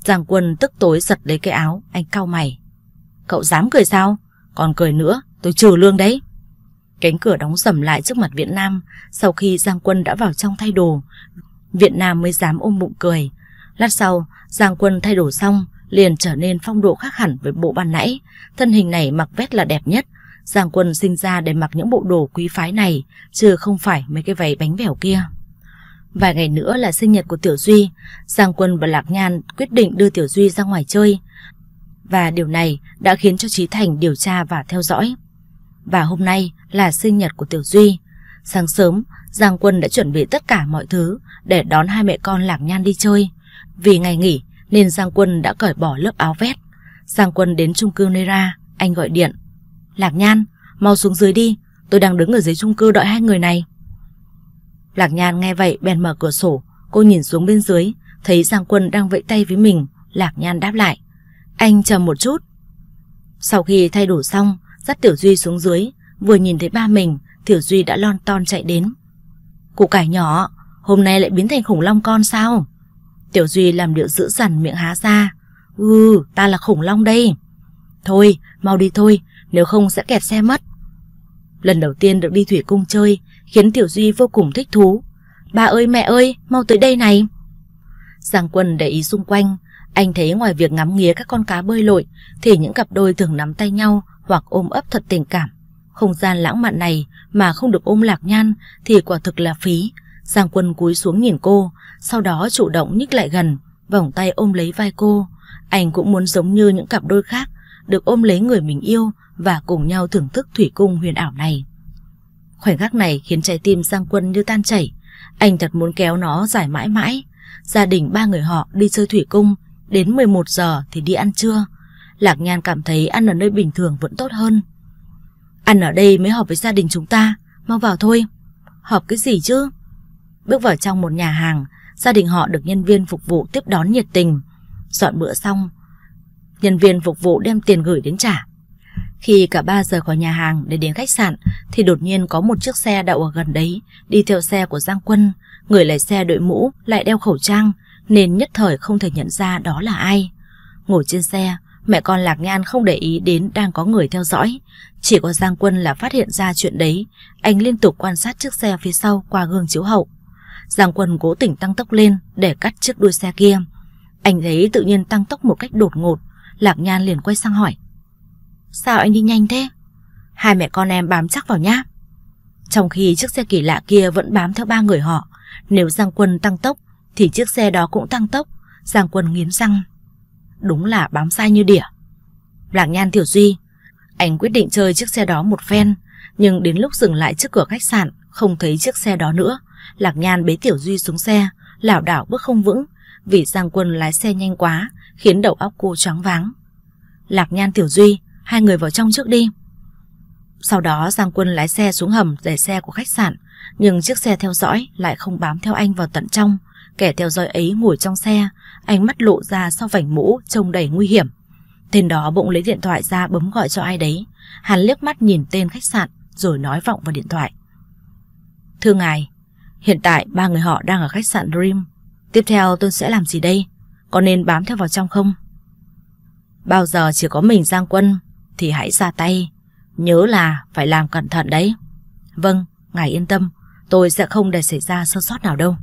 Speaker 1: Giang Quân tức tối giật lấy cái áo, Anh cau mày. Cậu dám cười sao? Còn cười nữa, tôi trừ lương đấy. Cánh cửa đóng sầm lại trước mặt Viễn Nam. Sau khi Giang Quân đã vào trong thay đồ Việt Nam mới dám ôm bụng cười. Lát sau, Giang Quân thay đổi xong, Liền trở nên phong độ khác hẳn với bộ ban nãy. Thân hình này mặc vét là đẹp nhất. Giang Quân sinh ra để mặc những bộ đồ quý phái này, Chứ không phải mấy cái váy bánh bẻo kia. Vài ngày nữa là sinh nhật của Tiểu Duy Giang Quân và Lạc Nhan quyết định đưa Tiểu Duy ra ngoài chơi Và điều này đã khiến cho Trí Thành điều tra và theo dõi Và hôm nay là sinh nhật của Tiểu Duy Sáng sớm Giang Quân đã chuẩn bị tất cả mọi thứ để đón hai mẹ con Lạc Nhan đi chơi. Vì ngày nghỉ nên Giang Quân đã cởi bỏ lớp áo vest. Giang Quân đến chung cư Nera, anh gọi điện. Lạc Nhan, mau xuống dưới đi, tôi đang đứng ở dưới chung cư đợi hai người này. Lạc Nhan nghe vậy bèn mở cửa sổ, cô nhìn xuống bên dưới, thấy Giang Quân đang vẫy tay với mình, Lạc Nhan đáp lại. Anh chờ một chút. Sau khi thay đổi xong, dắt Tiểu Duy xuống dưới, vừa nhìn thấy ba mình, Tiểu Duy đã lon ton chạy đến. Cụ cải nhỏ, hôm nay lại biến thành khủng long con sao? Tiểu Duy làm điệu giữ dằn miệng há ra. Ừ, ta là khủng long đây. Thôi, mau đi thôi, nếu không sẽ kẹt xe mất. Lần đầu tiên được đi thủy cung chơi, khiến Tiểu Duy vô cùng thích thú. Bà ơi mẹ ơi, mau tới đây này. Giang Quân để ý xung quanh, anh thấy ngoài việc ngắm nghía các con cá bơi lội, thì những cặp đôi thường nắm tay nhau hoặc ôm ấp thật tình cảm. Không gian lãng mạn này mà không được ôm lạc nhan thì quả thực là phí. Giang quân cúi xuống nhìn cô, sau đó chủ động nhích lại gần, vòng tay ôm lấy vai cô. Anh cũng muốn giống như những cặp đôi khác, được ôm lấy người mình yêu và cùng nhau thưởng thức thủy cung huyền ảo này. Khoảnh khắc này khiến trái tim Giang Quân như tan chảy. Anh thật muốn kéo nó dài mãi mãi. Gia đình ba người họ đi chơi thủy cung, đến 11 giờ thì đi ăn trưa. Lạc Nhan cảm thấy ăn ở nơi bình thường vẫn tốt hơn. Ăn ở đây mới hợp với gia đình chúng ta Mau vào thôi Hợp cái gì chứ Bước vào trong một nhà hàng Gia đình họ được nhân viên phục vụ tiếp đón nhiệt tình Dọn bữa xong Nhân viên phục vụ đem tiền gửi đến trả khi cả ba rời khỏi nhà hàng để đến khách sạn Thì đột nhiên có một chiếc xe đậu ở gần đấy Đi theo xe của Giang Quân. Người lái xe đội mũ lại đeo khẩu trang Nên nhất thời không thể nhận ra đó là ai. Ngồi trên xe Mẹ con Lạc Nhan không để ý đến đang có người theo dõi. Chỉ có Giang Quân là phát hiện ra chuyện đấy. Anh liên tục quan sát chiếc xe phía sau qua gương chiếu hậu. Giang Quân cố tình tăng tốc lên để cắt chiếc đuôi xe kia. Anh thấy tự nhiên tăng tốc một cách đột ngột, Lạc Nhan liền quay sang hỏi. Sao anh đi nhanh thế? Hai mẹ con em bám chắc vào nhá. Trong khi chiếc xe kỳ lạ kia vẫn bám theo ba người họ, nếu Giang Quân tăng tốc thì chiếc xe đó cũng tăng tốc. Giang Quân nghiến răng. Đúng là bám sai như đỉa. Lạc Nhan Tiểu Duy, anh quyết định chơi chiếc xe đó một phen, nhưng đến lúc dừng lại trước cửa khách sạn, không thấy chiếc xe đó nữa. Lạc Nhan bế Tiểu Duy xuống xe, lảo đảo bước không vững, vì Giang Quân lái xe nhanh quá, khiến đầu óc cô choáng váng. Lạc Nhan Tiểu Duy, hai người vào trong trước đi. Sau đó Giang Quân lái xe xuống hầm để xe của khách sạn, nhưng chiếc xe theo dõi lại không bám theo anh vào tận trong. Kẻ theo dõi ấy ngồi trong xe, ánh mắt lộ ra sau vảnh mũ trông đầy nguy hiểm. Tên đó bỗng lấy điện thoại ra bấm gọi cho ai đấy. Hắn liếc mắt nhìn tên khách sạn rồi nói vọng vào điện thoại. Thưa ngài, hiện tại ba người họ đang ở khách sạn Dream. Tiếp theo tôi sẽ làm gì đây? Có nên bám theo vào trong không? Bao giờ chỉ có mình Giang Quân thì hãy ra tay. Nhớ là phải làm cẩn thận đấy. Vâng, ngài yên tâm, tôi sẽ không để xảy ra sơ sót nào đâu.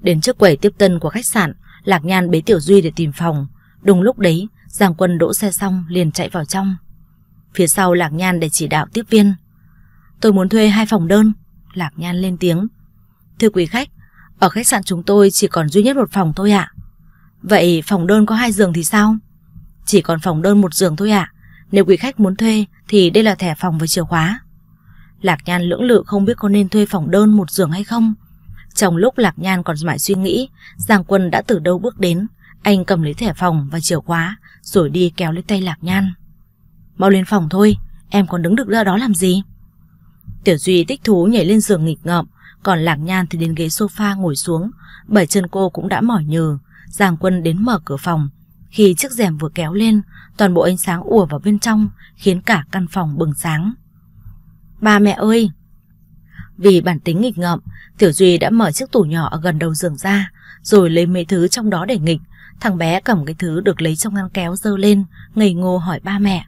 Speaker 1: Đến trước quầy tiếp tân của khách sạn, Lạc Nhan bế Tiểu Duy để tìm phòng. Đúng lúc đấy, Giang Quân đỗ xe xong liền chạy vào trong. Phía sau Lạc Nhan để chỉ đạo tiếp viên. Tôi muốn thuê hai phòng đơn. Lạc Nhan lên tiếng. Thưa quý khách, ở khách sạn chúng tôi chỉ còn duy nhất một phòng thôi ạ. Vậy phòng đơn có hai giường thì sao? Chỉ còn phòng đơn một giường thôi ạ. Nếu quý khách muốn thuê thì đây là thẻ phòng với chìa khóa. Lạc Nhan lưỡng lự không biết có nên thuê phòng đơn một giường hay không. Trong lúc Lạc Nhan còn mãi suy nghĩ, Giang Quân đã từ đâu bước đến. Anh cầm lấy thẻ phòng và chìa khóa, rồi đi kéo lấy tay Lạc Nhan. Mau lên phòng thôi, em còn đứng được ra đó làm gì? Tiểu Duy tích thú nhảy lên giường nghịch ngợm, còn Lạc Nhan thì đến ghế sofa ngồi xuống, bởi chân cô cũng đã mỏi nhừ. Giang Quân đến mở cửa phòng. Khi chiếc rèm vừa kéo lên, toàn bộ ánh sáng ùa vào bên trong, khiến cả căn phòng bừng sáng. Ba mẹ ơi! Vì bản tính nghịch ngợm, Tiểu Duy đã mở chiếc tủ nhỏ ở gần đầu giường ra, rồi lấy mấy thứ trong đó để nghịch. Thằng bé cầm cái thứ được lấy trong ngăn kéo dơ lên, ngây ngô hỏi ba mẹ.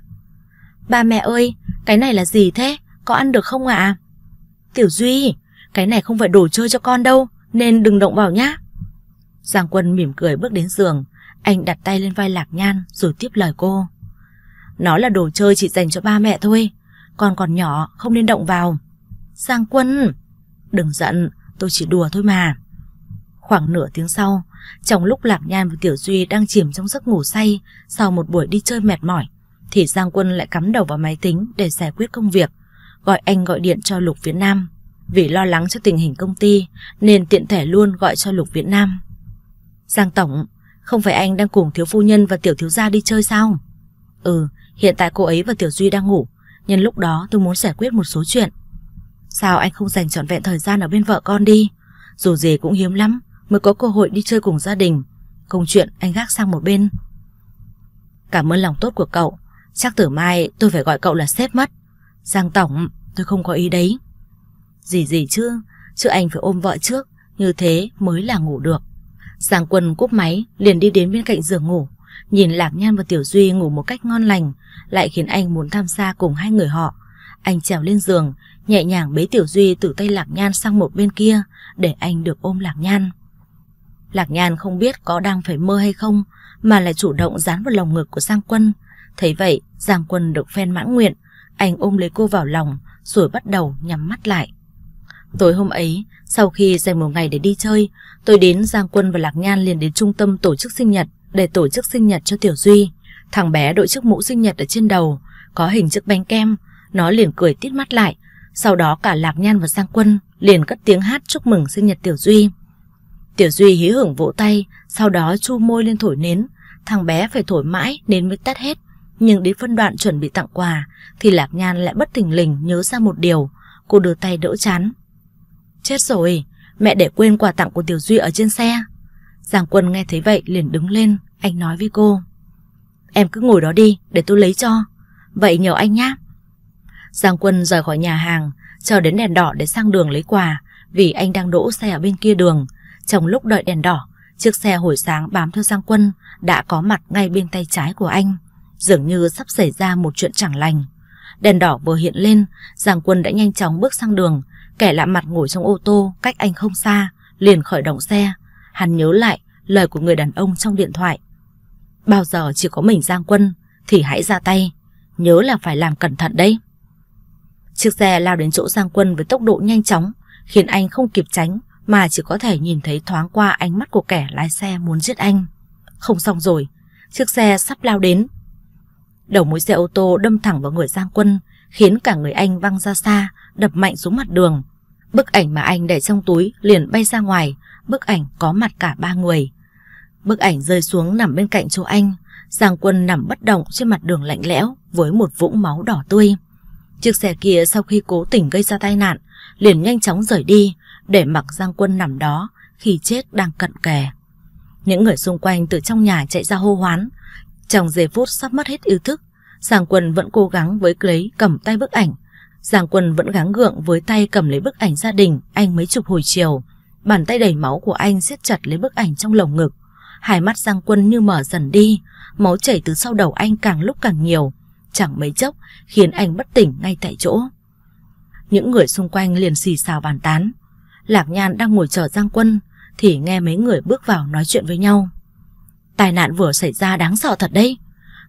Speaker 1: Ba mẹ ơi, cái này là gì thế? Có ăn được không ạ? Tiểu Duy, cái này không phải đồ chơi cho con đâu, nên đừng động vào nhá. Giang Quân mỉm cười bước đến giường, anh đặt tay lên vai Lạc Nhan rồi tiếp lời cô. Nó là đồ chơi chỉ dành cho ba mẹ thôi, con còn nhỏ không nên động vào. Giang Quân, đừng giận, tôi chỉ đùa thôi mà. Khoảng nửa tiếng sau, trong lúc Lạc Nhan và Tiểu Duy đang chìm trong giấc ngủ say sau một buổi đi chơi mệt mỏi, thì Giang Quân lại cắm đầu vào máy tính để giải quyết công việc, gọi anh gọi điện cho Lục Việt Nam. Vì lo lắng cho tình hình công ty nên tiện thể luôn gọi cho Lục Việt Nam. Giang Tổng, không phải anh đang cùng thiếu phu nhân và tiểu thiếu gia đi chơi sao? Ừ, hiện tại cô ấy và Tiểu Duy đang ngủ, nhân lúc đó tôi muốn giải quyết một số chuyện. Sao anh không dành trọn vẹn thời gian ở bên vợ con đi? Dù gì cũng hiếm lắm mới có cơ hội đi chơi cùng gia đình. Công chuyện anh gác sang một bên. Cảm ơn lòng tốt của cậu. Chắc từ mai tôi phải gọi cậu là sếp mất. Giang Tổng, tôi không có ý đấy. Gì gì chứ, chứ anh phải ôm vợ trước, như thế mới là ngủ được. Giang Quân cúp máy, liền đi đến bên cạnh giường ngủ. Nhìn Lạc Nhan và Tiểu Duy ngủ một cách ngon lành, lại khiến anh muốn tham gia cùng hai người họ. Anh trèo lên giường, nhẹ nhàng bế Tiểu Duy từ tay Lạc Nhan sang một bên kia, để anh được ôm Lạc Nhan. Lạc Nhan không biết có đang phải mơ hay không, mà lại chủ động dán vào lòng ngực của Giang Quân. Thấy vậy, Giang Quân được phen mãn nguyện, anh ôm lấy cô vào lòng, rồi bắt đầu nhắm mắt lại. Tối hôm ấy, sau khi dành một ngày để đi chơi, tôi đến Giang Quân và Lạc Nhan liền đến trung tâm tổ chức sinh nhật để tổ chức sinh nhật cho Tiểu Duy. Thằng bé đội chiếc mũ sinh nhật ở trên đầu, có hình chiếc bánh kem, nó liền cười tít mắt lại. Sau đó cả Lạc Nhan và Giang Quân liền cất tiếng hát chúc mừng sinh nhật Tiểu Duy. Tiểu Duy hí hưởng vỗ tay, sau đó chu môi lên thổi nến. Thằng bé phải thổi mãi nến mới tắt hết. Nhưng đến phân đoạn chuẩn bị tặng quà, thì Lạc Nhan lại bất thình lình nhớ ra một điều. Cô đưa tay đỡ chán. Chết rồi, mẹ để quên quà tặng của Tiểu Duy ở trên xe. Giang Quân nghe thấy vậy liền đứng lên, anh nói với cô. Em cứ ngồi đó đi, để tôi lấy cho. Vậy nhờ anh nhé. Giang Quân rời khỏi nhà hàng, chờ đến đèn đỏ để sang đường lấy quà, vì anh đang đỗ xe ở bên kia đường. Trong lúc đợi đèn đỏ, chiếc xe hồi sáng bám theo Giang Quân đã có mặt ngay bên tay trái của anh. Dường như sắp xảy ra một chuyện chẳng lành. Đèn đỏ vừa hiện lên, Giang Quân đã nhanh chóng bước sang đường, kẻ lạ mặt ngồi trong ô tô cách anh không xa, liền khởi động xe. Hắn nhớ lại lời của người đàn ông trong điện thoại. Bao giờ chỉ có mình Giang Quân thì hãy ra tay, nhớ là phải làm cẩn thận đấy. Chiếc xe lao đến chỗ Giang Quân với tốc độ nhanh chóng, khiến anh không kịp tránh mà chỉ có thể nhìn thấy thoáng qua ánh mắt của kẻ lái xe muốn giết anh. Không xong rồi, chiếc xe sắp lao đến. Đầu mũi xe ô tô đâm thẳng vào người Giang Quân, khiến cả người anh văng ra xa, đập mạnh xuống mặt đường. Bức ảnh mà anh để trong túi liền bay ra ngoài, bức ảnh có mặt cả ba người. Bức ảnh rơi xuống nằm bên cạnh chỗ anh, Giang Quân nằm bất động trên mặt đường lạnh lẽo với một vũng máu đỏ tươi. Chiếc xe kia sau khi cố tình gây ra tai nạn, liền nhanh chóng rời đi, để mặc Giang Quân nằm đó khi chết đang cận kề. Những người xung quanh từ trong nhà chạy ra hô hoán. Trong giây phút sắp mất hết ý thức, Giang Quân vẫn cố gắng với lấy cầm tay bức ảnh. Giang Quân vẫn gắng gượng với tay cầm lấy bức ảnh gia đình anh mấy chục hồi chiều. Bàn tay đầy máu của anh siết chặt lấy bức ảnh trong lồng ngực. Hai mắt Giang Quân như mở dần đi, máu chảy từ sau đầu anh càng lúc càng nhiều. Chẳng mấy chốc khiến anh bất tỉnh ngay tại chỗ. Những người xung quanh liền xì xào bàn tán. Lạc Nhan đang ngồi chờ Giang Quân thì nghe mấy người bước vào nói chuyện với nhau. Tai nạn vừa xảy ra đáng sợ thật đấy.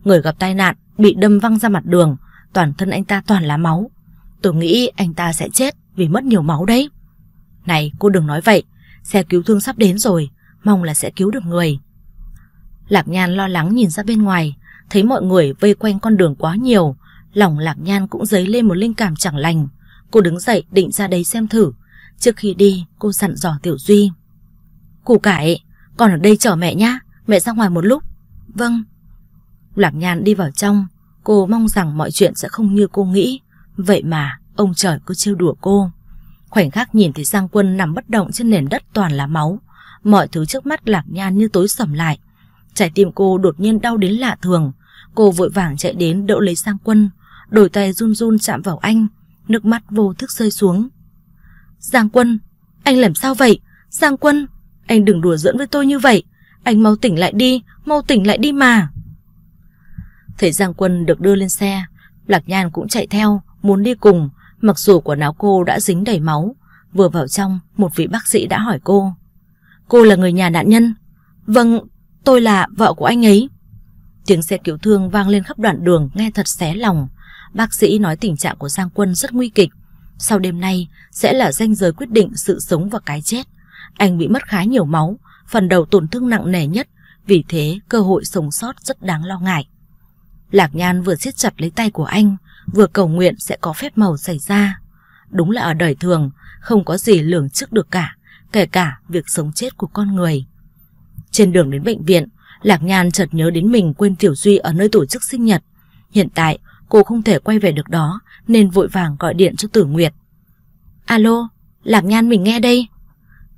Speaker 1: Người gặp tai nạn bị đâm văng ra mặt đường, toàn thân anh ta toàn là máu. Tôi nghĩ anh ta sẽ chết vì mất nhiều máu đấy. Này cô đừng nói vậy, xe cứu thương sắp đến rồi, mong là sẽ cứu được người. Lạc Nhan lo lắng nhìn ra bên ngoài, thấy mọi người vây quanh con đường quá nhiều, lòng Lạc Nhan cũng dấy lên một linh cảm chẳng lành. Cô đứng dậy định ra đấy xem thử, trước khi đi cô dặn dò Tiểu Duy. Củ cải, con ở đây chờ mẹ nhá, mẹ ra ngoài một lúc. Vâng. Lạc Nhan đi vào trong, cô mong rằng mọi chuyện sẽ không như cô nghĩ, vậy mà ông trời cứ trêu đùa cô. Khoảnh khắc nhìn thấy Giang Quân nằm bất động trên nền đất toàn là máu, mọi thứ trước mắt Lạc Nhan như tối sầm lại. Trái tim cô đột nhiên đau đến lạ thường, cô vội vàng chạy đến đỡ lấy Giang Quân, đổi tay run run chạm vào anh, nước mắt vô thức rơi xuống. Giang Quân, anh làm sao vậy? Giang Quân, anh đừng đùa giỡn với tôi như vậy. Anh mau tỉnh lại đi, mau tỉnh lại đi mà. Thấy Giang Quân được đưa lên xe, Lạc Nhan cũng chạy theo, muốn đi cùng, mặc dù quần áo cô đã dính đầy máu. Vừa vào trong, một vị bác sĩ đã hỏi cô. Cô là người nhà nạn nhân? Vâng, tôi là vợ của anh ấy. Tiếng xe cứu thương vang lên khắp đoạn đường nghe thật xé lòng. Bác sĩ nói tình trạng của Giang Quân rất nguy kịch. Sau đêm nay sẽ là danh giới quyết định sự sống và cái chết. Anh bị mất khá nhiều máu, phần đầu tổn thương nặng nề nhất, vì thế cơ hội sống sót rất đáng lo ngại. Lạc Nhan vừa siết chặt lấy tay của anh, vừa cầu nguyện sẽ có phép màu xảy ra. Đúng là ở đời thường, không có gì lường trước được cả, kể cả việc sống chết của con người. Trên đường đến bệnh viện, Lạc Nhan chợt nhớ đến mình quên Tiểu Duy ở nơi tổ chức sinh nhật. Hiện tại, cô không thể quay về được đó, nên vội vàng gọi điện cho Tử Nguyệt. Alo, Lạc Nhan mình nghe đây.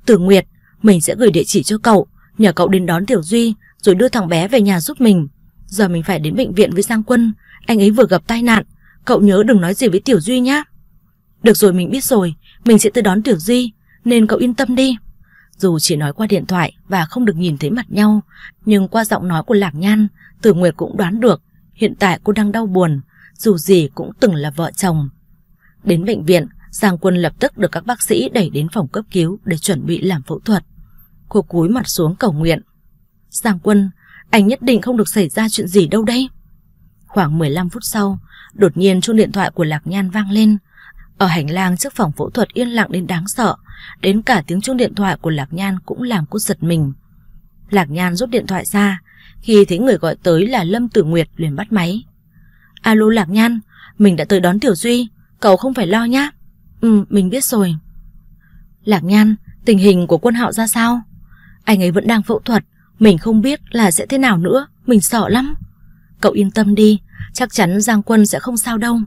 Speaker 1: Tử Nguyệt, mình sẽ gửi địa chỉ cho cậu, nhờ cậu đến đón Tiểu Duy, rồi đưa thằng bé về nhà giúp mình. Giờ mình phải đến bệnh viện với Giang Quân, anh ấy vừa gặp tai nạn, cậu nhớ đừng nói gì với Tiểu Duy nhé. Được rồi mình biết rồi, mình sẽ tới đón Tiểu Duy, nên cậu yên tâm đi. Dù chỉ nói qua điện thoại và không được nhìn thấy mặt nhau, nhưng qua giọng nói của Lạc Nhan, Tử Nguyệt cũng đoán được hiện tại cô đang đau buồn, dù gì cũng từng là vợ chồng. Đến bệnh viện, Giang Quân lập tức được các bác sĩ đẩy đến phòng cấp cứu để chuẩn bị làm phẫu thuật. Cô cúi mặt xuống cầu nguyện. Giang Quân, anh nhất định không được xảy ra chuyện gì đâu đây. Khoảng 15 phút sau, đột nhiên chuông điện thoại của Lạc Nhan vang lên. Ở hành lang trước phòng phẫu thuật yên lặng đến đáng sợ, đến cả tiếng chuông điện thoại của Lạc Nhan cũng làm cô giật mình. Lạc Nhan rút điện thoại ra, khi thấy người gọi tới là Lâm Tử Nguyệt liền bắt máy. Alo Lạc Nhan, mình đã tới đón Tiểu Duy, cậu không phải lo nhá. Ừ, mình biết rồi. Lạc Nhan, tình hình của quân hạo ra sao? Anh ấy vẫn đang phẫu thuật, mình không biết là sẽ thế nào nữa, mình sợ lắm. Cậu yên tâm đi, chắc chắn Giang Quân sẽ không sao đâu.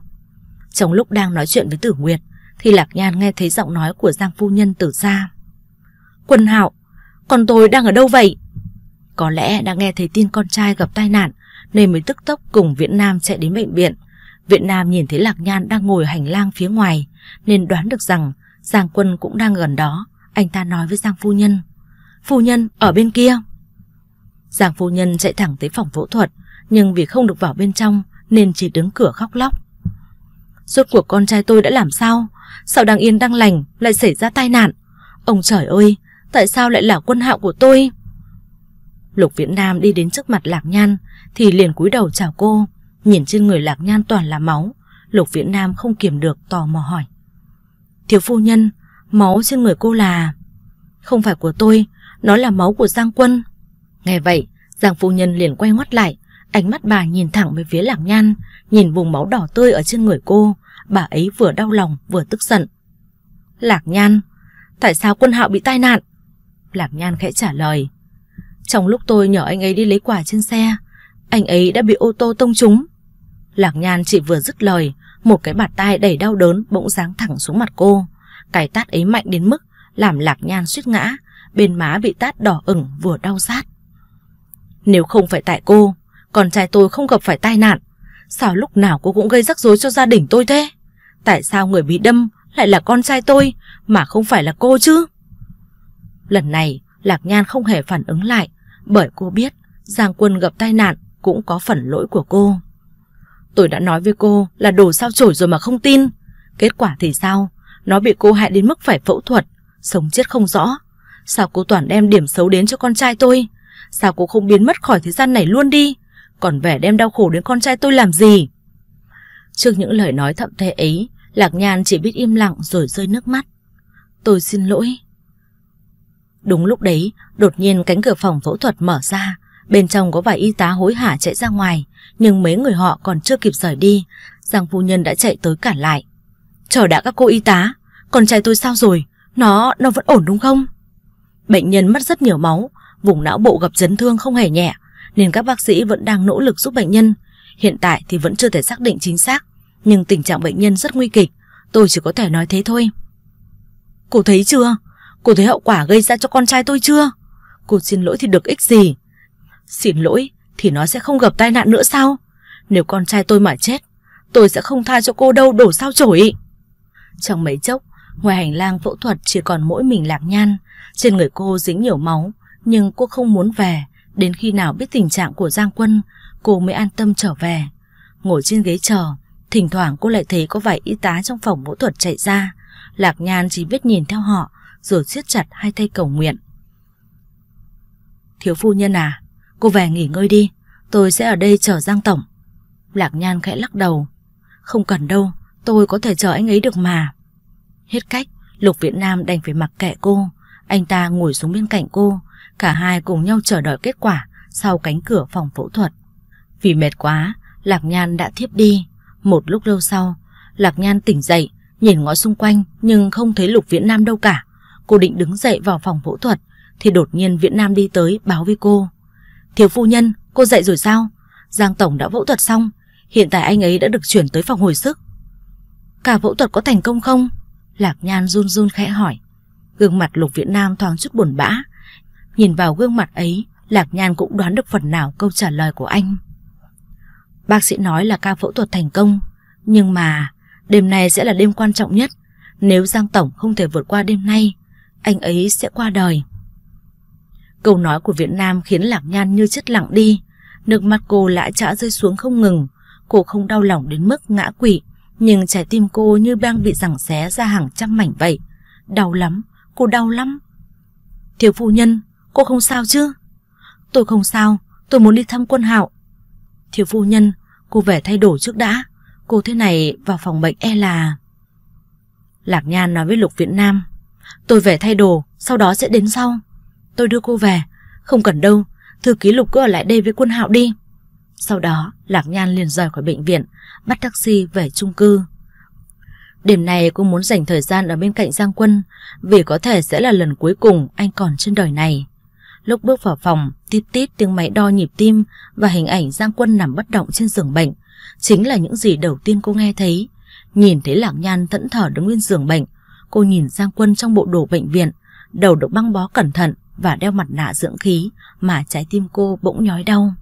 Speaker 1: Trong lúc đang nói chuyện với Tử Nguyệt, thì Lạc Nhan nghe thấy giọng nói của Giang Phu Nhân từ xa. Quân Hạo, con tôi đang ở đâu vậy? Có lẽ đã nghe thấy tin con trai gặp tai nạn nên mới tức tốc cùng Viễn Nam chạy đến bệnh viện. Viễn Nam nhìn thấy Lạc Nhan đang ngồi hành lang phía ngoài nên đoán được rằng Giang Quân cũng đang gần đó. Anh ta nói với Giang Phu Nhân. Phu Nhân, ở bên kia. Giang Phu Nhân chạy thẳng tới phòng phẫu thuật nhưng vì không được vào bên trong nên chỉ đứng cửa khóc lóc. Rốt cuộc con trai tôi đã làm sao? Sao đang yên đang lành lại xảy ra tai nạn? Ông trời ơi, Tại sao lại là quân hạo của tôi? Lục Viễn Nam đi đến trước mặt Lạc Nhan thì liền cúi đầu chào cô. Nhìn trên người Lạc Nhan toàn là máu. Lục Viễn Nam không kiềm được tò mò hỏi. Thiếu phu nhân, máu trên người cô là... Không phải của tôi, nó là máu của Giang Quân. Nghe vậy, Giang phu nhân liền quay ngoắt lại, ánh mắt bà nhìn thẳng về phía Lạc Nhan, nhìn vùng máu đỏ tươi ở trên người cô, bà ấy vừa đau lòng vừa tức giận. Lạc Nhan, tại sao quân hạo bị tai nạn? Lạc Nhan khẽ trả lời. Trong lúc tôi nhờ anh ấy đi lấy quà trên xe, anh ấy đã bị ô tô tông trúng. Lạc Nhan chỉ vừa dứt lời, một cái bạt tai đầy đau đớn bỗng giáng thẳng xuống mặt cô. Cái tát ấy mạnh đến mức làm Lạc Nhan suýt ngã, bên má bị tát đỏ ửng vừa đau rát. Nếu không phải tại cô, con trai tôi không gặp phải tai nạn. Sao lúc nào cô cũng gây rắc rối cho gia đình tôi thế? Tại sao người bị đâm lại là con trai tôi mà không phải là cô chứ? Lần này, Lạc Nhan không hề phản ứng lại bởi cô biết Giang Quân gặp tai nạn cũng có phần lỗi của cô. Tôi đã nói với cô là đồ sao chổi rồi mà không tin. Kết quả thì sao? Nó bị cô hại đến mức phải phẫu thuật, sống chết không rõ. Sao cô toàn đem điểm xấu đến cho con trai tôi? Sao cô không biến mất khỏi thế gian này luôn đi? Còn vẻ đem đau khổ đến con trai tôi làm gì? Trước những lời nói thậm thề ấy, Lạc Nhan chỉ biết im lặng rồi rơi nước mắt. Tôi xin lỗi. Đúng lúc đấy, đột nhiên cánh cửa phòng phẫu thuật mở ra. Bên trong có vài y tá hối hả chạy ra ngoài, nhưng mấy người họ còn chưa kịp rời đi. Giang phu nhân đã chạy tới cản lại. Chờ đã các cô y tá, con trai tôi sao rồi? Nó, nó vẫn ổn đúng không? Bệnh nhân mất rất nhiều máu, vùng não bộ gặp chấn thương không hề nhẹ, nên các bác sĩ vẫn đang nỗ lực giúp bệnh nhân. Hiện tại thì vẫn chưa thể xác định chính xác, nhưng tình trạng bệnh nhân rất nguy kịch, tôi chỉ có thể nói thế thôi. Cô thấy chưa? Cô thấy hậu quả gây ra cho con trai tôi chưa? Cô xin lỗi thì được ích gì? Xin lỗi thì nó sẽ không gặp tai nạn nữa sao? Nếu con trai tôi mà chết, tôi sẽ không tha cho cô đâu đổ sao chổi. Trong mấy chốc, ngoài hành lang phẫu thuật chỉ còn mỗi mình lạc nhan, trên người cô dính nhiều máu, nhưng cô không muốn về, đến khi nào biết tình trạng của Giang Quân, cô mới an tâm trở về. Ngồi trên ghế chờ, thỉnh thoảng cô lại thấy có vài y tá trong phòng phẫu thuật chạy ra. Lạc Nhan chỉ biết nhìn theo họ, rồi siết chặt hai tay cầu nguyện. Thiếu phu nhân à, cô về nghỉ ngơi đi, tôi sẽ ở đây chờ Giang Tổng. Lạc Nhan khẽ lắc đầu. Không cần đâu, tôi có thể chờ anh ấy được mà. Hết cách, Lục Việt Nam đành phải mặc kệ cô. Anh ta ngồi xuống bên cạnh cô, cả hai cùng nhau chờ đợi kết quả sau cánh cửa phòng phẫu thuật. Vì mệt quá, Lạc Nhan đã thiếp đi. Một lúc lâu sau, Lạc Nhan tỉnh dậy, nhìn ngó xung quanh nhưng không thấy Lục Viễn Nam đâu cả. Cô định đứng dậy vào phòng phẫu thuật thì đột nhiên Viễn Nam đi tới báo với cô. Thiếu phu nhân, cô dậy rồi sao? Giang Tổng đã phẫu thuật xong, hiện tại anh ấy đã được chuyển tới phòng hồi sức. Cả phẫu thuật có thành công không? Lạc Nhan run run khẽ hỏi. Gương mặt Lục Viễn Nam thoáng chút buồn bã. Nhìn vào gương mặt ấy, Lạc Nhan cũng đoán được phần nào câu trả lời của anh. Bác sĩ nói là ca phẫu thuật thành công, nhưng mà đêm nay sẽ là đêm quan trọng nhất. Nếu Giang Tổng không thể vượt qua đêm nay, anh ấy sẽ qua đời. Câu nói của Việt Nam khiến Lạc Nhan như chất lặng đi, nước mắt cô lã trã rơi xuống không ngừng. Cô không đau lòng đến mức ngã quỵ, nhưng trái tim cô như đang bị giằng xé ra hàng trăm mảnh vậy. Đau lắm, cô đau lắm. Thiếu phu nhân, cô không sao chứ? Tôi không sao, tôi muốn đi thăm quân hạo. Thiếu phu nhân, cô về thay đổi trước đã. Cô thế này vào phòng bệnh e là... Lạc Nhan nói với Lục Viễn Nam. Tôi về thay đồ, sau đó sẽ đến sau. Tôi đưa cô về. Không cần đâu, thư ký Lục cứ ở lại đây với quân hạo đi. Sau đó, Lạc Nhan liền rời khỏi bệnh viện, bắt taxi về chung cư. Đêm này cô muốn dành thời gian ở bên cạnh Giang Quân, vì có thể sẽ là lần cuối cùng anh còn trên đời này. Lúc bước vào phòng, tít tít tiếng máy đo nhịp tim và hình ảnh Giang Quân nằm bất động trên giường bệnh, chính là những gì đầu tiên cô nghe thấy. Nhìn thấy Lạc Nhan thẫn thở đứng bên giường bệnh, cô nhìn Giang Quân trong bộ đồ bệnh viện, đầu được băng bó cẩn thận và đeo mặt nạ dưỡng khí mà trái tim cô bỗng nhói đau.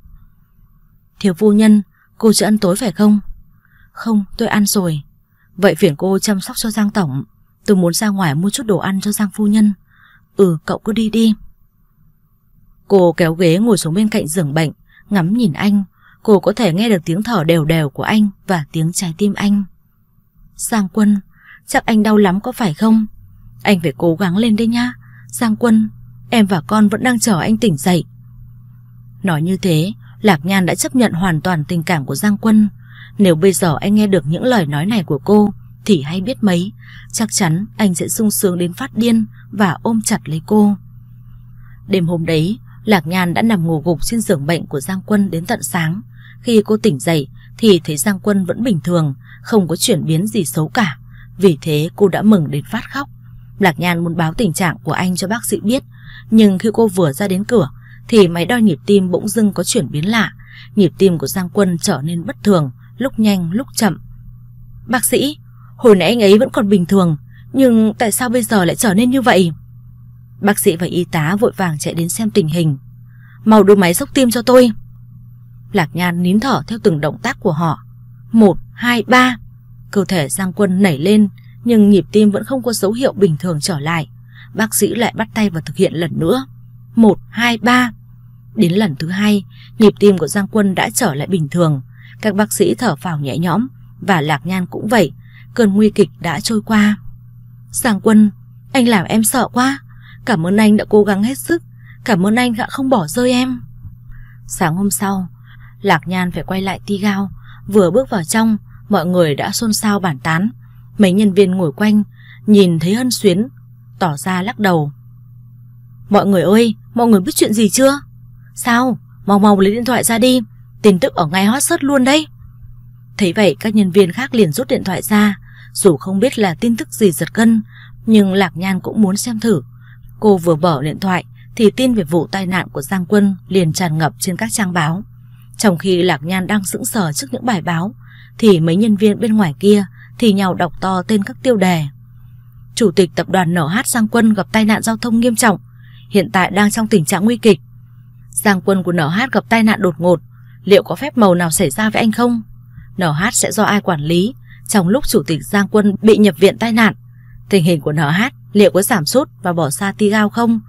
Speaker 1: Thiếu phu nhân, cô chưa ăn tối phải không? Không, tôi ăn rồi. Vậy phiền cô chăm sóc cho Giang Tổng. Tôi muốn ra ngoài mua chút đồ ăn cho Giang phu nhân. Ừ, cậu cứ đi đi. Cô kéo ghế ngồi xuống bên cạnh giường bệnh, ngắm nhìn anh. Cô có thể nghe được tiếng thở đều đều của anh và tiếng trái tim anh. Giang Quân, chắc anh đau lắm có phải không? Anh phải cố gắng lên đây nha. Giang Quân, Em và con vẫn đang chờ anh tỉnh dậy Nói như thế Lạc Nhan đã chấp nhận hoàn toàn tình cảm của Giang Quân Nếu bây giờ anh nghe được những lời nói này của cô Thì hay biết mấy Chắc chắn anh sẽ sung sướng đến phát điên Và ôm chặt lấy cô Đêm hôm đấy Lạc Nhan đã nằm ngủ gục trên giường bệnh của Giang Quân đến tận sáng. Khi cô tỉnh dậy, Thì thấy Giang Quân vẫn bình thường, Không có chuyển biến gì xấu cả. Vì thế, cô đã mừng đến phát khóc. Lạc Nhan muốn báo tình trạng của anh cho bác sĩ biết, Nhưng khi cô vừa ra đến cửa, Thì máy đo nhịp tim bỗng dưng có chuyển biến lạ. Nhịp tim của Giang Quân trở nên bất thường, Lúc nhanh, lúc chậm. Bác sĩ, Hồi nãy anh ấy vẫn còn bình thường, Nhưng tại sao bây giờ lại trở nên như vậy? Bác sĩ và y tá vội vàng chạy đến xem tình hình. Mau đưa máy sốc tim cho tôi. Lạc Nhan nín thở theo từng động tác của họ. Một, hai, ba. Cơ thể Giang Quân nảy lên Nhưng nhịp tim vẫn không có dấu hiệu bình thường trở lại. Bác sĩ lại bắt tay và thực hiện lần nữa. Một, hai, ba. Đến lần thứ hai Nhịp tim của Giang Quân đã trở lại bình thường. Các bác sĩ thở phào nhẹ nhõm Và Lạc Nhan cũng vậy Cơn nguy kịch đã trôi qua. Giang Quân Anh làm em sợ quá. Cảm ơn anh đã cố gắng hết sức. Cảm ơn anh đã không bỏ rơi em. Sáng hôm sau, Lạc Nhan phải quay lại ti gao. Vừa bước vào trong, Mọi người đã xôn xao bản tán. Mấy nhân viên ngồi quanh, Nhìn thấy hân xuyến, Tỏ ra lắc đầu. Mọi người ơi, Mọi người biết chuyện gì chưa? Sao? Mau mau lấy điện thoại ra đi. Tin tức ở ngay hot search luôn đấy. Thấy vậy, các nhân viên khác liền rút điện thoại ra. Dù không biết là tin tức gì giật gân, Nhưng Lạc Nhan cũng muốn xem thử. Cô vừa mở điện thoại thì tin về vụ tai nạn của Giang Quân liền tràn ngập trên các trang báo. Trong khi Lạc Nhan đang sững sờ trước những bài báo, thì mấy nhân viên bên ngoài kia thì nhau đọc to tên các tiêu đề. Chủ tịch tập đoàn NH Giang Quân gặp tai nạn giao thông nghiêm trọng, hiện tại đang trong tình trạng nguy kịch. Giang Quân của NH gặp tai nạn đột ngột, liệu có phép màu nào xảy ra với anh không? NH sẽ do ai quản lý trong lúc chủ tịch Giang Quân bị nhập viện tai nạn? Tình hình của NH liệu có giảm sút và bỏ xa Tigao không?